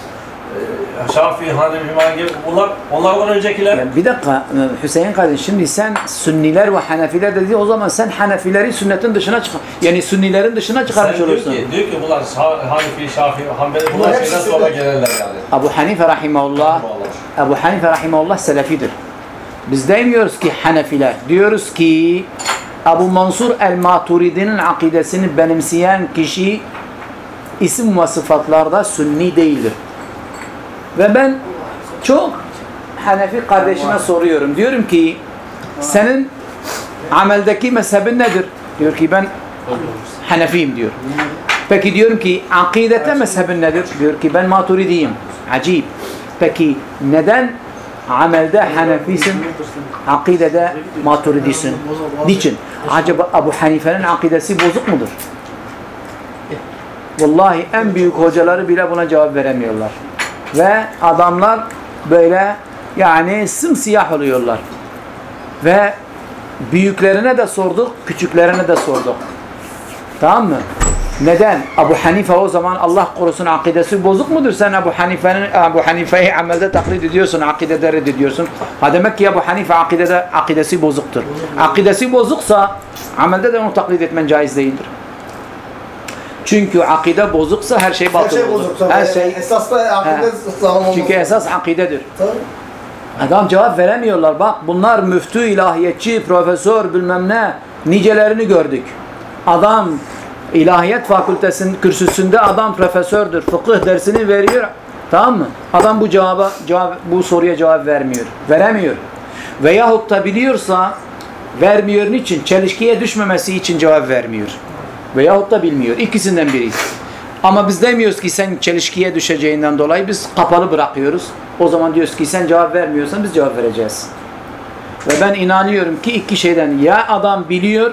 e, Şafii, Hanefi, Maliki bunlar onlardan öncekiler Yani bir dakika e, Hüseyin kardeş şimdi sen Sünniler ve Hanefiler dedi o zaman sen Hanefileri sünnetin dışına çıkar. Yani Sünnilerin dışına çıkarmış Sen diyor olursun. ki, diyor ki bunlar Hanefi, Şafii, Hanbeli bunlar şeyden sonra gelenler yani. Ebu Hanife rahimahullah Ebu Hanife rahimahullah selefidir. Biz demiyoruz ki Hanefiler. Diyoruz ki Ebu Mansur el-Maturidi'nin akidesini benimseyen kişi isim ve sıfatlarda sünni değildir. Ve ben çok Hanefi kardeşime soruyorum. Diyorum ki senin ameldeki mezhebin nedir? Diyor ki ben Hanefiyim diyor. Peki diyorum ki akidete mezhebin nedir? Diyor ki ben maturidiyim. Acayip. Peki neden amelde Hanefisin, akidede maturidisin? Niçin? Acaba Abu Hanife'nin akidesi bozuk mudur? Vallahi en büyük hocaları bile buna cevap veremiyorlar. Ve adamlar böyle yani sımsiyah oluyorlar. Ve büyüklerine de sorduk, küçüklerine de sorduk. Tamam mı? Neden? Abu Hanife o zaman Allah korusun akidesi bozuk mudur? Sen Abu Hanife'nin Abu Hanife'yi amelde taklit ediyorsun, akidede reddediyorsun. Ha demek ki Abu Hanife akidede akidesi bozuktur. Akidesi bozuksa amelde de onu taklit etmen caiz değildir. Çünkü akide bozuksa her şey Her batıl şey olur. bozuk. Her şey Esas da akide sağlam çünkü esas akidedir. Tabii. Adam cevap veremiyorlar. Bak bunlar müftü, ilahiyetçi, profesör bilmem ne nicelerini gördük. Adam İlahiyat fakültesinin kürsüsünde adam profesördür. Fıkıh dersini veriyor. Tamam mı? Adam bu cevaba cevap bu soruya cevap vermiyor. Veremiyor. Veyahut da biliyorsa vermiyor niçin? Çelişkiye düşmemesi için cevap vermiyor. Veyahut da bilmiyor. İkisinden biri. Ama biz demiyoruz ki sen çelişkiye düşeceğinden dolayı biz kapalı bırakıyoruz. O zaman diyoruz ki sen cevap vermiyorsan biz cevap vereceğiz. Ve ben inanıyorum ki iki şeyden ya adam biliyor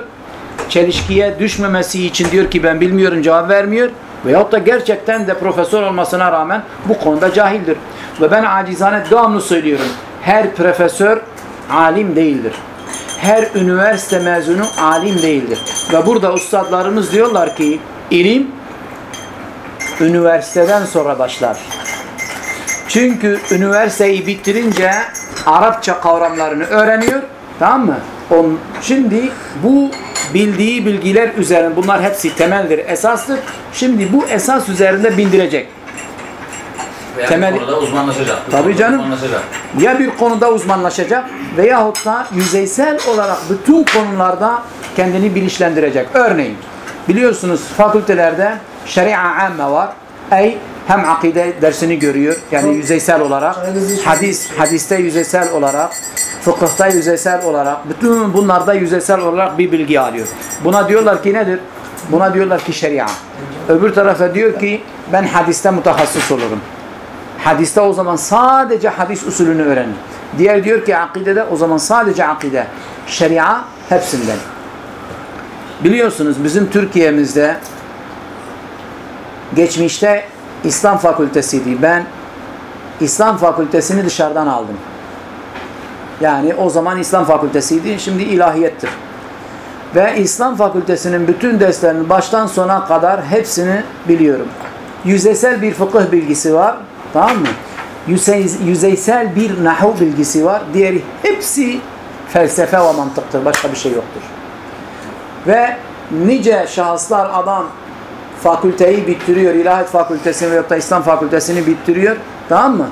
çelişkiye düşmemesi için diyor ki ben bilmiyorum cevap vermiyor veyahut da gerçekten de profesör olmasına rağmen bu konuda cahildir. Ve ben acizane devamlı söylüyorum. Her profesör alim değildir. Her üniversite mezunu alim değildir. Ve burada ustadlarımız diyorlar ki ilim üniversiteden sonra başlar. Çünkü üniversiteyi bitirince Arapça kavramlarını öğreniyor. Tamam mı? On, şimdi bu bildiği bilgiler üzerine bunlar hepsi temeldir, esastır. Şimdi bu esas üzerinde bildirecek. Veya Temel- bir konuda uzmanlaşacak. Bir Tabii konuda canım. Uzmanlaşacak. Ya bir konuda uzmanlaşacak veyahut da yüzeysel olarak bütün konularda kendini bilinçlendirecek. Örneğin biliyorsunuz fakültelerde şeria amme var. Ey hem akide dersini görüyor yani yüzeysel olarak hadis hadiste yüzeysel olarak fıkıhta yüzeysel olarak bütün bunlarda yüzeysel olarak bir bilgi alıyor. Buna diyorlar ki nedir? Buna diyorlar ki şeria. Öbür tarafa diyor ki ben hadiste mutahassıs olurum. Hadiste o zaman sadece hadis usulünü öğrenin. Diğer diyor ki akidede o zaman sadece akide. Şeria hepsinden. Biliyorsunuz bizim Türkiye'mizde geçmişte İslam fakültesiydi. Ben İslam fakültesini dışarıdan aldım. Yani o zaman İslam fakültesiydi. Şimdi ilahiyettir. Ve İslam fakültesinin bütün derslerinin baştan sona kadar hepsini biliyorum. Yüzeysel bir fıkıh bilgisi var. Tamam mı? Yüzey, yüzeysel bir nahu bilgisi var. Diğeri hepsi felsefe ve mantıktır. Başka bir şey yoktur. Ve nice şahıslar adam fakülteyi bitiriyor. İlahiyat fakültesini veyahut İslam fakültesini bitiriyor. Tamam mı?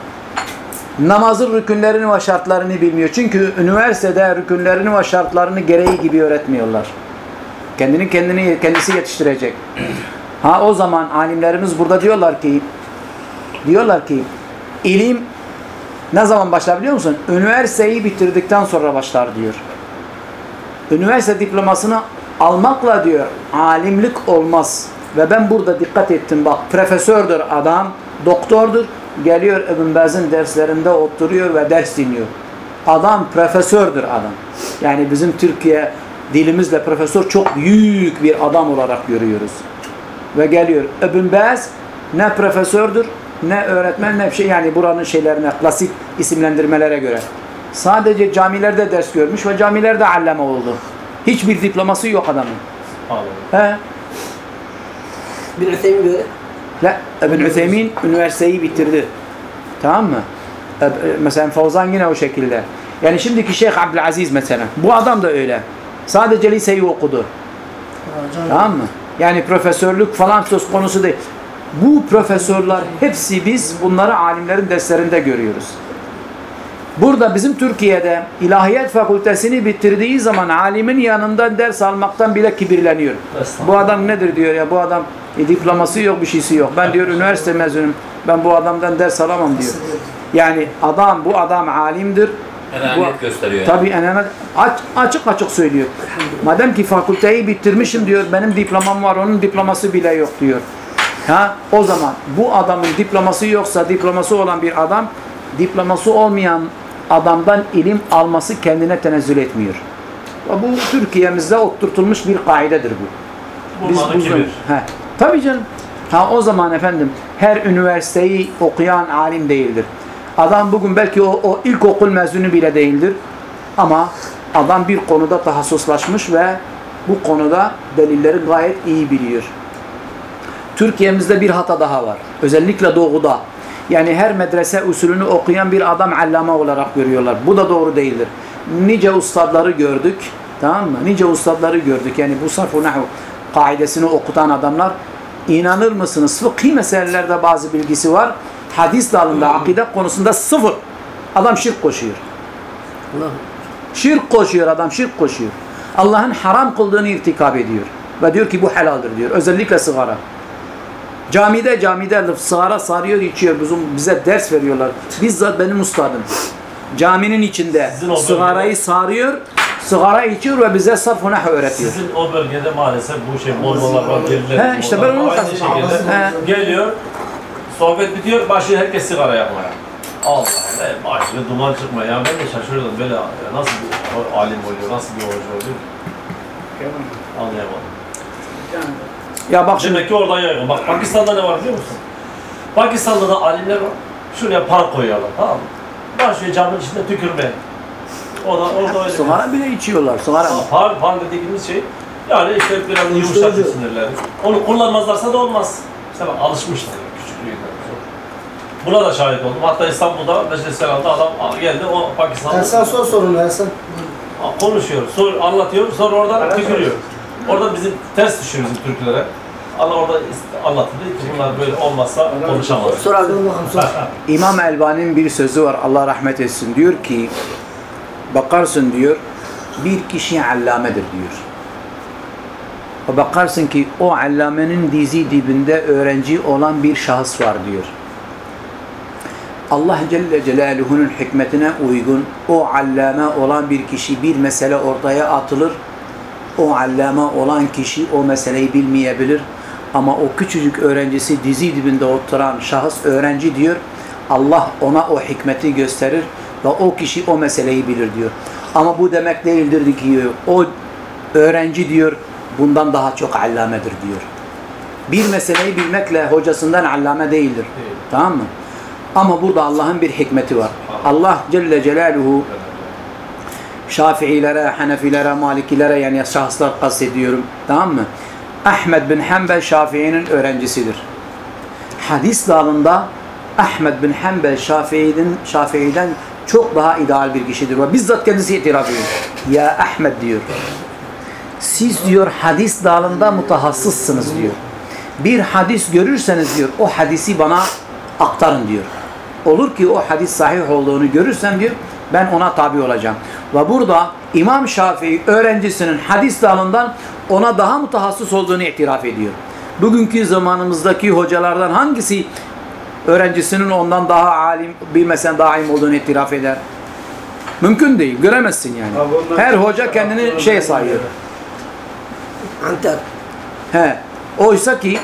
namazın rükünlerini ve şartlarını bilmiyor. Çünkü üniversitede rükünlerini ve şartlarını gereği gibi öğretmiyorlar. Kendini kendini kendisi yetiştirecek. Ha o zaman alimlerimiz burada diyorlar ki diyorlar ki ilim ne zaman başlar biliyor musun? Üniversiteyi bitirdikten sonra başlar diyor. Üniversite diplomasını almakla diyor alimlik olmaz. Ve ben burada dikkat ettim bak profesördür adam, doktordur. Geliyor Ibn Baz'ın derslerinde oturuyor ve ders dinliyor. Adam profesördür adam. Yani bizim Türkiye dilimizle profesör çok büyük bir adam olarak görüyoruz. Ve geliyor Ibn Baz ne profesördür ne öğretmen ne bir şey yani buranın şeylerine klasik isimlendirmelere göre. Sadece camilerde ders görmüş ve camilerde allame oldu. Hiçbir diploması yok adamın. He? Bir Üthemin böyle. La İbn Üthemin üniversiteyi bitirdi. Tamam mı? Eb- Mesela Fawzan yine o şekilde. Yani şimdiki Şeyh Abdülaziz mesela. Bu adam da öyle. Sadece liseyi okudu. Tamam mı? Yani profesörlük falan söz konusu değil. Bu profesörler hepsi biz bunları alimlerin derslerinde görüyoruz. Burada bizim Türkiye'de ilahiyat fakültesini bitirdiği zaman alimin yanında ders almaktan bile kibirleniyor. Bu adam nedir diyor ya bu adam e, diploması yok bir şeysi yok. Ben diyor üniversite mezunum. Ben bu adamdan ders alamam diyor. Yani adam bu adam alimdir. Enaniyet gösteriyor. yani. Tabii enanet aç, açık açık söylüyor. Madem ki fakülteyi bitirmişim diyor benim diplomam var onun diploması bile yok diyor. Ha o zaman bu adamın diploması yoksa diploması olan bir adam diploması olmayan adamdan ilim alması kendine tenezzül etmiyor. Bu Türkiye'mizde oturtulmuş bir kaidedir bu. Da bu- kibir. He, tabii canım. Ha o zaman efendim her üniversiteyi okuyan alim değildir. Adam bugün belki o, o ilkokul mezunu bile değildir. Ama adam bir konuda tahassuslaşmış ve bu konuda delilleri gayet iyi biliyor. Türkiye'mizde bir hata daha var. Özellikle doğuda. Yani her medrese usulünü okuyan bir adam allame olarak görüyorlar. Bu da doğru değildir. Nice ustadları gördük. Tamam mı? Nice ustadları gördük. Yani bu sarf-ı nahu kaidesini okutan adamlar inanır mısınız? Fıkhi meselelerde bazı bilgisi var. Hadis dalında, akide konusunda sıfır. Adam şirk koşuyor. Şirk koşuyor adam, şirk koşuyor. Allah'ın haram kıldığını irtikap ediyor. ve diyor ki bu helaldir diyor. Özellikle sigara. Camide camide sigara sarıyor içiyor. Bizim, bize ders veriyorlar. Bizzat benim ustadım. Caminin içinde sigarayı sarıyor, sigara içiyor ve bize sarf nah öğretiyor. Sizin o bölgede maalesef bu şey mormolar var, geriler. He, işte ben onu şekilde geliyor, sohbet bitiyor, başlıyor herkes sigara yapmaya. Allah Allah, başlıyor duman çıkma ya. Ben de şaşırdım böyle ya nasıl bir alim oluyor, nasıl bir hoca oluyor anlayamadım. Ya bak şimdi Demek ki oradan yaygın. Bak Pakistan'da ne var biliyor musun? Pakistan'da da alimler var. Şuraya park koyuyorlar tamam mı? Başlıyor camın içinde tükürmeye. O da orada öyle. sigara bile içiyorlar. Sigara mı? Ha, Par, par dediğimiz şey yani işte biraz yumuşatır sinirleri. Onu kullanmazlarsa da olmaz. İşte bak alışmışlar küçüklüğünden. Buna da şahit oldum. Hatta İstanbul'da Meclis Selam'da adam geldi o Pakistan'da Ersan sor sorunu Ersan. konuşuyor, sor, anlatıyor, sonra oradan tükürüyor. Orada bizim ters düşüyor bizim Türklere. Allah orada dedi ki bunlar böyle olmazsa konuşamaz. Sor abi. Sor bakalım sor. İmam Elbani'nin bir sözü var. Allah rahmet etsin. Diyor ki bakarsın diyor bir kişi allamedir diyor. Ve bakarsın ki o allamenin dizi dibinde öğrenci olan bir şahıs var diyor. Allah Celle Celaluhu'nun hikmetine uygun o allame olan bir kişi bir mesele ortaya atılır. O allame olan kişi o meseleyi bilmeyebilir. Ama o küçücük öğrencisi dizi dibinde oturan şahıs öğrenci diyor. Allah ona o hikmeti gösterir ve o kişi o meseleyi bilir diyor. Ama bu demek değildir ki o öğrenci diyor bundan daha çok allamedir diyor. Bir meseleyi bilmekle hocasından allame değildir. Tamam mı? Ama burada Allah'ın bir hikmeti var. Allah Celle Celaluhu Şafiilere, Hanefilere, Malikilere yani şahıslar kastediyorum. Tamam mı? Ahmed bin Hanbel Şafii'nin öğrencisidir. Hadis dalında Ahmed bin Hanbel Şafii'den Şafii'den çok daha ideal bir kişidir. Ve bizzat kendisi itiraf ediyor. Ya Ahmed diyor. Siz diyor hadis dalında mutahassıssınız diyor. Bir hadis görürseniz diyor o hadisi bana aktarın diyor. Olur ki o hadis sahih olduğunu görürsem diyor ben ona tabi olacağım. Ve burada İmam Şafii öğrencisinin hadis dalından ona daha mutahassıs olduğunu itiraf ediyor. Bugünkü zamanımızdaki hocalardan hangisi öğrencisinin ondan daha alim, bilmesen daha alim olduğunu itiraf eder? Mümkün değil. Göremezsin yani. Her hoca kendini şey sayıyor. Antep. He. Oysa ki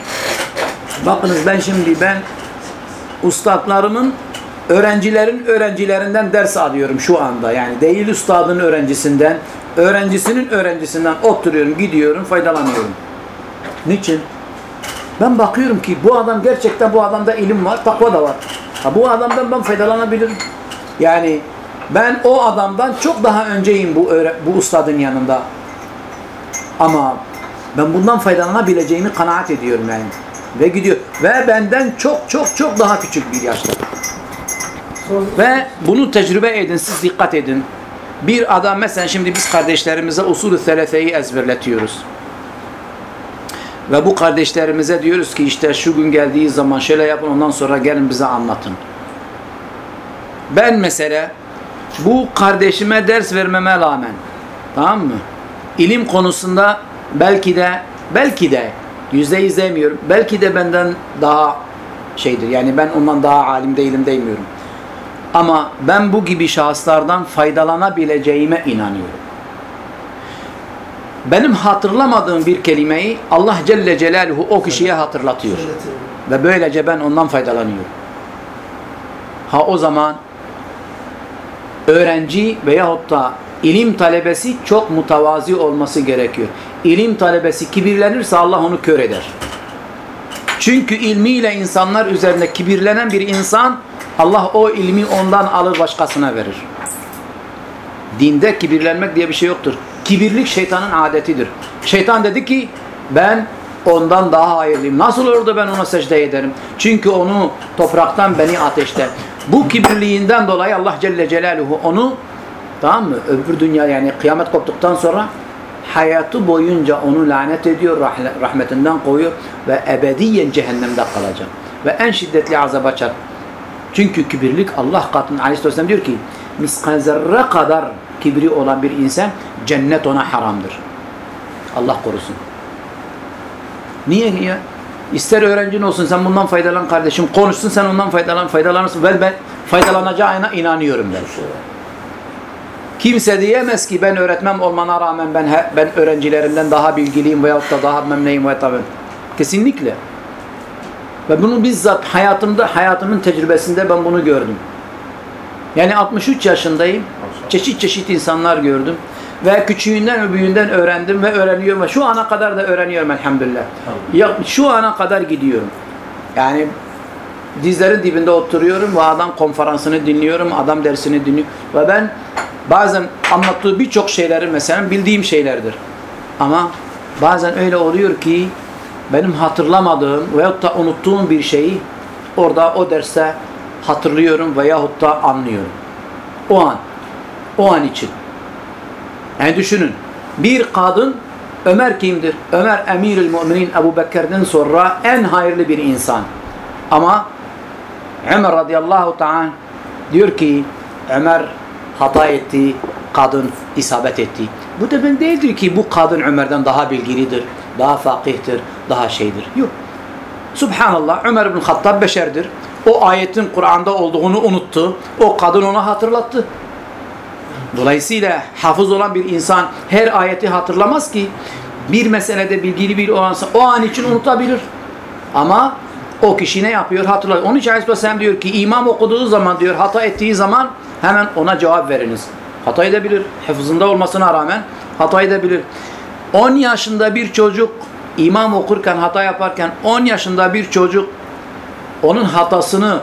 bakınız ben şimdi ben ustadlarımın öğrencilerin öğrencilerinden ders alıyorum şu anda. Yani değil ustadın öğrencisinden, öğrencisinin öğrencisinden oturuyorum, gidiyorum, faydalanıyorum. Niçin? Ben bakıyorum ki bu adam gerçekten bu adamda ilim var, takva da var. Ha, bu adamdan ben faydalanabilirim. Yani ben o adamdan çok daha önceyim bu bu ustadın yanında. Ama ben bundan faydalanabileceğimi kanaat ediyorum yani. Ve gidiyor. Ve benden çok çok çok daha küçük bir yaşta. Ve bunu tecrübe edin, siz dikkat edin. Bir adam mesela şimdi biz kardeşlerimize usulü selefeyi ezberletiyoruz. Ve bu kardeşlerimize diyoruz ki işte şu gün geldiği zaman şöyle yapın ondan sonra gelin bize anlatın. Ben mesela bu kardeşime ders vermeme rağmen tamam mı? İlim konusunda belki de belki de yüzde yüz demiyorum. Belki de benden daha şeydir. Yani ben ondan daha alim değilim demiyorum. Ama ben bu gibi şahıslardan faydalanabileceğime inanıyorum. Benim hatırlamadığım bir kelimeyi Allah Celle Celaluhu o kişiye hatırlatıyor. Ve böylece ben ondan faydalanıyorum. Ha o zaman öğrenci veyahut da ilim talebesi çok mutavazi olması gerekiyor. İlim talebesi kibirlenirse Allah onu kör eder. Çünkü ilmiyle insanlar üzerinde kibirlenen bir insan Allah o ilmi ondan alır başkasına verir. Dinde kibirlenmek diye bir şey yoktur. Kibirlik şeytanın adetidir. Şeytan dedi ki ben ondan daha hayırlıyım. Nasıl olur da ben ona secde ederim? Çünkü onu topraktan beni ateşten. Bu kibirliğinden dolayı Allah Celle Celaluhu onu tamam mı? Öbür dünya yani kıyamet koptuktan sonra hayatı boyunca onu lanet ediyor, rahmetinden koyuyor ve ebediyen cehennemde kalacak. Ve en şiddetli azaba açar. Çünkü kibirlik Allah katında Aleyhisselam diyor ki miskal zerre kadar kibri olan bir insan cennet ona haramdır. Allah korusun. Niye ya? İster öğrencin olsun sen bundan faydalan kardeşim. Konuşsun sen ondan faydalan faydalanırsın. Ben, ben faydalanacağına inanıyorum ben. Kimse diyemez ki ben öğretmem olmana rağmen ben ben öğrencilerimden daha bilgiliyim veyahut da daha memnunum veyahut da ben. Kesinlikle. Ve bunu bizzat hayatımda, hayatımın tecrübesinde ben bunu gördüm. Yani 63 yaşındayım. Çeşit çeşit insanlar gördüm. Ve küçüğünden ve büyüğünden öğrendim ve öğreniyorum. Ve şu ana kadar da öğreniyorum elhamdülillah. Ya, şu ana kadar gidiyorum. Yani dizlerin dibinde oturuyorum ve adam konferansını dinliyorum, adam dersini dinliyorum. Ve ben bazen anlattığı birçok şeyleri mesela bildiğim şeylerdir. Ama bazen öyle oluyor ki benim hatırlamadığım veyahut da unuttuğum bir şeyi orada o derste hatırlıyorum veyahut da anlıyorum. O an. O an için. Yani düşünün. Bir kadın Ömer kimdir? Ömer Emirül Müminin Ebu Bekir'den sonra en hayırlı bir insan. Ama Ömer radıyallahu ta'ala diyor ki Ömer hata etti, kadın isabet etti. Bu da ben değildir ki bu kadın Ömer'den daha bilgilidir, daha fakihtir, daha şeydir. Yok. Subhanallah Ömer bin Hattab beşerdir. O ayetin Kur'an'da olduğunu unuttu. O kadın ona hatırlattı. Dolayısıyla hafız olan bir insan her ayeti hatırlamaz ki bir meselede bilgili bir olansa o an için unutabilir. Ama o kişi ne yapıyor? Hatırlar. Onun için Aleyhisselam diyor ki imam okuduğu zaman diyor hata ettiği zaman hemen ona cevap veriniz. Hata edebilir. Hafızında olmasına rağmen hata edebilir. 10 yaşında bir çocuk imam okurken hata yaparken 10 yaşında bir çocuk onun hatasını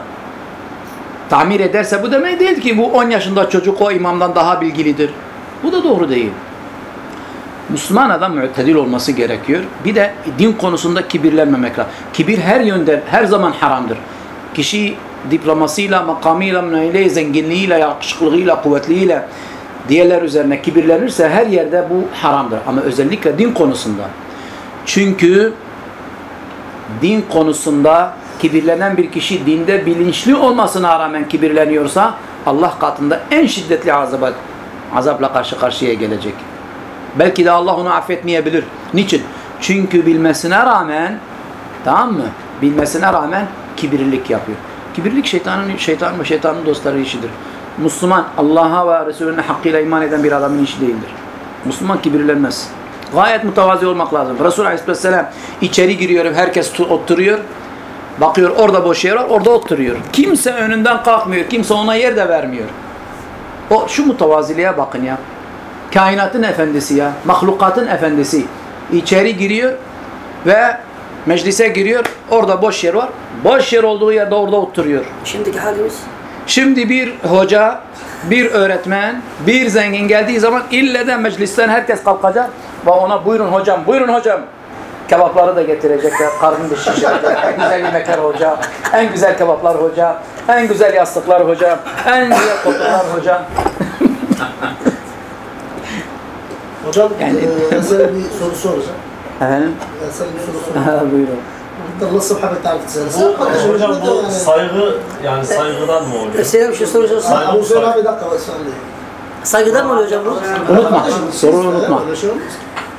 tamir ederse bu demek değil ki bu 10 yaşında çocuk o imamdan daha bilgilidir. Bu da doğru değil. Müslüman adam mütedil olması gerekiyor. Bir de din konusunda kibirlenmemek lazım. Kibir her yönden, her zaman haramdır. Kişi diplomasıyla, makamıyla, münayile, zenginliğiyle, yakışıklılığıyla, kuvvetliğiyle diğerler üzerine kibirlenirse her yerde bu haramdır. Ama özellikle din konusunda. Çünkü din konusunda kibirlenen bir kişi dinde bilinçli olmasına rağmen kibirleniyorsa Allah katında en şiddetli azaba, azapla karşı karşıya gelecek. Belki de Allah onu affetmeyebilir. Niçin? Çünkü bilmesine rağmen tamam mı? Bilmesine rağmen kibirlilik yapıyor. Kibirlik şeytanın şeytan ve şeytanın dostları işidir. Müslüman Allah'a ve Resulüne hakkıyla iman eden bir adamın işi değildir. Müslüman kibirlenmez. Gayet mütevazi olmak lazım. Resul Aleyhisselam içeri giriyor, herkes tu- oturuyor. Bakıyor orada boş yer var, orada oturuyor. Kimse önünden kalkmıyor, kimse ona yer de vermiyor. O şu mütevaziliğe bakın ya. Kainatın efendisi ya, mahlukatın efendisi. İçeri giriyor ve meclise giriyor, orada boş yer var. Boş yer olduğu yerde orada oturuyor. Şimdiki halimiz Şimdi bir hoca, bir öğretmen, bir zengin geldiği zaman ille de meclisten herkes kalkacak ve ona buyurun hocam, buyurun hocam. Kebapları da getirecekler, karnını da şişirecek. En güzel yemekler hoca, en güzel kebaplar hoca, en güzel yastıklar hoca, en güzel koltuklar hoca. Hocam Yani- e, ben sana bir soru soracağım. Efendim? Ben sana bir soru soracağım. Ha, buyurun. Nasıl haber tarif etseniz. Bu, hocam bu saygı yani saygıdan mı oluyor? Selam şu soru sorsun. Saygı- Hüseyin abi bir dakika. Saygıdan mı oluyor hocam bu? Unutma, soruyu unutma. Öyle şey olmaz.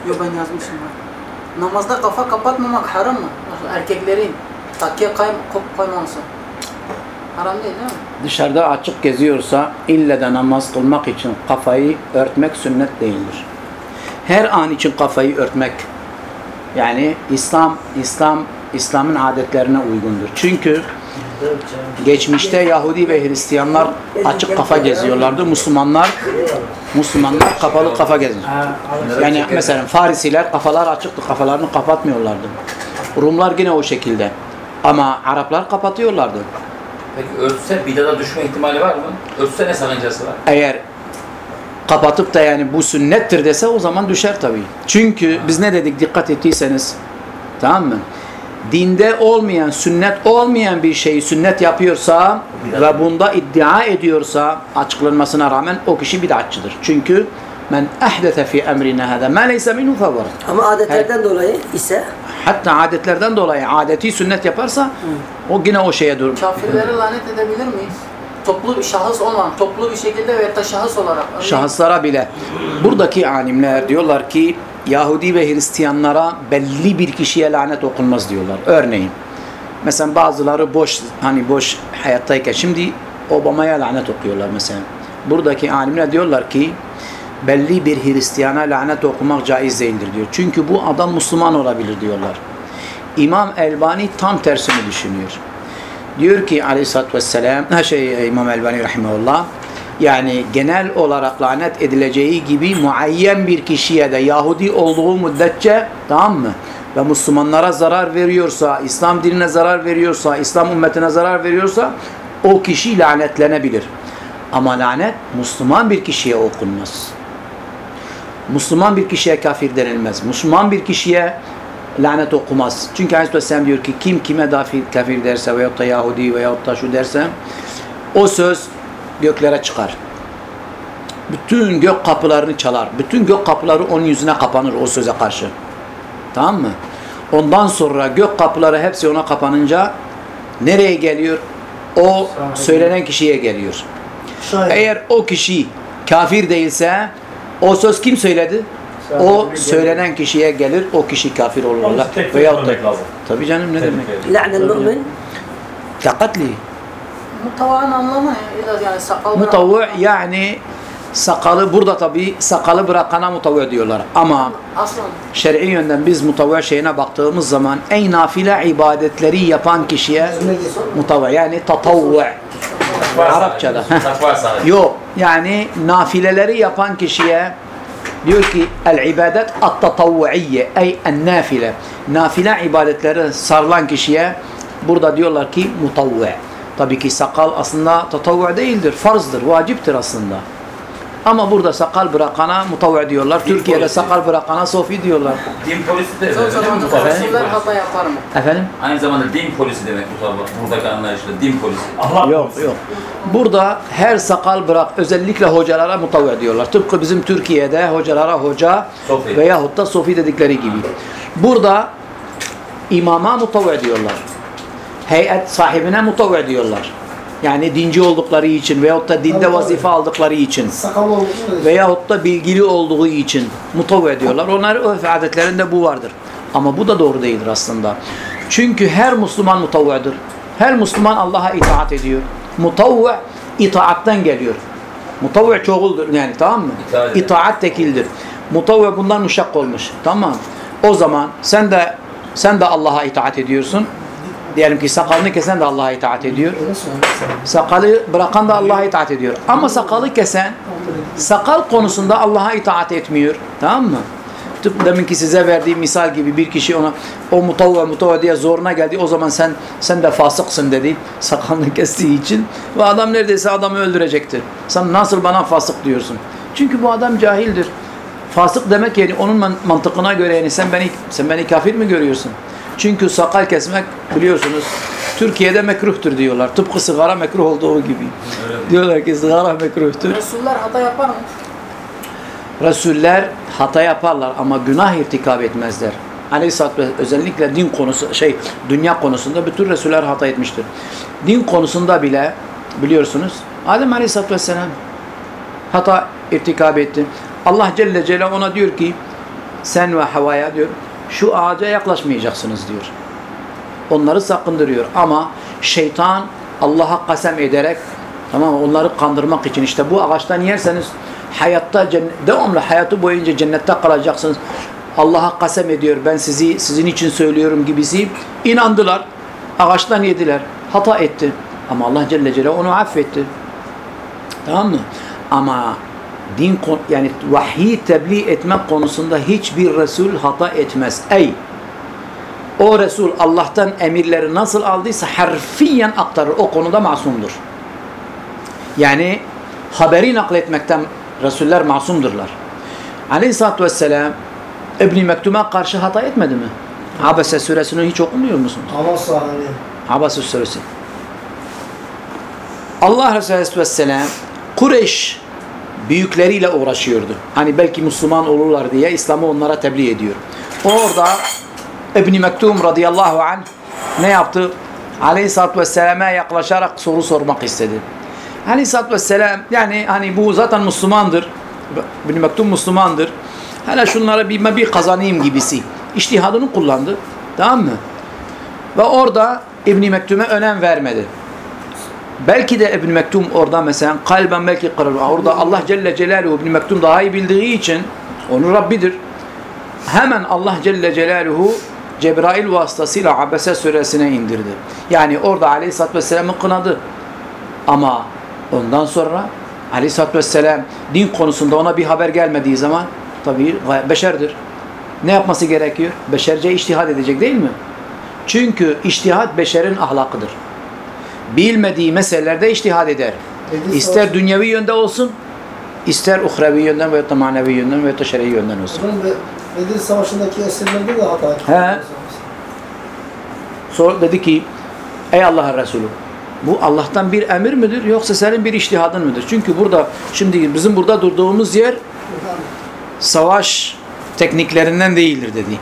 Yo ben yazmışım ben. Namazda kafa kapatmamak haram mı? Erkeklerin takiye kay kop- koymaması. Haram değil değil mi? Dışarıda açık geziyorsa ille de namaz kılmak için kafayı örtmek sünnet değildir. Her an için kafayı örtmek yani İslam İslam İslam'ın adetlerine uygundur. Çünkü geçmişte Yahudi ve Hristiyanlar açık kafa geziyorlardı. Müslümanlar Müslümanlar kapalı kafa geziyor. Yani mesela Farisiler kafalar açıktı. Kafalarını kapatmıyorlardı. Rumlar yine o şekilde. Ama Araplar kapatıyorlardı. Peki örtse bidada düşme ihtimali var mı? Örtse ne sakıncası var? Eğer kapatıp da yani bu sünnettir dese o zaman düşer tabii. Çünkü biz ne dedik dikkat ettiyseniz tamam mı? Dinde olmayan, sünnet olmayan bir şeyi sünnet yapıyorsa ve bunda iddia ediyorsa açıklanmasına rağmen o kişi bid'atçıdır. Çünkü men ahdete fi emrina hada ma leysa minhu favor. Ama adetlerden dolayı ise Hatta adetlerden dolayı adeti sünnet yaparsa o yine o şeye durur. Kafirleri lanet edebilir miyiz? Toplu bir şahıs olmadan, toplu bir şekilde veya da şahıs olarak. Örneğin- şahıslara bile. Buradaki alimler diyorlar ki Yahudi ve Hristiyanlara belli bir kişiye lanet okunmaz diyorlar. Örneğin mesela bazıları boş hani boş hayattayken şimdi Obama'ya lanet okuyorlar mesela. Buradaki alimler diyorlar ki belli bir Hristiyana lanet okumak caiz değildir diyor. Çünkü bu adam Müslüman olabilir diyorlar. İmam Elbani tam tersini düşünüyor. Diyor ki aleyhissalatü vesselam, şey İmam Elbani rahimahullah, yani genel olarak lanet edileceği gibi muayyen bir kişiye de Yahudi olduğu müddetçe tamam mı? Ve Müslümanlara zarar veriyorsa, İslam dinine zarar veriyorsa, İslam ümmetine zarar veriyorsa o kişi lanetlenebilir. Ama lanet Müslüman bir kişiye okunmaz. Müslüman bir kişiye kafir denilmez. Müslüman bir kişiye lanet okumaz. Çünkü Aleyhisselam diyor ki kim kime kafir derse veyahut da Yahudi veyahut da şu derse o söz göklere çıkar. Bütün gök kapılarını çalar. Bütün gök kapıları onun yüzüne kapanır o söze karşı. Tamam mı? Ondan sonra gök kapıları hepsi ona kapanınca nereye geliyor? O söylenen kişiye geliyor. Eğer o kişi kafir değilse o söz kim söyledi? o söylenen kişiye gelir, o kişi kafir olur. Veyahut da, tabii canım ne demek? La'nel mu'min. Lakatli. Mutavan anlamı? İlla yani sakal Mutavvu yani sakalı burada tabii sakalı bırakana mutavvu diyorlar. Ama Aslan. şer'i yönden biz mutavvu şeyine baktığımız zaman en nafile ibadetleri yapan kişiye mutavvu yani tatavvu. Takva Arapçada. Yok yani nafileleri yapan kişiye diyor ki el ibadet at tatavvuiyye ey en nafile. Nafile ibadetleri sarılan kişiye burada diyorlar ki mutavvu. Tabii ki sakal aslında tatavvu değildir, farzdır, vaciptir aslında. Ama burada sakal bırakana mutavvu diyorlar. Türkiye'de polisi. sakal bırakana sofi diyorlar. Din polisi de Son zamanda? Resuller hata yapar mı? Efendim? Aynı zamanda din polisi demek mutavva. Buradaki anlayışla din polisi. Allah Yok yok. Burada her sakal bırak özellikle hocalara mutavve diyorlar. Tıpkı bizim Türkiye'de hocalara hoca Sofi. veyahut da sofi dedikleri gibi. Burada imama mutavve diyorlar. Heyet sahibine mutavve diyorlar. Yani dinci oldukları için veyahut da dinde Tabii, tabii. vazife aldıkları için veyahut da bilgili olduğu için mutavve diyorlar. Onlar örf adetlerinde bu vardır. Ama bu da doğru değildir aslında. Çünkü her Müslüman mutavvedir. Her Müslüman Allah'a itaat ediyor. Mutavve itaattan geliyor. Mutavve çoğuldur yani tamam mı? İtaat. İtaat tekildir. Mutavve bundan muşak olmuş. Tamam. O zaman sen de sen de Allah'a itaat ediyorsun. Diyelim ki sakalını kesen de Allah'a itaat ediyor. Sakalı bırakan da Allah'a itaat ediyor. Ama sakalı kesen sakal konusunda Allah'a itaat etmiyor. Tamam mı? Tıpkı deminki size verdiğim misal gibi bir kişi ona o mutavva mutavva diye zoruna geldi. O zaman sen sen de fasıksın dedi. Sakalını kestiği için. Ve adam neredeyse adamı öldürecekti. Sen nasıl bana fasık diyorsun? Çünkü bu adam cahildir. Fasık demek yani onun man- mantıkına göre yani sen beni sen beni kafir mi görüyorsun? Çünkü sakal kesmek biliyorsunuz Türkiye'de mekruhtur diyorlar. Tıpkı sigara mekruh olduğu gibi. Diyorlar ki sigara mekruhtur. Resuller hata yapar mı? Resuller hata yaparlar ama günah irtikab etmezler. Aleyhisselatü özellikle din konusu şey dünya konusunda bütün Resuller hata etmiştir. Din konusunda bile biliyorsunuz Adem Aleyhisselatü Vesselam hata irtikab etti. Allah Celle Celaluhu ona diyor ki sen ve Havaya diyor şu ağaca yaklaşmayacaksınız diyor. Onları sakındırıyor ama şeytan Allah'a kasem ederek tamam onları kandırmak için işte bu ağaçtan yerseniz hayatta devamlı hayatı boyunca cennette kalacaksınız. Allah'a kasem ediyor ben sizi sizin için söylüyorum gibisi inandılar. Ağaçtan yediler. Hata etti. Ama Allah Celle Celaluhu onu affetti. Tamam mı? Ama din yani vahiy tebliğ etmek konusunda hiçbir Resul hata etmez. Ey o Resul Allah'tan emirleri nasıl aldıysa harfiyen aktarır. O konuda masumdur. Yani haberi nakletmekten Resuller masumdurlar. Aleyhisselatü Vesselam İbn-i Mektum'a karşı hata etmedi mi? Abese suresini hiç okumuyor musunuz? Abase suresi. Allah Resulü Aleyhisselam Kureyş büyükleriyle uğraşıyordu. Hani belki Müslüman olurlar diye İslam'ı onlara tebliğ ediyor. Orada İbn-i Mektum radıyallahu anh ne yaptı? Aleyhisselatü Vesselam'a yaklaşarak soru sormak istedi. Aleyhisselatü Vesselam yani hani bu zaten Müslümandır. İbn-i Mektum Müslümandır. Hele şunlara bir, bir kazanayım gibisi. İçtihadını kullandı. Tamam mı? Ve orada İbn Mektum'e önem vermedi. Belki de İbn Mektum orada mesela kalben belki kırır. Orada Allah Celle Celaluhu İbn Mektum daha iyi bildiği için onun Rabbidir. Hemen Allah Celle Celaluhu Cebrail vasıtasıyla Abese suresine indirdi. Yani orada Aleyhisselatü Vesselam'ı kınadı. Ama ondan sonra Aleyhisselatü Vesselam din konusunda ona bir haber gelmediği zaman tabii beşerdir. Ne yapması gerekiyor? Beşerce iştihad edecek değil mi? Çünkü iştihad beşerin ahlakıdır. Bilmediği meselelerde iştihad eder. İster dünyevi yönde olsun, ister uhrevi yönden veya da manevi yönden veya da şer'i yönden olsun. Bedir Savaşı'ndaki esirlerde de hata. He. Sonra dedi ki, ey Allah'ın Resulü, bu Allah'tan bir emir midir yoksa senin bir iştihadın mıdır? Çünkü burada, şimdi bizim burada durduğumuz yer savaş tekniklerinden değildir dedi.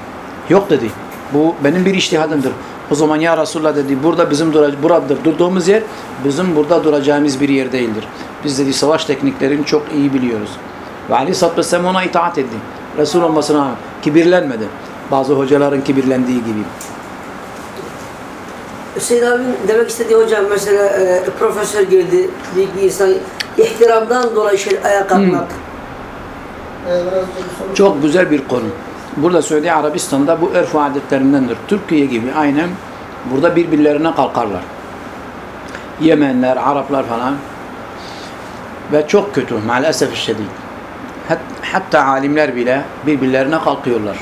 Yok dedi. Bu benim bir iştihadımdır. O zaman ya Resulullah dedi burada bizim buradır durduğumuz yer bizim burada duracağımız bir yer değildir. Biz dedi savaş tekniklerini çok iyi biliyoruz. Ve Aleyhisselatü Vesselam ona itaat etti. Resul olmasına kibirlenmedi. Bazı hocaların kibirlendiği gibi. Hüseyin abinin demek istediği hocam mesela e, profesör girdi, büyük bir insan ihtiramdan dolayı şöyle ayağa kalkmak. Soru- Çok güzel bir konu. Burada Suudi Arabistan'da bu örf adetlerindendir. Türkiye gibi aynen burada birbirlerine kalkarlar. Yemenler, Araplar falan. Ve çok kötü maalesef şiddet. Hat, hatta alimler bile birbirlerine kalkıyorlar.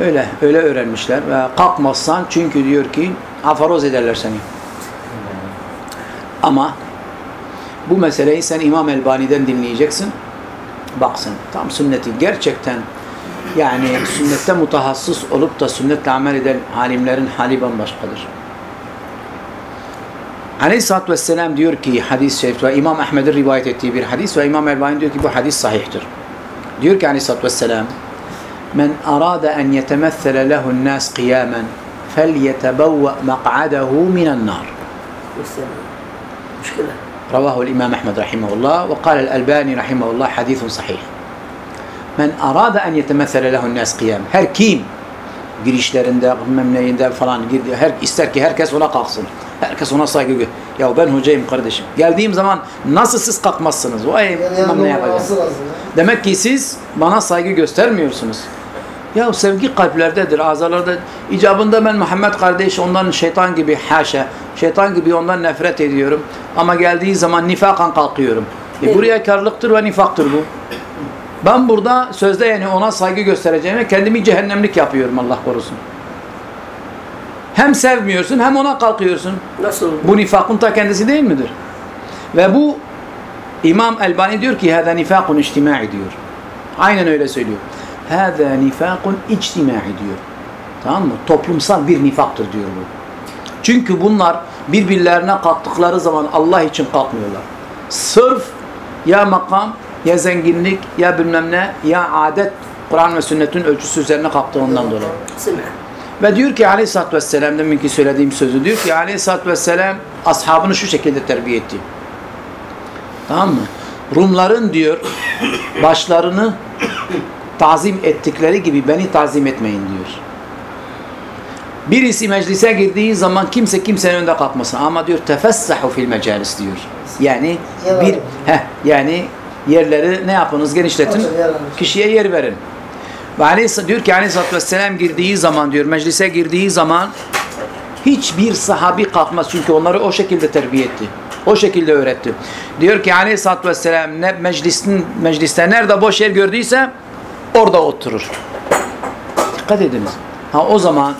Öyle, öyle öğrenmişler. Ve kalkmazsan çünkü diyor ki afaroz ederler seni. Ama bu meseleyi sen İmam Elbani'den dinleyeceksin. Baksın tam sünneti gerçekten yani sünnette mutahassıs olup da sünnetle amel eden alimlerin hali bambaşkadır. Aleyhisselatü Vesselam diyor ki hadis-i şerif ve İmam Ahmed'in rivayet ettiği bir hadis ve İmam Elbani diyor ki bu hadis sahihtir. Diyor ki Aleyhisselatü Vesselam Men arada en yetemethele lehun nas kıyamen فَلْيَتَبَوَّأْ مَقْعَدَهُ مِنَ النَّارِ Mesela. Müşküle. رواه الإمام أحمد رحمه الله وقال الألباني رحمه الله حديث صحيح Men arada en yetemesele lehun nes kıyam. Her kim girişlerinde, bilmem neyinde falan girdi. Her, ister ki herkes ona kalksın. Herkes ona saygı gör. Ya ben hocayım kardeşim. Geldiğim zaman nasıl siz kalkmazsınız? Vay bilmem ne yapacağım. Demek ki siz bana saygı göstermiyorsunuz. Ya sevgi kalplerdedir, azalarda. İcabında ben Muhammed kardeş ondan şeytan gibi haşa, şeytan gibi ondan nefret ediyorum. Ama geldiği zaman nifakan kalkıyorum. E, buraya karlıktır ve nifaktır bu. Ben burada sözde yani ona saygı göstereceğime kendimi cehennemlik yapıyorum Allah korusun. Hem sevmiyorsun hem ona kalkıyorsun. Nasıl? Bu nifakın ta kendisi değil midir? Ve bu İmam Elbani diyor ki hâzâ nifâkun içtimâ'i diyor. Aynen öyle söylüyor. Hâzâ nifâkun içtimâ'i diyor. Tamam mı? Toplumsal bir nifaktır diyor bu. Çünkü bunlar birbirlerine kalktıkları zaman Allah için kalkmıyorlar. Sırf ya makam, ya zenginlik, ya bilmem ne, ya adet Kur'an ve sünnetin ölçüsü üzerine kalktığından dolayı. Ve diyor ki aleyhissalatü vesselam deminki söylediğim sözü diyor ki aleyhissalatü vesselam ashabını şu şekilde terbiye etti. Tamam mı? Rumların diyor başlarını tazim ettikleri gibi beni tazim etmeyin diyor. Birisi meclise girdiği zaman kimse kimsenin önünde kalkmasın. Ama diyor tefessahu fil mecalis diyor. Yani bir heh, yani yerleri ne yapınız genişletin. Kişiye yer verin. Ve aleyhis, diyor ki aleyhissalatü vesselam girdiği zaman diyor meclise girdiği zaman hiçbir sahabi kalkmaz. Çünkü onları o şekilde terbiye etti. O şekilde öğretti. Diyor ki aleyhissalatü vesselam ne meclisin, mecliste nerede boş yer gördüyse orada oturur. Dikkat ediniz. Ha o zaman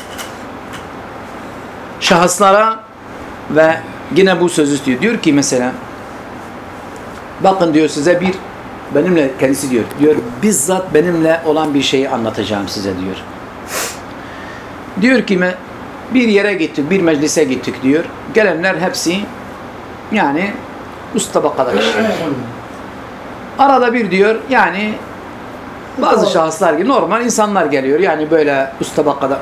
şahıslara ve yine bu sözü diyor. Diyor ki mesela bakın diyor size bir benimle kendisi diyor. Diyor bizzat benimle olan bir şeyi anlatacağım size diyor. Diyor ki bir yere gittik, bir meclise gittik diyor. Gelenler hepsi yani üst tabakada kişiler. Arada bir diyor yani bazı şahıslar gibi normal insanlar geliyor. Yani böyle üst tabakada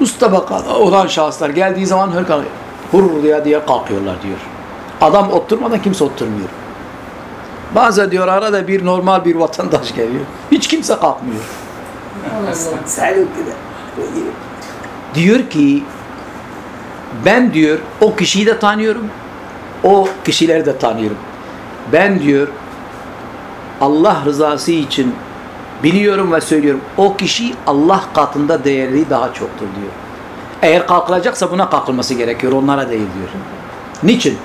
üst tabakada olan şahıslar geldiği zaman hırka hurur diye diye kalkıyorlar diyor. Adam oturmadan kimse oturmuyor. Bazen diyor arada bir normal bir vatandaş geliyor. Hiç kimse kalkmıyor. Diyor ki ben diyor o kişiyi de tanıyorum. O kişileri de tanıyorum. Ben diyor Allah rızası için biliyorum ve söylüyorum. O kişi Allah katında değerli daha çoktur diyor. Eğer kalkılacaksa buna kalkılması gerekiyor. Onlara değil diyor. Niçin?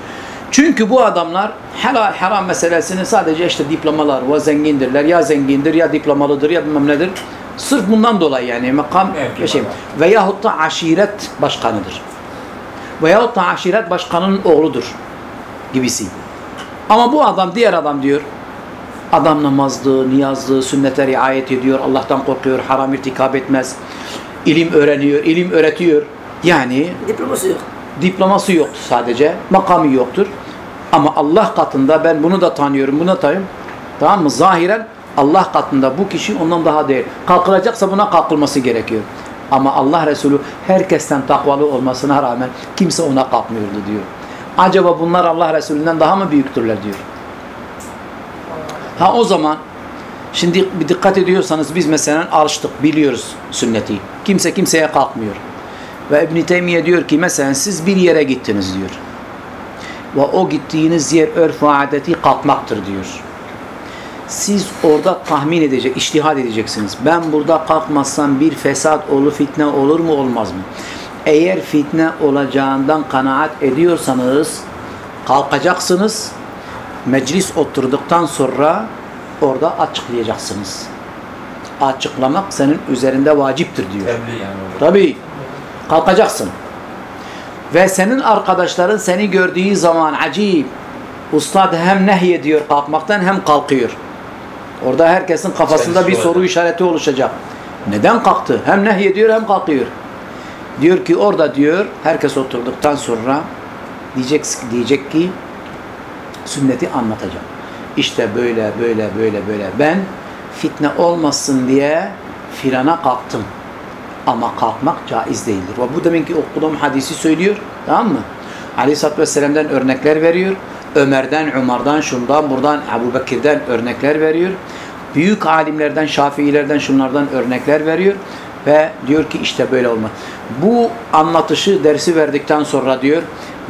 Çünkü bu adamlar helal haram meselesini sadece işte diplomalar ve zengindirler. Ya zengindir ya diplomalıdır ya bilmem nedir. Sırf bundan dolayı yani makam Evet, şey, veyahut da aşiret başkanıdır. Veyahut da aşiret başkanının oğludur gibisi. Ama bu adam diğer adam diyor adam namazlı, niyazlı, sünnete riayet ediyor, Allah'tan korkuyor, haram irtikab etmez, ilim öğreniyor, ilim öğretiyor. Yani Diploması yok. diploması yoktur sadece, makamı yoktur. Ama Allah katında ben bunu da tanıyorum, bunu da tanıyorum. Tamam mı? Zahiren Allah katında bu kişi ondan daha değerli. Kalkılacaksa buna kalkılması gerekiyor. Ama Allah Resulü herkesten takvalı olmasına rağmen kimse ona kalkmıyordu diyor. Acaba bunlar Allah Resulü'nden daha mı büyüktürler diyor. Ha o zaman şimdi bir dikkat ediyorsanız biz mesela alıştık, biliyoruz sünneti. Kimse kimseye kalkmıyor. Ve İbn Teymiye diyor ki mesela siz bir yere gittiniz diyor. Ve o gittiğiniz yer örf ve adeti kalkmaktır diyor. Siz orada tahmin edecek, iştihad edeceksiniz. Ben burada kalkmazsam bir fesat olur, fitne olur mu olmaz mı? Eğer fitne olacağından kanaat ediyorsanız kalkacaksınız. Meclis oturduktan sonra orada açıklayacaksınız. Açıklamak senin üzerinde vaciptir diyor. Yani. Tabii. Kalkacaksın. Ve senin arkadaşların seni gördüğü zaman acayip. Ustad hem nehyediyor kalkmaktan hem kalkıyor. Orada herkesin kafasında bir soru işareti oluşacak. Neden kalktı? Hem nehyediyor hem kalkıyor. Diyor ki orada diyor herkes oturduktan sonra diyecek, diyecek ki sünneti anlatacağım. İşte böyle böyle böyle böyle ben fitne olmasın diye filana kalktım. Ama kalkmak caiz değildir. Ve bu deminki okuduğum hadisi söylüyor. Tamam mı? Aleyhisselatü Vesselam'dan örnekler veriyor. Ömer'den, Umar'dan, şundan, buradan, Ebu Bekir'den örnekler veriyor. Büyük alimlerden, Şafiilerden, şunlardan örnekler veriyor. Ve diyor ki işte böyle olmaz. Bu anlatışı, dersi verdikten sonra diyor,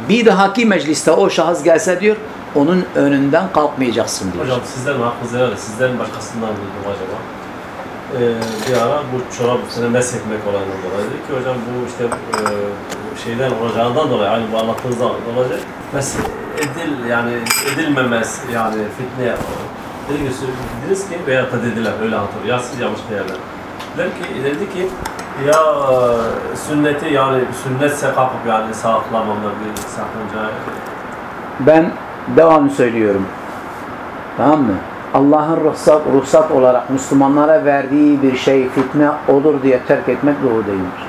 bir dahaki mecliste o şahıs gelse diyor, onun önünden kalkmayacaksın diyor. Hocam sizden edin. Sizden başkasından duydum acaba. Ee, bir ara bu çorap üstüne meshetmek olayından dolayı dedi ki hocam bu işte e, şeyden olacağından dolayı aynı bu anlattığınızdan dolayı mes edil yani edilmemez yani fitne dedi ki dediniz ki veya da dediler öyle hatırlıyorum ya siz yanlış bir yerler. Dediler ki dedi ki ya sünneti yani sünnetse kalkıp yani sağlamamda bir sakınca Ben devamlı söylüyorum. Tamam mı? Allah'ın ruhsat, ruhsat olarak Müslümanlara verdiği bir şey fitne olur diye terk etmek doğru değildir.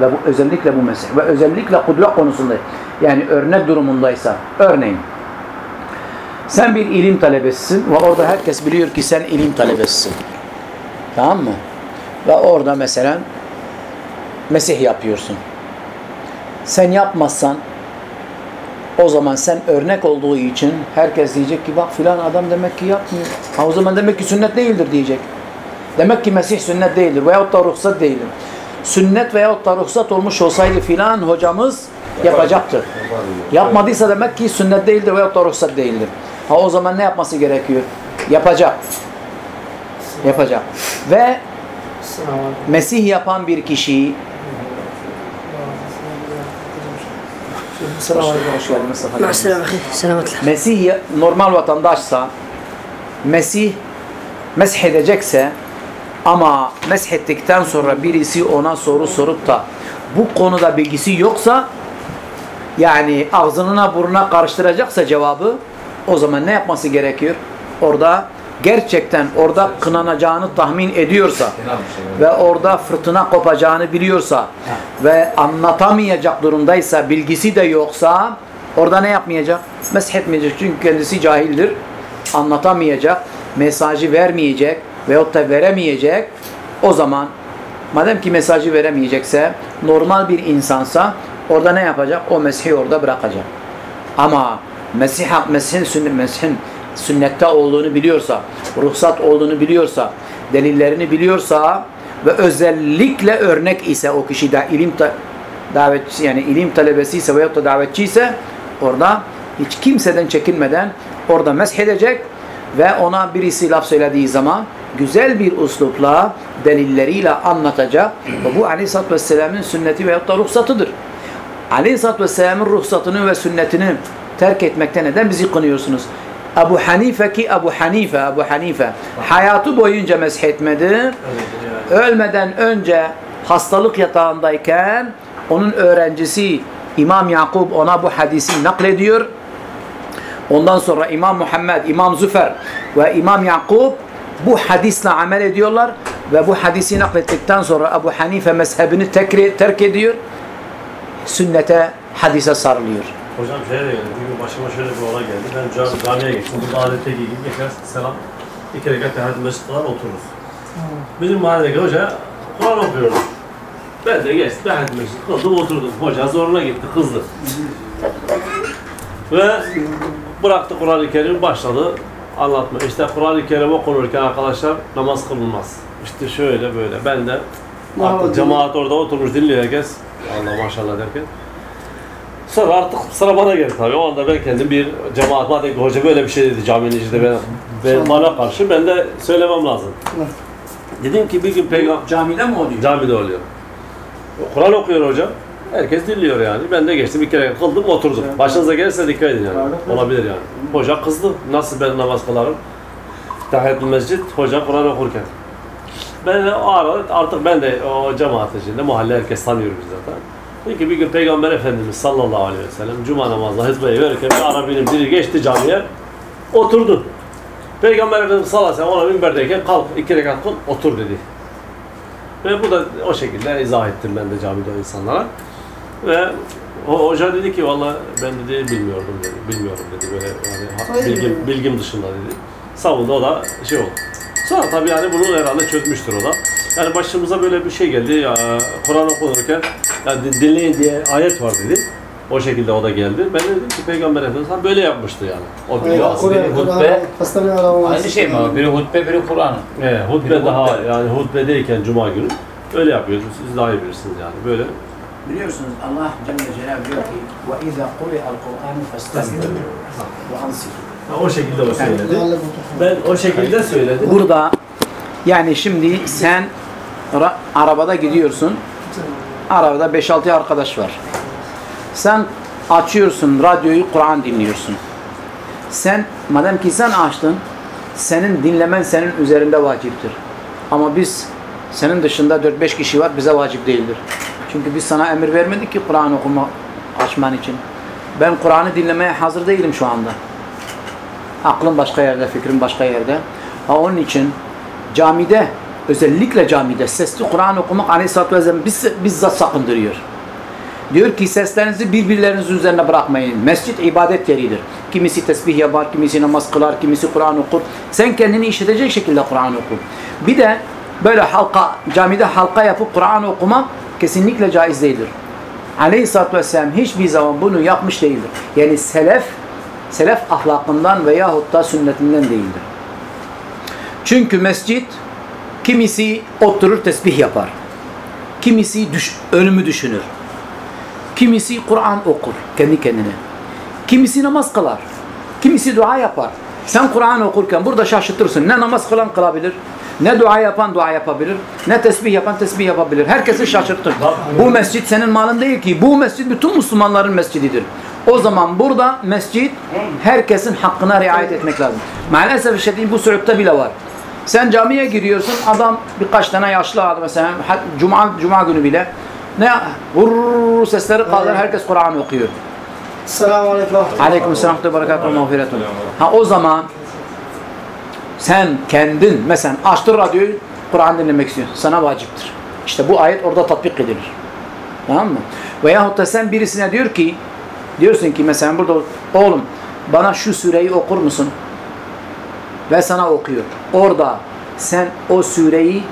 Ve bu özellikle bu mesele. Ve özellikle kudret konusunda. Yani örnek durumundaysa. Örneğin. Sen bir ilim talebesisin ve orada herkes biliyor ki sen ilim talebesisin. Tamam mı? Ve orada mesela Mesih yapıyorsun. Sen yapmazsan o zaman sen örnek olduğu için herkes diyecek ki bak filan adam demek ki yapmıyor. Ha o zaman demek ki sünnet değildir diyecek. Demek ki Mesih sünnet değildir veyahut da ruhsat değildir. Sünnet veyahut da ruhsat olmuş olsaydı filan hocamız yapacaktı. Yapmadıysa demek ki sünnet değildir veyahut da ruhsat değildir. Ha o zaman ne yapması gerekiyor? Yapacak. Yapacak. Ve Mesih yapan bir kişiyi Hoş. Ma'as selamı. Selametle. Mesih normal vatandaşsa Mesih mesh edecekse ama mesh ettikten sonra birisi ona soru sorup da bu konuda bilgisi yoksa yani ağzına burnuna karıştıracaksa cevabı o zaman ne yapması gerekiyor? Orada gerçekten orada kınanacağını tahmin ediyorsa ve orada fırtına kopacağını biliyorsa ve anlatamayacak durumdaysa, bilgisi de yoksa orada ne yapmayacak? Meshetmeyecek çünkü kendisi cahildir. Anlatamayacak, mesajı vermeyecek veyahut da veremeyecek. O zaman madem ki mesajı veremeyecekse normal bir insansa orada ne yapacak? O Mesih'i orada bırakacak. Ama Mesih, Mesih'in sünnet, Mesih'in sünnette olduğunu biliyorsa, ruhsat olduğunu biliyorsa, delillerini biliyorsa ve özellikle örnek ise o kişi de ilim davetçisi yani ilim talebesi ise veyahut da davetçi ise orada hiç kimseden çekinmeden orada mesh edecek ve ona birisi laf söylediği zaman güzel bir uslupla delilleriyle anlatacak ve bu Aleyhisselatü Vesselam'ın sünneti veyahut da ruhsatıdır. Aleyhisselatü Vesselam'ın ruhsatını ve sünnetini terk etmekte neden bizi kınıyorsunuz? Ebu Hanife ki Ebu Hanife, Ebu Hanife hayatı boyunca mesh etmedi. Ölmeden önce hastalık yatağındayken onun öğrencisi İmam Yakub ona bu hadisi naklediyor. Ondan sonra İmam Muhammed, İmam Züfer ve İmam Yakub bu hadisle amel ediyorlar ve bu hadisi naklettikten sonra Ebu Hanife mezhebini terk ediyor. Sünnete, hadise sarılıyor. Hocam şeye de geldi. Bir gün başıma şöyle bir olay geldi. Ben cami, camiye gittim. Burada adetteki gibi geçer selam. İki rekat tehaddü mescid kadar otururuz. Bizim mahalledeki hoca Kur'an okuyordu. Ben de geçtim. Tehaddü mescid kıldım oturdum. Hoca zoruna gitti. Kızdı. Ve bıraktı Kur'an-ı Kerim başladı anlatma. İşte Kur'an-ı Kerim okunurken arkadaşlar namaz kılınmaz. İşte şöyle böyle. Ben de cemaat orada oturmuş dinliyor herkes. Allah maşallah derken. Sonra artık sıra bana geldi tabii. O anda ben kendim bir cemaat madem ki hoca böyle bir şey dedi caminin içinde ben, ben bana karşı ben de söylemem lazım. Dedim ki bir gün peygamber Camide mi oluyor? camide oluyor. Kur'an okuyor hocam. Herkes dinliyor yani. Ben de geçtim bir kere kıldım oturdum. Başınıza gelirse dikkat edin yani. Olabilir yani. Hoca kızdı. Nasıl ben namaz kılarım? Tahiyyatül mescid hoca Kur'an okurken. Ben de o ara artık ben de o cemaat içinde mahalle herkes tanıyor bizi zaten. Dedi ki bir gün Peygamber Efendimiz sallallahu aleyhi ve sellem cuma namazında hutbeyi verirken bir Arabinin biri geçti camiye oturdu. Peygamber Efendimiz sallallahu aleyhi ve sellem ona minberdeyken kalk iki rekat kıl otur dedi. Ve bu da o şekilde izah ettim ben de camide o insanlara. Ve o hoca dedi ki valla ben dedi bilmiyordum dedi. Bilmiyorum dedi böyle yani bilgim, bilgim dışında dedi. Savundu o da şey oldu. Sonra tabii yani bunu herhalde çözmüştür o da. Yani başımıza böyle bir şey geldi ya Kur'an okunurken ya din- dinleyin diye ayet var dedi. O şekilde o da geldi. Ben de dedim ki Peygamber Efendimiz ha böyle yapmıştı yani. O biliyor. Yok. Kur'an, hutbe- Kur'an, hastane aramamız. Aynı şey mi abi? Biri hutbe, biri Kur'an. Evet, hutbe Bir daha hutbe. yani hutbedeyken cuma günü öyle yapıyoruz. Siz daha iyi bilirsiniz yani. Böyle Biliyorsunuz Allah Celle Celaluhu diyor ki وَاِذَا قُرِئَ الْقُرْآنُ فَاسْتَمِعُوا وَأَنْصِتُوا o şekilde o söyledi. Ben o şekilde söyledim. Burada yani şimdi sen ra- arabada gidiyorsun. Arabada 5-6 arkadaş var. Sen açıyorsun radyoyu Kur'an dinliyorsun. Sen madem ki sen açtın senin dinlemen senin üzerinde vaciptir. Ama biz senin dışında 4-5 kişi var bize vacip değildir. Çünkü biz sana emir vermedik ki Kur'an okuma açman için. Ben Kur'an'ı dinlemeye hazır değilim şu anda. Aklım başka yerde, fikrim başka yerde. Ha onun için camide, özellikle camide sesli Kur'an okumak Aleyhisselatü Vesselam biz, bizzat sakındırıyor. Diyor ki seslerinizi birbirlerinizin üzerine bırakmayın. Mescit ibadet yeridir. Kimisi tesbih yapar, kimisi namaz kılar, kimisi Kur'an okur. Sen kendini işitecek şekilde Kur'an oku. Bir de böyle halka, camide halka yapıp Kur'an okumak kesinlikle caiz değildir. Aleyhisselatü Vesselam hiçbir zaman bunu yapmış değildir. Yani selef, selef ahlakından veyahut da sünnetinden değildir. Çünkü mescit kimisi oturur tesbih yapar. Kimisi düş, ölümü düşünür. Kimisi Kur'an okur kendi kendine. Kimisi namaz kılar. Kimisi dua yapar. Sen Kur'an okurken burada şaşırtırsın. Ne namaz kılan kılabilir, ne dua yapan dua yapabilir, ne tesbih yapan tesbih yapabilir. Herkesi şaşırtır. Bu mescit senin malın değil ki. Bu mescit bütün Müslümanların mescididir. O zaman burada mescit herkesin hakkına riayet etmek lazım. Maalesef şiddet bu Suud'da bile var. Sen camiye giriyorsun, adam birkaç tane yaşlı adam mesela cuma cuma günü bile ne vurur sesleri kaldır herkes Kur'an okuyor. Selamun aleyküm. Aleyküm selam ve berekatuhu mağfiretun. Ha o zaman sen kendin mesela açtın radyoyu Kur'an dinlemek istiyorsun. Sana vaciptir. İşte bu ayet orada tatbik edilir. Tamam mı? Veyahut da sen birisine diyor ki diyorsun ki mesela burada oğlum bana şu sureyi okur musun? Ve sana okuyor. Orada sen o sureyi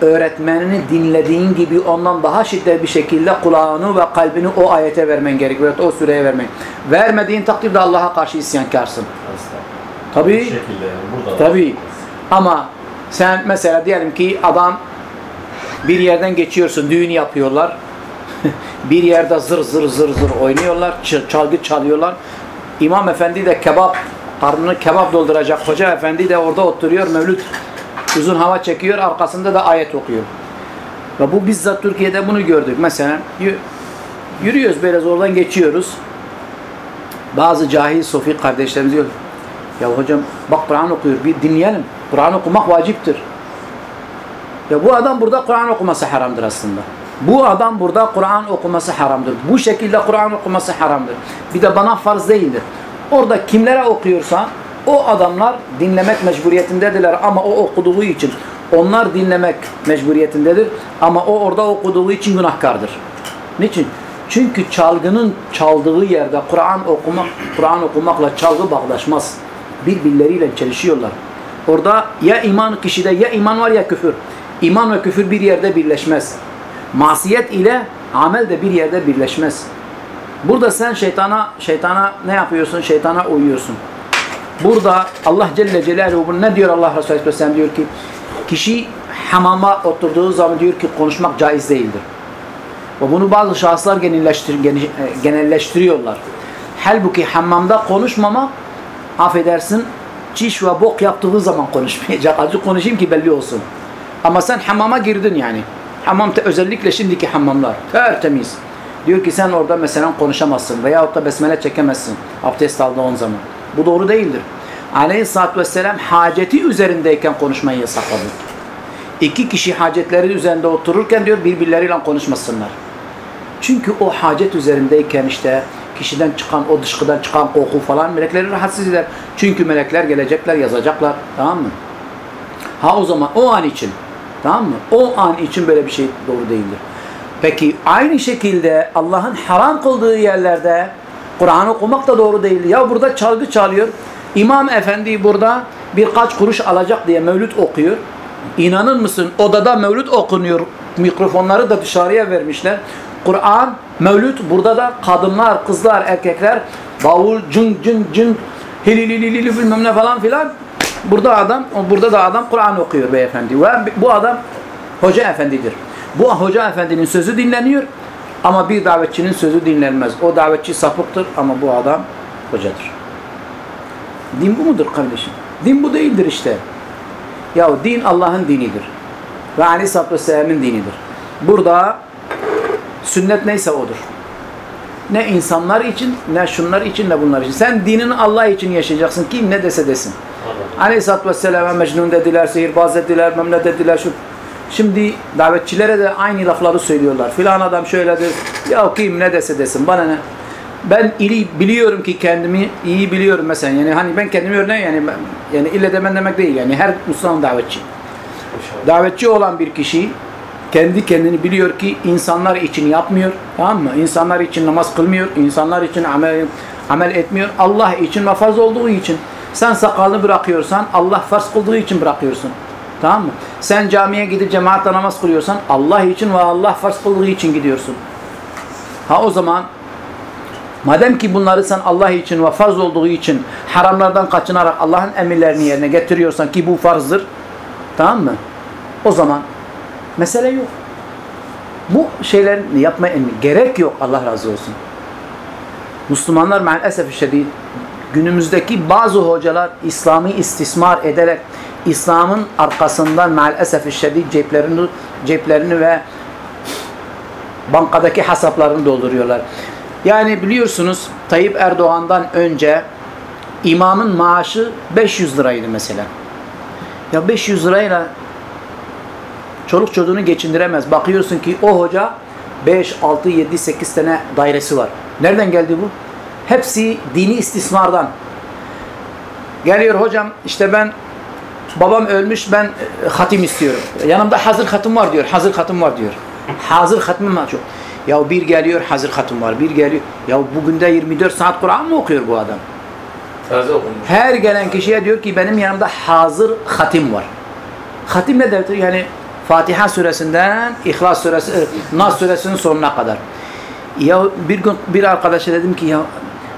öğretmenini dinlediğin gibi ondan daha şiddetli bir şekilde kulağını ve kalbini o ayete vermen gerekiyor. O sureye vermen. Vermediğin takdirde Allah'a karşı isyankarsın. Tabii. Bu şekilde yani burada. Tabii. Ama sen mesela diyelim ki adam bir yerden geçiyorsun, düğün yapıyorlar. *laughs* bir yerde zır zır zır zır oynuyorlar, çalgı çalıyorlar. İmam efendi de kebap, karnını kebap dolduracak. Hoca efendi de orada oturuyor, mevlüt uzun hava çekiyor, arkasında da ayet okuyor. Ve bu bizzat Türkiye'de bunu gördük. Mesela yü- yürüyoruz böyle oradan geçiyoruz. Bazı cahil sofi kardeşlerimiz diyor. Ya hocam bak Kur'an okuyor bir dinleyelim. Kur'an okumak vaciptir. Ya bu adam burada Kur'an okuması haramdır aslında. Bu adam burada Kur'an okuması haramdır. Bu şekilde Kur'an okuması haramdır. Bir de bana farz değildir. Orada kimlere okuyorsa o adamlar dinlemek mecburiyetindedirler ama o okuduğu için onlar dinlemek mecburiyetindedir ama o orada okuduğu için günahkardır. Niçin? Çünkü çalgının çaldığı yerde Kur'an okumak, Kur'an okumakla çalgı bağdaşmaz. Birbirleriyle çelişiyorlar. Orada ya iman kişide ya iman var ya küfür. İman ve küfür bir yerde birleşmez. Masiyet ile amel de bir yerde birleşmez. Burada sen şeytana şeytana ne yapıyorsun? Şeytana uyuyorsun. Burada Allah Celle Celaluhu ne diyor Allah Resulü Aleyhisselam diyor ki kişi hamama oturduğu zaman diyor ki konuşmak caiz değildir. Ve bunu bazı şahıslar genelleştir, gene- e, genelleştiriyorlar. Halbuki hammamda konuşmamak affedersin çiş ve bok yaptığı zaman konuşmayacak. Azıcık konuşayım ki belli olsun. Ama sen hamama girdin yani. Hamam özellikle şimdiki hammamlar tertemiz. Diyor ki sen orada mesela konuşamazsın veyahut da besmele çekemezsin abdest aldığın zaman. Bu doğru değildir. Aleyhisselatü Vesselam haceti üzerindeyken konuşmayı yasakladı. İki kişi hacetleri üzerinde otururken diyor birbirleriyle konuşmasınlar. Çünkü o hacet üzerindeyken işte kişiden çıkan, o dışkıdan çıkan koku falan melekleri rahatsız eder. Çünkü melekler gelecekler, yazacaklar. Tamam mı? Ha o zaman o an için. Tamam mı? O an için böyle bir şey doğru değildir. Peki aynı şekilde Allah'ın haram kıldığı yerlerde Kur'an okumak da doğru değil. Ya burada çalgı çalıyor. İmam efendi burada birkaç kuruş alacak diye mevlüt okuyor. İnanır mısın? Odada mevlüt okunuyor. Mikrofonları da dışarıya vermişler. Kur'an, mevlüt burada da kadınlar, kızlar, erkekler bavul, cın cın cın hilililili bilmem ne falan filan. Burada adam, burada da adam Kur'an okuyor beyefendi. Ve bu adam hoca efendidir. Bu hoca efendinin sözü dinleniyor ama bir davetçinin sözü dinlenmez. O davetçi sapıktır ama bu adam hocadır. Din bu mudur kardeşim? Din bu değildir işte. Ya din Allah'ın dinidir. Ve Aleyhisselatü Vesselam'ın dinidir. Burada sünnet neyse odur. Ne insanlar için, ne şunlar için, ne bunlar için. Sen dinini Allah için yaşayacaksın. Kim ne dese desin. Aleyhisselatü Vesselam'a Mecnun dediler, sihirbaz dediler, memle dediler. Şu. Şimdi davetçilere de aynı lafları söylüyorlar. Filan adam şöyledir. Ya kim ne dese desin. Bana ne? Ben iyi biliyorum ki kendimi iyi biliyorum mesela. Yani hani ben kendimi örneğin yani ben- yani ille demen demek değil. Yani her Müslüman davetçi. Davetçi olan bir kişi kendi kendini biliyor ki insanlar için yapmıyor. Tamam mı? İnsanlar için namaz kılmıyor. insanlar için amel, amel etmiyor. Allah için ve farz olduğu için. Sen sakalını bırakıyorsan Allah farz kıldığı için bırakıyorsun. Tamam mı? Sen camiye gidip cemaatle namaz kılıyorsan Allah için ve Allah farz kıldığı için gidiyorsun. Ha o zaman madem ki bunları sen Allah için ve farz olduğu için haramlardan kaçınarak Allah'ın emirlerini yerine getiriyorsan ki bu farzdır. Tamam mı? O zaman mesele yok. Bu şeylerin yapmaya gerek yok Allah razı olsun. Müslümanlar maalesef şiddet günümüzdeki bazı hocalar İslam'ı istismar ederek İslam'ın arkasından maalesef şiddet ceplerini ceplerini ve bankadaki hesaplarını dolduruyorlar. Yani biliyorsunuz Tayyip Erdoğan'dan önce imamın maaşı 500 liraydı mesela. Ya 500 lirayla çoluk çocuğunu geçindiremez. Bakıyorsun ki o hoca 5, 6, 7, 8 tane dairesi var. Nereden geldi bu? Hepsi dini istismardan. Geliyor hocam işte ben babam ölmüş ben e, hatim istiyorum. Yanımda hazır hatım var diyor. Hazır hatım var diyor. Hazır hatmım var çok. Ya bir geliyor hazır hatım var. Bir geliyor. Ya bugün de 24 saat Kur'an mı okuyor bu adam? Her gelen kişiye diyor ki benim yanımda hazır hatim var. Hatim ne demektir? Yani Fatiha suresinden İhlas suresi, e, Nas suresinin sonuna kadar. Ya bir gün bir arkadaşa dedim ki ya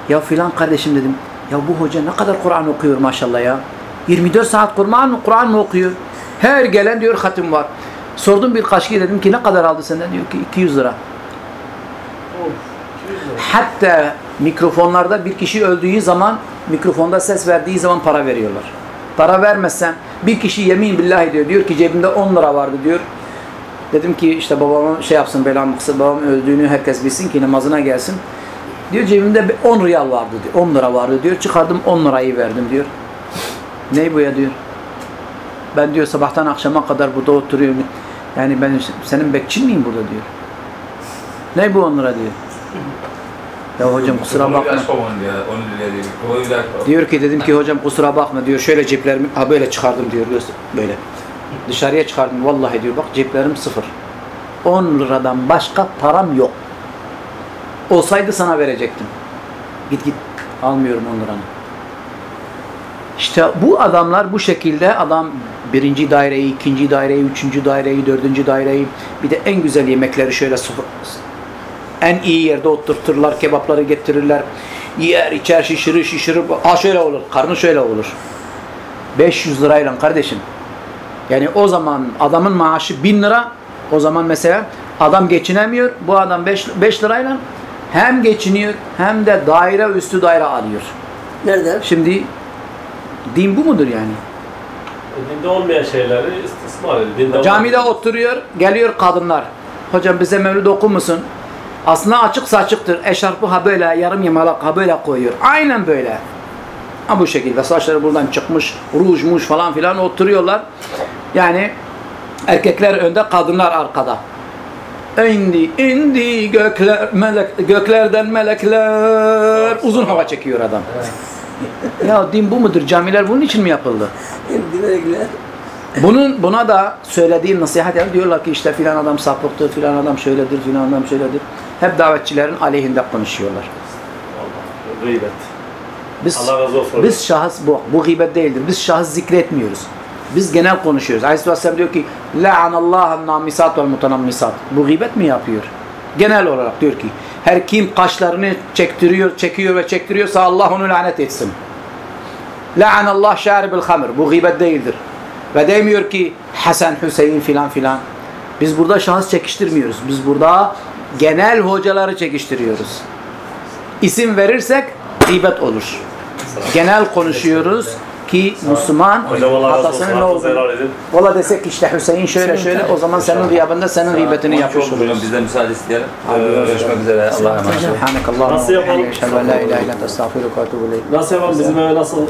ya filan kardeşim dedim Ya bu hoca ne kadar Kur'an okuyor maşallah ya. 24 saat Kur'an Kur'an mı okuyor? Her gelen diyor hatim var. Sordum birkaç kişi dedim ki ne kadar aldı senden? Diyor ki 200 lira. Hatta mikrofonlarda bir kişi öldüğü zaman mikrofonda ses verdiği zaman para veriyorlar. Para vermezsen bir kişi yemin billahi diyor. Diyor ki cebimde 10 lira vardı diyor. Dedim ki işte babama şey yapsın belamı kısa babam öldüğünü herkes bilsin ki namazına gelsin. Diyor cebimde bir 10 riyal vardı diyor. 10 lira vardı diyor. Çıkardım 10 lirayı verdim diyor. Ne bu ya diyor. Ben diyor sabahtan akşama kadar burada oturuyorum. Yani ben senin bekçin miyim burada diyor. Ne bu 10 lira diyor. Ya hocam kusura bakma. Diyor ki dedim ki hocam kusura bakma diyor. Şöyle ceplerimi ha böyle çıkardım diyor. Böyle. Dışarıya çıkardım. Vallahi diyor bak ceplerim sıfır. 10 liradan başka param yok. Olsaydı sana verecektim. Git git. Almıyorum 10 liranı. İşte bu adamlar bu şekilde adam birinci daireyi, ikinci daireyi, üçüncü daireyi, dördüncü daireyi bir de en güzel yemekleri şöyle sıfır, en iyi yerde oturturlar, kebapları getirirler. Yer, içer, şişirir, şişirir. Ha şöyle olur, karnı şöyle olur. 500 lirayla kardeşim. Yani o zaman adamın maaşı 1000 lira. O zaman mesela adam geçinemiyor. Bu adam 5, 5 lirayla hem geçiniyor hem de daire üstü daire alıyor. Nerede? Şimdi din bu mudur yani? Dinde olmayan şeyleri istismar ediyor. Dinde Camide olan- oturuyor, geliyor kadınlar. Hocam bize mevlid okur musun? Aslında açıksa açıktır. Eşarpı ha böyle, yarım yamalak ha böyle koyuyor. Aynen böyle. Ha bu şekilde. Saçları buradan çıkmış, rujmuş falan filan oturuyorlar. Yani erkekler önde, kadınlar arkada. İndi, indi gökler, melek, göklerden melekler. Uzun hava çekiyor adam. ya din bu mudur? Camiler bunun için mi yapıldı? Dinleyiciler. Bunun buna da söylediği nasihat yani diyorlar ki işte filan adam sapıktır, filan adam şöyledir, filan adam şöyledir. Hep davetçilerin aleyhinde konuşuyorlar. Allah, Gıybet. Biz Allah razı olsun. biz şahıs bu bu gıybet değildir. Biz şahıs zikretmiyoruz. Biz genel konuşuyoruz. Aleyhisselam diyor ki la'anallahu namisat vel mutanammisat. Bu gıybet mi yapıyor? Genel olarak diyor ki her kim kaşlarını çektiriyor, çekiyor ve çektiriyorsa Allah onu lanet etsin. La'anallah şaribil hamr. Bu gıybet değildir. Ve demiyor ki Hasan, Hüseyin filan filan. Biz burada şahıs çekiştirmiyoruz. Biz burada genel hocaları çekiştiriyoruz. İsim verirsek gıybet olur. Genel konuşuyoruz ki Müslüman hatasının ne olduğunu. Valla desek ki işte Hüseyin şöyle şöyle o zaman senin gıyabında senin gıybetini yapmış oluruz. bizden müsaade isteyelim. Abi, Görüşmek üzere. Allah'a emanet olun. Nasıl yapalım? Nasıl yapalım bizim eve nasıl